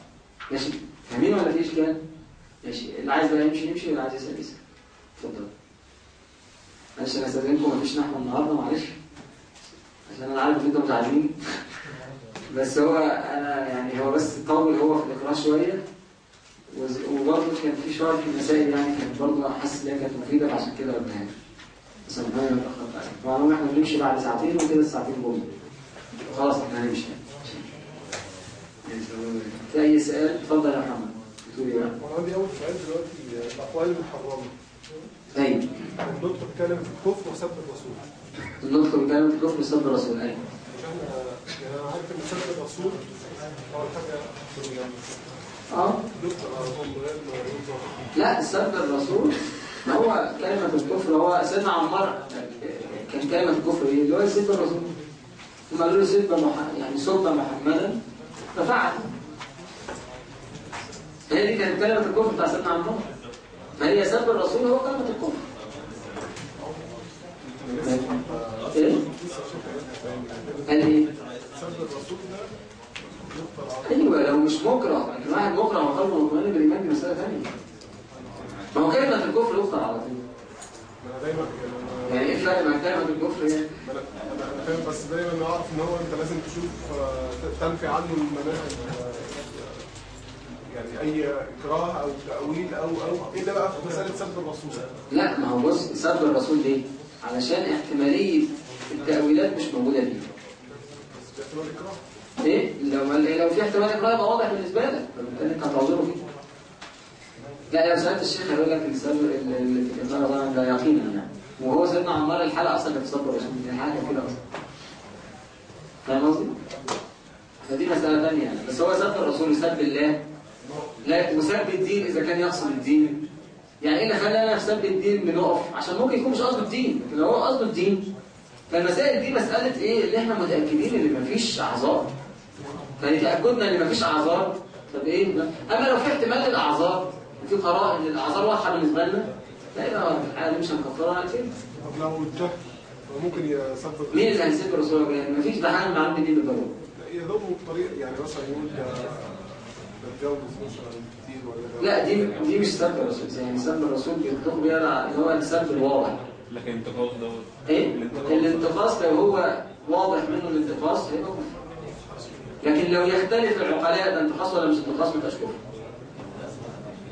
ماشي؟ فاهمين ولا في إشكال؟ ماشي. اللي عايز بقى يمشي يمشي واللي عايز يسأل يسأل. اتفضل. معلش أنا استأذنكم مفيش نحو النهاردة معلش. عشان أنا عارف إن أنتم متعبين بس هو أنا يعني هو بس طول هو في الإقراء شوية. وبرضه كان في شوية في المسائل يعني كانت برضه حاسس إن هي كانت مفيدة عشان كده قلتها بس ربنا ما عليك معلوم إحنا بنمشي بعد ساعتين وكده الساعتين بوم خلاص إحنا هنمشي. في أي سؤال؟ اتفضل يا محمد. بتقول إيه؟ وأنا عندي أول سؤال دلوقتي الأقوال المحرمة. أيوه النطق بيتكلم في الكفر وسب الرسول. النطق بكلمة الكفر سب الرسول. أيوه. عشان يعني أنا عارف إن سب الرسول أول حاجة يعني آه. لا سب الرسول ما هو كلمة الكفر هو سيدنا عمار كان كلمة الكفر إيه؟ اللي هو يسب الرسول. ثم قالوا له سب مح... يعني سب محمدا. ففعل. هي دي كانت كلمة الكفر بتاع سيدنا عمار. فهي سب الرسول هو كلمة الكفر. إيه؟ قال إيه؟ سب الرسول ده أيوه لو مش مكره لكن واحد مكره وقلبه مطمئن بالايمان دي مساله ثانية ما هو كلمة الكفر يكفر على طول. يعني إيه الفرق بين كلمة الكفر يعني؟ أنا فاهم بس دايما أعرف إن هو أنت لازم تشوف آه، تنفي عنه المناهج آه، يعني أي إكراه أو تأويل أو أو إيه ده بقى في مسألة سب الرسول؟ لا ما هو بص سب الرسول ليه؟ علشان احتمالية التأويلات مش موجودة فيه. بس باعتبار إكراه. إيه؟ لو لو في احتمال اقرار يبقى واضح بالنسبة لك. فبالتالي أنت هتعذره. فيه لا لو سالت الشيخ هيقول لك السبب اللي في الإقرار طبعا ده يقينا يعني. وهو سيدنا عمار الحلقة أصلا كانت سب الرسول دي حاجة كده أصلا. فاهم قصدي؟ فدي مسألة ثانية يعني. بس هو سب الرسول سب الله. لا وسب الدين إذا كان يقصد الدين. يعني إيه اللي خلانا سب الدين بنقف؟ عشان ممكن يكون مش قصده الدين لكن لو هو قصده الدين. فالمسائل دي مسألة إيه؟ اللي إحنا متأكدين إن مفيش اعذار فيتأكدنا إن مفيش أعذار. طب إيه؟ أما لو في احتمال للاعذار وفي قرائن إن الأعذار واضحة بالنسبة لنا. لا يبقى في الحالة مش هنكفرها على كده طب لو الجهل ممكن يسبب مين اللي هيسب الرسول؟ يعني مفيش ده حاجة معلومة دي بالضرورة يضربه بطريقه يعني مثلا يقول مثلا كتير ولا لا دي دي مش سب الرسول. يعني سب الرسول بيطلق بيها اللي هو السب الواضح. لكن انتقاص دوت. إيه؟ الانتقاص لو هو واضح منه الانتقاص هيبقى كفر. لكن لو يختلف العقلاء ده انتقاص ولا مش انتقاص ما تبقاش كفر.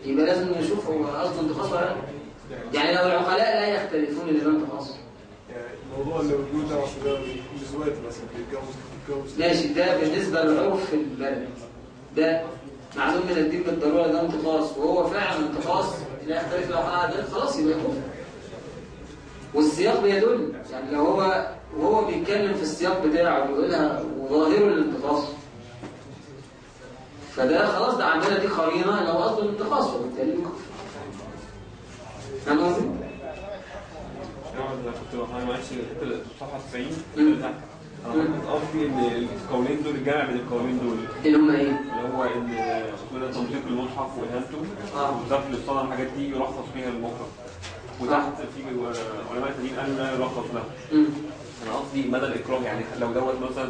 يبقى لازم نشوف هو قصده انتقاص ولا لا. يعني لو العقلاء لا يختلفون ان ده انتقاص. يعني الموضوع اللي ده الزواج مثلا بيتجوز بيتجوز. ماشي ده بالنسبة للعرف في البلد. ده معلوم من الدين بالضرورة ده انتقاص. وهو فعلا انتقاص لا يختلف العقلاء ده خلاص يبقى كفر. والسياق بيدل. يعني لو هو وهو بيتكلم في السياق بتاعه بيقولها وظاهره الانتقاص فده خلاص ده عندنا دي قرينة لو قصده الانتقاص وبالتالي بيكفر فاهم قصدي؟ أنا كنت بقى معلش الحتة صفحة 90 مم. اللي تحت أنا كنت قصدي إن القولين دول الجمع بين القولين دول اللي هم إيه؟ اللي هو إن كده تنطيق المصحف واهانته آه. وذكر الصلاه الحاجات دي يرخص فيها المكره وتحت في علماء تانيين قالوا لا يرخص له. أنا قصدي مدى الاكراه يعني لو دوت مثلا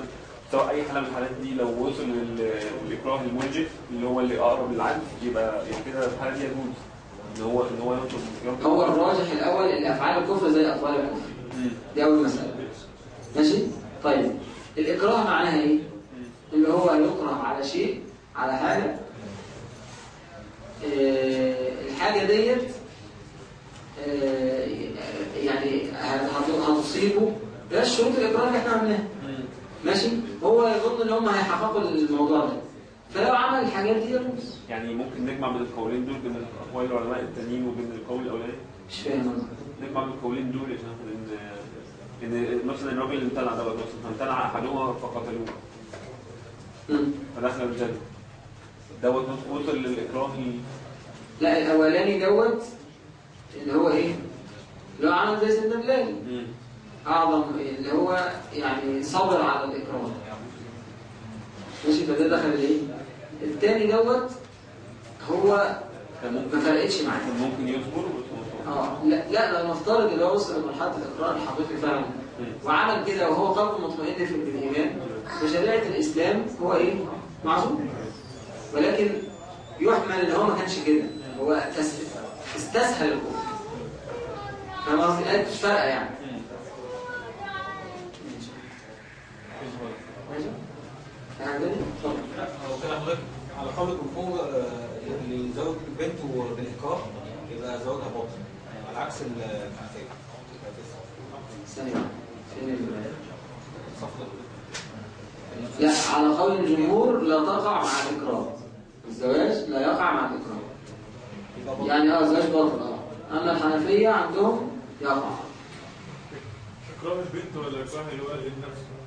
سواء أي حالة من الحالات دي لو وصل لل- للاكراه الملجئ اللي هو اللي أقرب للعدل يبقى يعني كده الحالة دي يجوز إن هو إن هو ينطق هو الراجح الأول إن أفعال الكفر زي أقوال الكفر. دي أول مسألة. ماشي؟ طيب. الإكراه معناها إيه؟ اللي هو يكره على شيء على حاجة. آه، الحاجة ديت آه، يعني هت- هتصيبه. ده شروط الإكراه اللي إحنا عملناها. ماشي؟ هو يظن إن هم هيحققوا الموضوع ده. فلو عمل الحاجات دي يعني ممكن نجمع بين القولين دول بين اقوال العلماء التانيين وبين القول الأولاني؟ مش فاهم. نجمع بين القولين دول ان ان إن مثلا الراجل اللي امتنع دوت مثلا امتنع أحدهما فقتلوه. فدخل الجنة. دوت وصل للإكراه لا الأولاني دوت اللي هو إيه؟ اللي هو عمل زي سيدنا بلال. مم. أعظم اللي هو يعني صبر على الاكراه ماشي فده دخل الايه التاني دوت هو ما فرقتش معاه كان ممكن يصبر. آه لا لا لو نفترض اللي هو وصل لمرحلة الإقرار الحقيقي فعلا. وعمل كده وهو قلبه مطمئن في الإيمان. فشريعة الإسلام هو إيه؟ معصوم. ولكن يحمل إن هو ما كانش كده. هو تس- استسهل الكفر. فاهم قصدي؟ فارقه يعني. ماشي يعني كده؟ اتفضل. هو كده حضرتك على قول الجمهور اللي يزوج بنته بالإكراه يبقى زواجها باطل على عكس الحنفية ثانية. لا على قول الجمهور لا تقع مع الإكراه الزواج لا يقع مع الإكراه يعني آه الزواج باطل آه. أما الحنفية عندهم يقع. إكراه البنت ولا إكراه الولد نفسه؟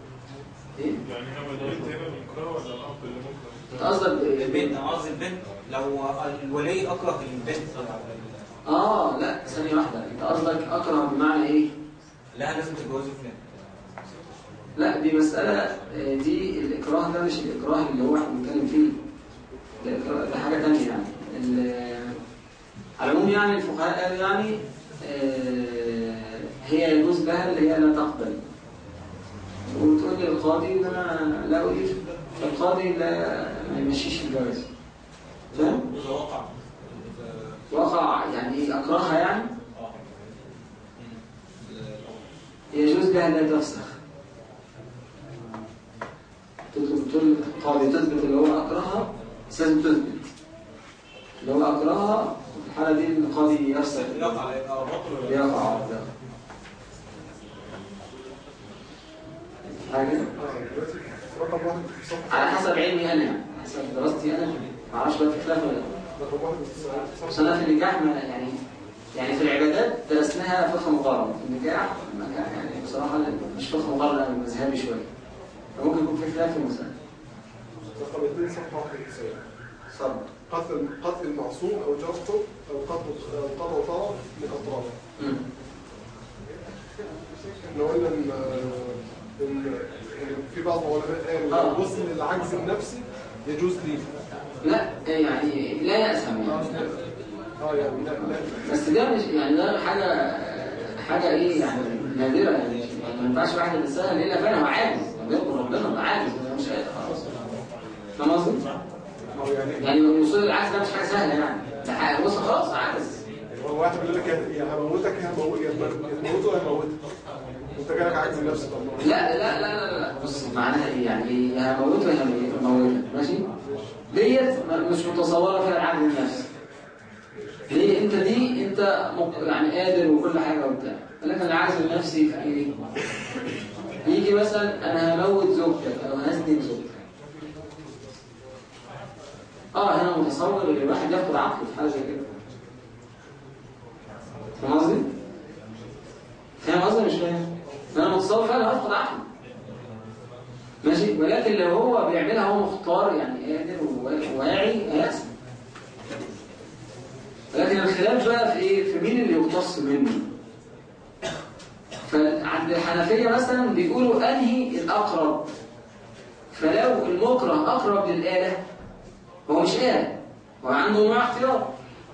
إيه؟ يعني هو البنت هنا الإكراه ولا اللي ممكن قصدك؟ البنت قصدي البنت. لو الولي أكره البنت. آه لا ثانية واحدة. أنت قصدك أكره بمعنى إيه؟ لها لازم تتجوزي فلان. لا دي مسألة آه، دي الإكراه ده مش الإكراه اللي هو إحنا بنتكلم فيه. ده, ده حاجة تانية يعني. على العموم يعني الفقهاء قالوا يعني آه، هي يجوز لها اللي هي لا تقبل. وتقول للقاضي ان أنا لا اريد فالقاضي لا ما يمشيش الجواز. فاهم؟ وقع. وقع يعني إيه؟ أكرهها يعني؟ يجوز لها لا تفسخ. تطلب القاضي تثبت اللي هو أكرهها بس لازم تثبت. اللي هو أكرهها في الحالة دي القاضي يفسخ. يقع؟ يقع يقع. حاجة دلوقتي رقم واحد في صفحة على حسب علمي أنا حسب دراستي أنا ما أعرفش بقى في خلاف ولا في النكاح يعني يعني في العبادات درسناها فقه مقارن في النكاح يعني بصراحة مش فقه مقارن أوي مذهبي شوية. فممكن يكون في خلاف في المسألة رقم صفحة 91 صبر قتل قتل المعصوم أو جرحه أو قتل قطع طرف من أطرافه إن إن في بعض العلماء قالوا لو وصل للعجز النفسي يجوز ليه؟ لا يعني لا يأسم يعني. آه يعني لا لا. بس ده مش يعني ده حاجة حاجة إيه يعني نادرة يعني. ما ينفعش واحد يتساهل الا فعلا هو عاجز. ربنا هو عاجز مش قادر خلاص. فاهم قصدي؟ يعني يعني الوصول للعجز ده مش حاجة سهلة يعني. ده حاجة بص خلاص عجز هو واحد بيقول لك يا هموتك يا هموت يا تموته يا هموتك نفسي لا لا لا لا لا بص معناها إيه؟ يعني هموته يا هموتك ماشي؟ ديت مش متصورة فيها العجز النفسي ليه؟ أنت دي أنت يعني قادر وكل حاجة وبتاع. ولكن العجز النفسي في إيه؟ يجي مثلا أنا هموت زوجتك أو هسجن زوجتك آه هنا متصور إن الواحد ياخد عقله في حاجة زي كده. فاهم قصدي؟ فاهم قصدي؟ مش فاهم؟ أنا متصور فعلا هاخد عقله ماشي؟ ولكن لو هو بيعملها هو مختار يعني قادر وواعي هيأسم ولكن الخلاف بقى في إيه؟ في مين اللي يقتص منه؟ فعند الحنفية مثلا بيقولوا أنهي الأقرب. فلو المكره أقرب للآلة هو مش آلة هو عنده نوع اختيار.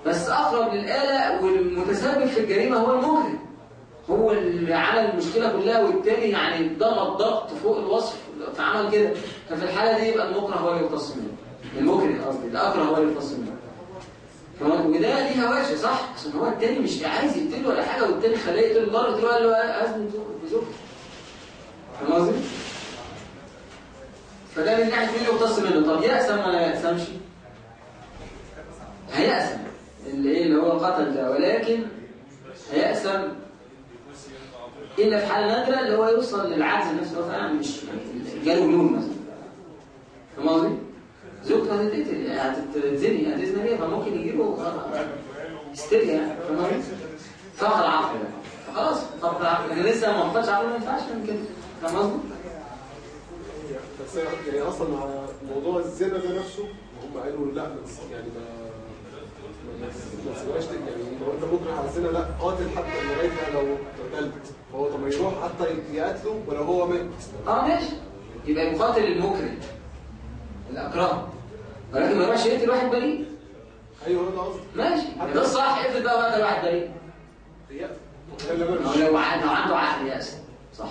بس أقرب للآلة والمتسبب في الجريمة هو المكره. هو اللي عمل المشكلة كلها والتاني يعني ضغط ضغط فوق الوصف فعمل كده. ففي الحالة دي يبقى المكره هو اللي يختص منه المكره قصدي الأكره هو اللي يختص منه وده ليها وجه صح؟ عشان هو التاني مش عايز يقتله ولا حاجة والتاني خلاه يقتله مرة قلت له قال له أزمن بزوجته فاهم قصدي؟ فده من ناحية مين اللي يختص منه؟ طب يأسم ولا يأسمش؟ هيأسم. اللي إيه اللي هو قتل ده. ولكن هيأسم إلا في حالة نادرة اللي هو يوصل للعجز نفسه فعلا مش جاله جنون مثلا فاهم قصدي؟ زوجته هتتقتل هتتزني هتزني بيها فممكن يجيله هستيريا يعني فاهم قصدي؟ فقد العقل ده فخلاص فقد العقل لكن لسه ما فقدش عقله ما ينفعش من كده فاهم قصدي؟ بس يعني أصلا موضوع الزنا ده نفسه هم قالوا لا يعني ما ما- تسيبهاش يعني لو انت مكره على الزنا لا قاتل حتى لغايه لو قتلت. فهو طب ما يروح حتى يقتله ولو هو مات؟ آه ماشي. يبقى يقاتل المكره الأكراه ولكن ما يروحش يقتل واحد بريء. أيوه ده قصدي. ماشي. ده الصح. اقتل بقى وقتل واحد بريء. لو عنده عقل يأس. صح.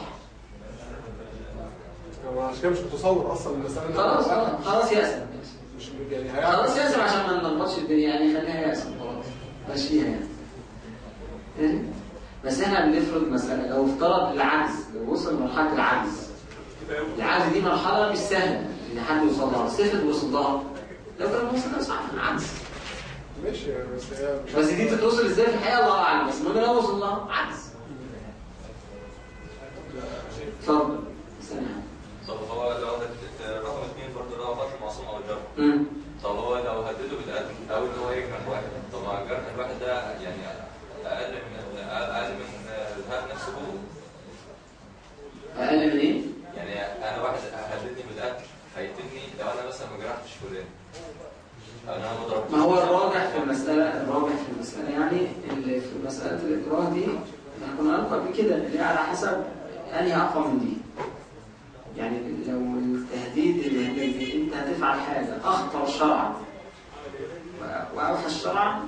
هو عشان كده مش متصور أصلا المساله خلاص هو خلاص خلاص يأسم مش يعني خلاص يأسم عشان ما نلخبطش الدنيا يعني خليها يأسم خلاص. ماشيها يعني؟ بس إحنا بنفرض مسألة لو افترض العجز لو وصل لمرحلة العجز. العجز دي مرحلة مش سهلة إن حد يوصل لها. صفة وصل لها. لو كان وصل لها صح العجز. ماشي يعني بس هي بس دي تتوصل إزاي في الحقيقة؟ الله أعلم. بس المهم لو وصل لها عجز. اتفضل. سلام طب هو لو رقم اثنين برضه اللي هو قتل معصوم أو مم. طب هو لو هدده بالقتل أو إن هو يجرح واحد طب ما جرح الواحد ده يعني أقل من أقل من الهاب نفسه هو. أقل من إيه؟ يعني أنا واحد هددني بالقتل هيقتلني لو أنا مثلا ما جرحتش فلان. ما هو الراجح في المسألة الراجح في المسألة يعني اللي في مسألة الإكراه دي إحنا كنا قبل كده اللي على حسب أنهي أقوى من دي. يعني لو التهديد اللي انت هتفعل حاجة أخطر شرعا و- وأوحش شرعا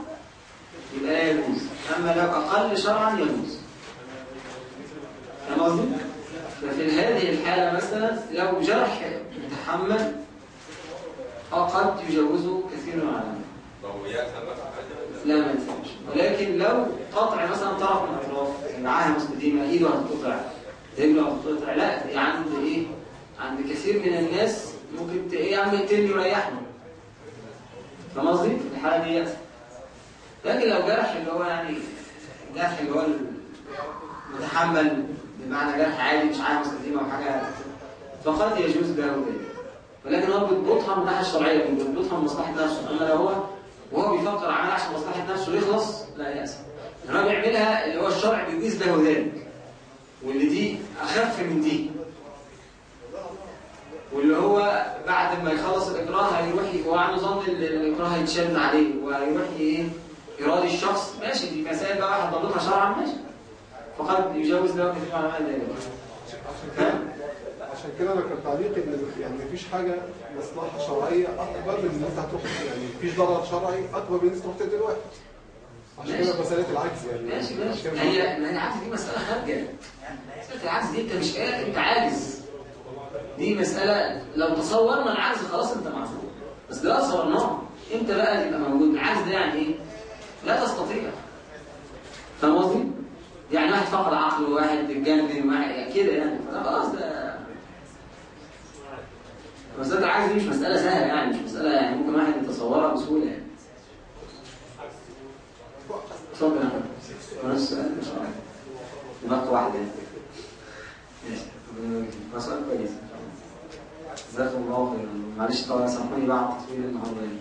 يبقى لا يجوز. أما لو أقل شرعا يجوز. فاهم قصدي؟ ففي هذه الحالة مثلا لو جرح متحمل قد يجوزه كثير من العلماء لا ما ينفعش. ولكن لو قطع مثلا طرف من الأطراف معاها مستديمه إيده هتقطع. رجله هتقطع لا دي عند إيه؟ عند كثير من الناس ممكن إيه يا عم يقتلني وريحني فاهم قصدي؟ في الحالة دي لكن لو جرح اللي هو يعني جرح اللي هو متحمل بمعنى جرح عادي مش عارف مستديمه أو حاجة. فقد يجوز ده وده. ولكن هو بيضبطها من الناحية الشرعية بيضبطها من مصلحة نفسه. اما لو هو وهو بيفكر عمل عشان مصلحة نفسه يخلص لا يأسف انما بيعملها اللي هو الشرع بيجيز له ذلك واللي دي أخف من دي. واللي هو بعد ما يخلص الإكراه هيروح هو عنده ظن هيتشال من عليه وهيروح إيه يراضي الشخص. ماشي دي مسائل بقى واحد ضابطها شرعا ماشي. فقد يجوز له كثير من العلماء ذلك؟ عشان كده أنا كان تعليقي إن يعني مفيش حاجة مصلحة شرعية أكبر من إن أنت هتروح يعني مفيش ضرر شرعي أكبر من إن أنت تروح تقتل واحد. عشان كده. مساله العجز يعني. ماشي ماشي. كده هي ما هي العجز دي مسألة خارجة. مسألة العجز دي أنت مش قادر أنت عاجز. دي مسألة لو تصورنا العجز خلاص أنت معذور بس لا تصورناه انت بقى تبقى موجود؟ العجز ده يعني إيه؟ لا تستطيع. فاهم قصدي؟ يعني واحد فقد عقله وواحد اتجنن وواحد يعني كده يعني. خلاص ده. مسألة العجز دي مش مسألة سهلة يعني مش مسألة يعني ممكن واحد يتصورها بسهولة يعني. الله دماغ واحدة. يعني ماشي. مسألة كويسة جزاكم الله خيرا. معلش طبعا سامحوني بعد تطويل النهارده. يعني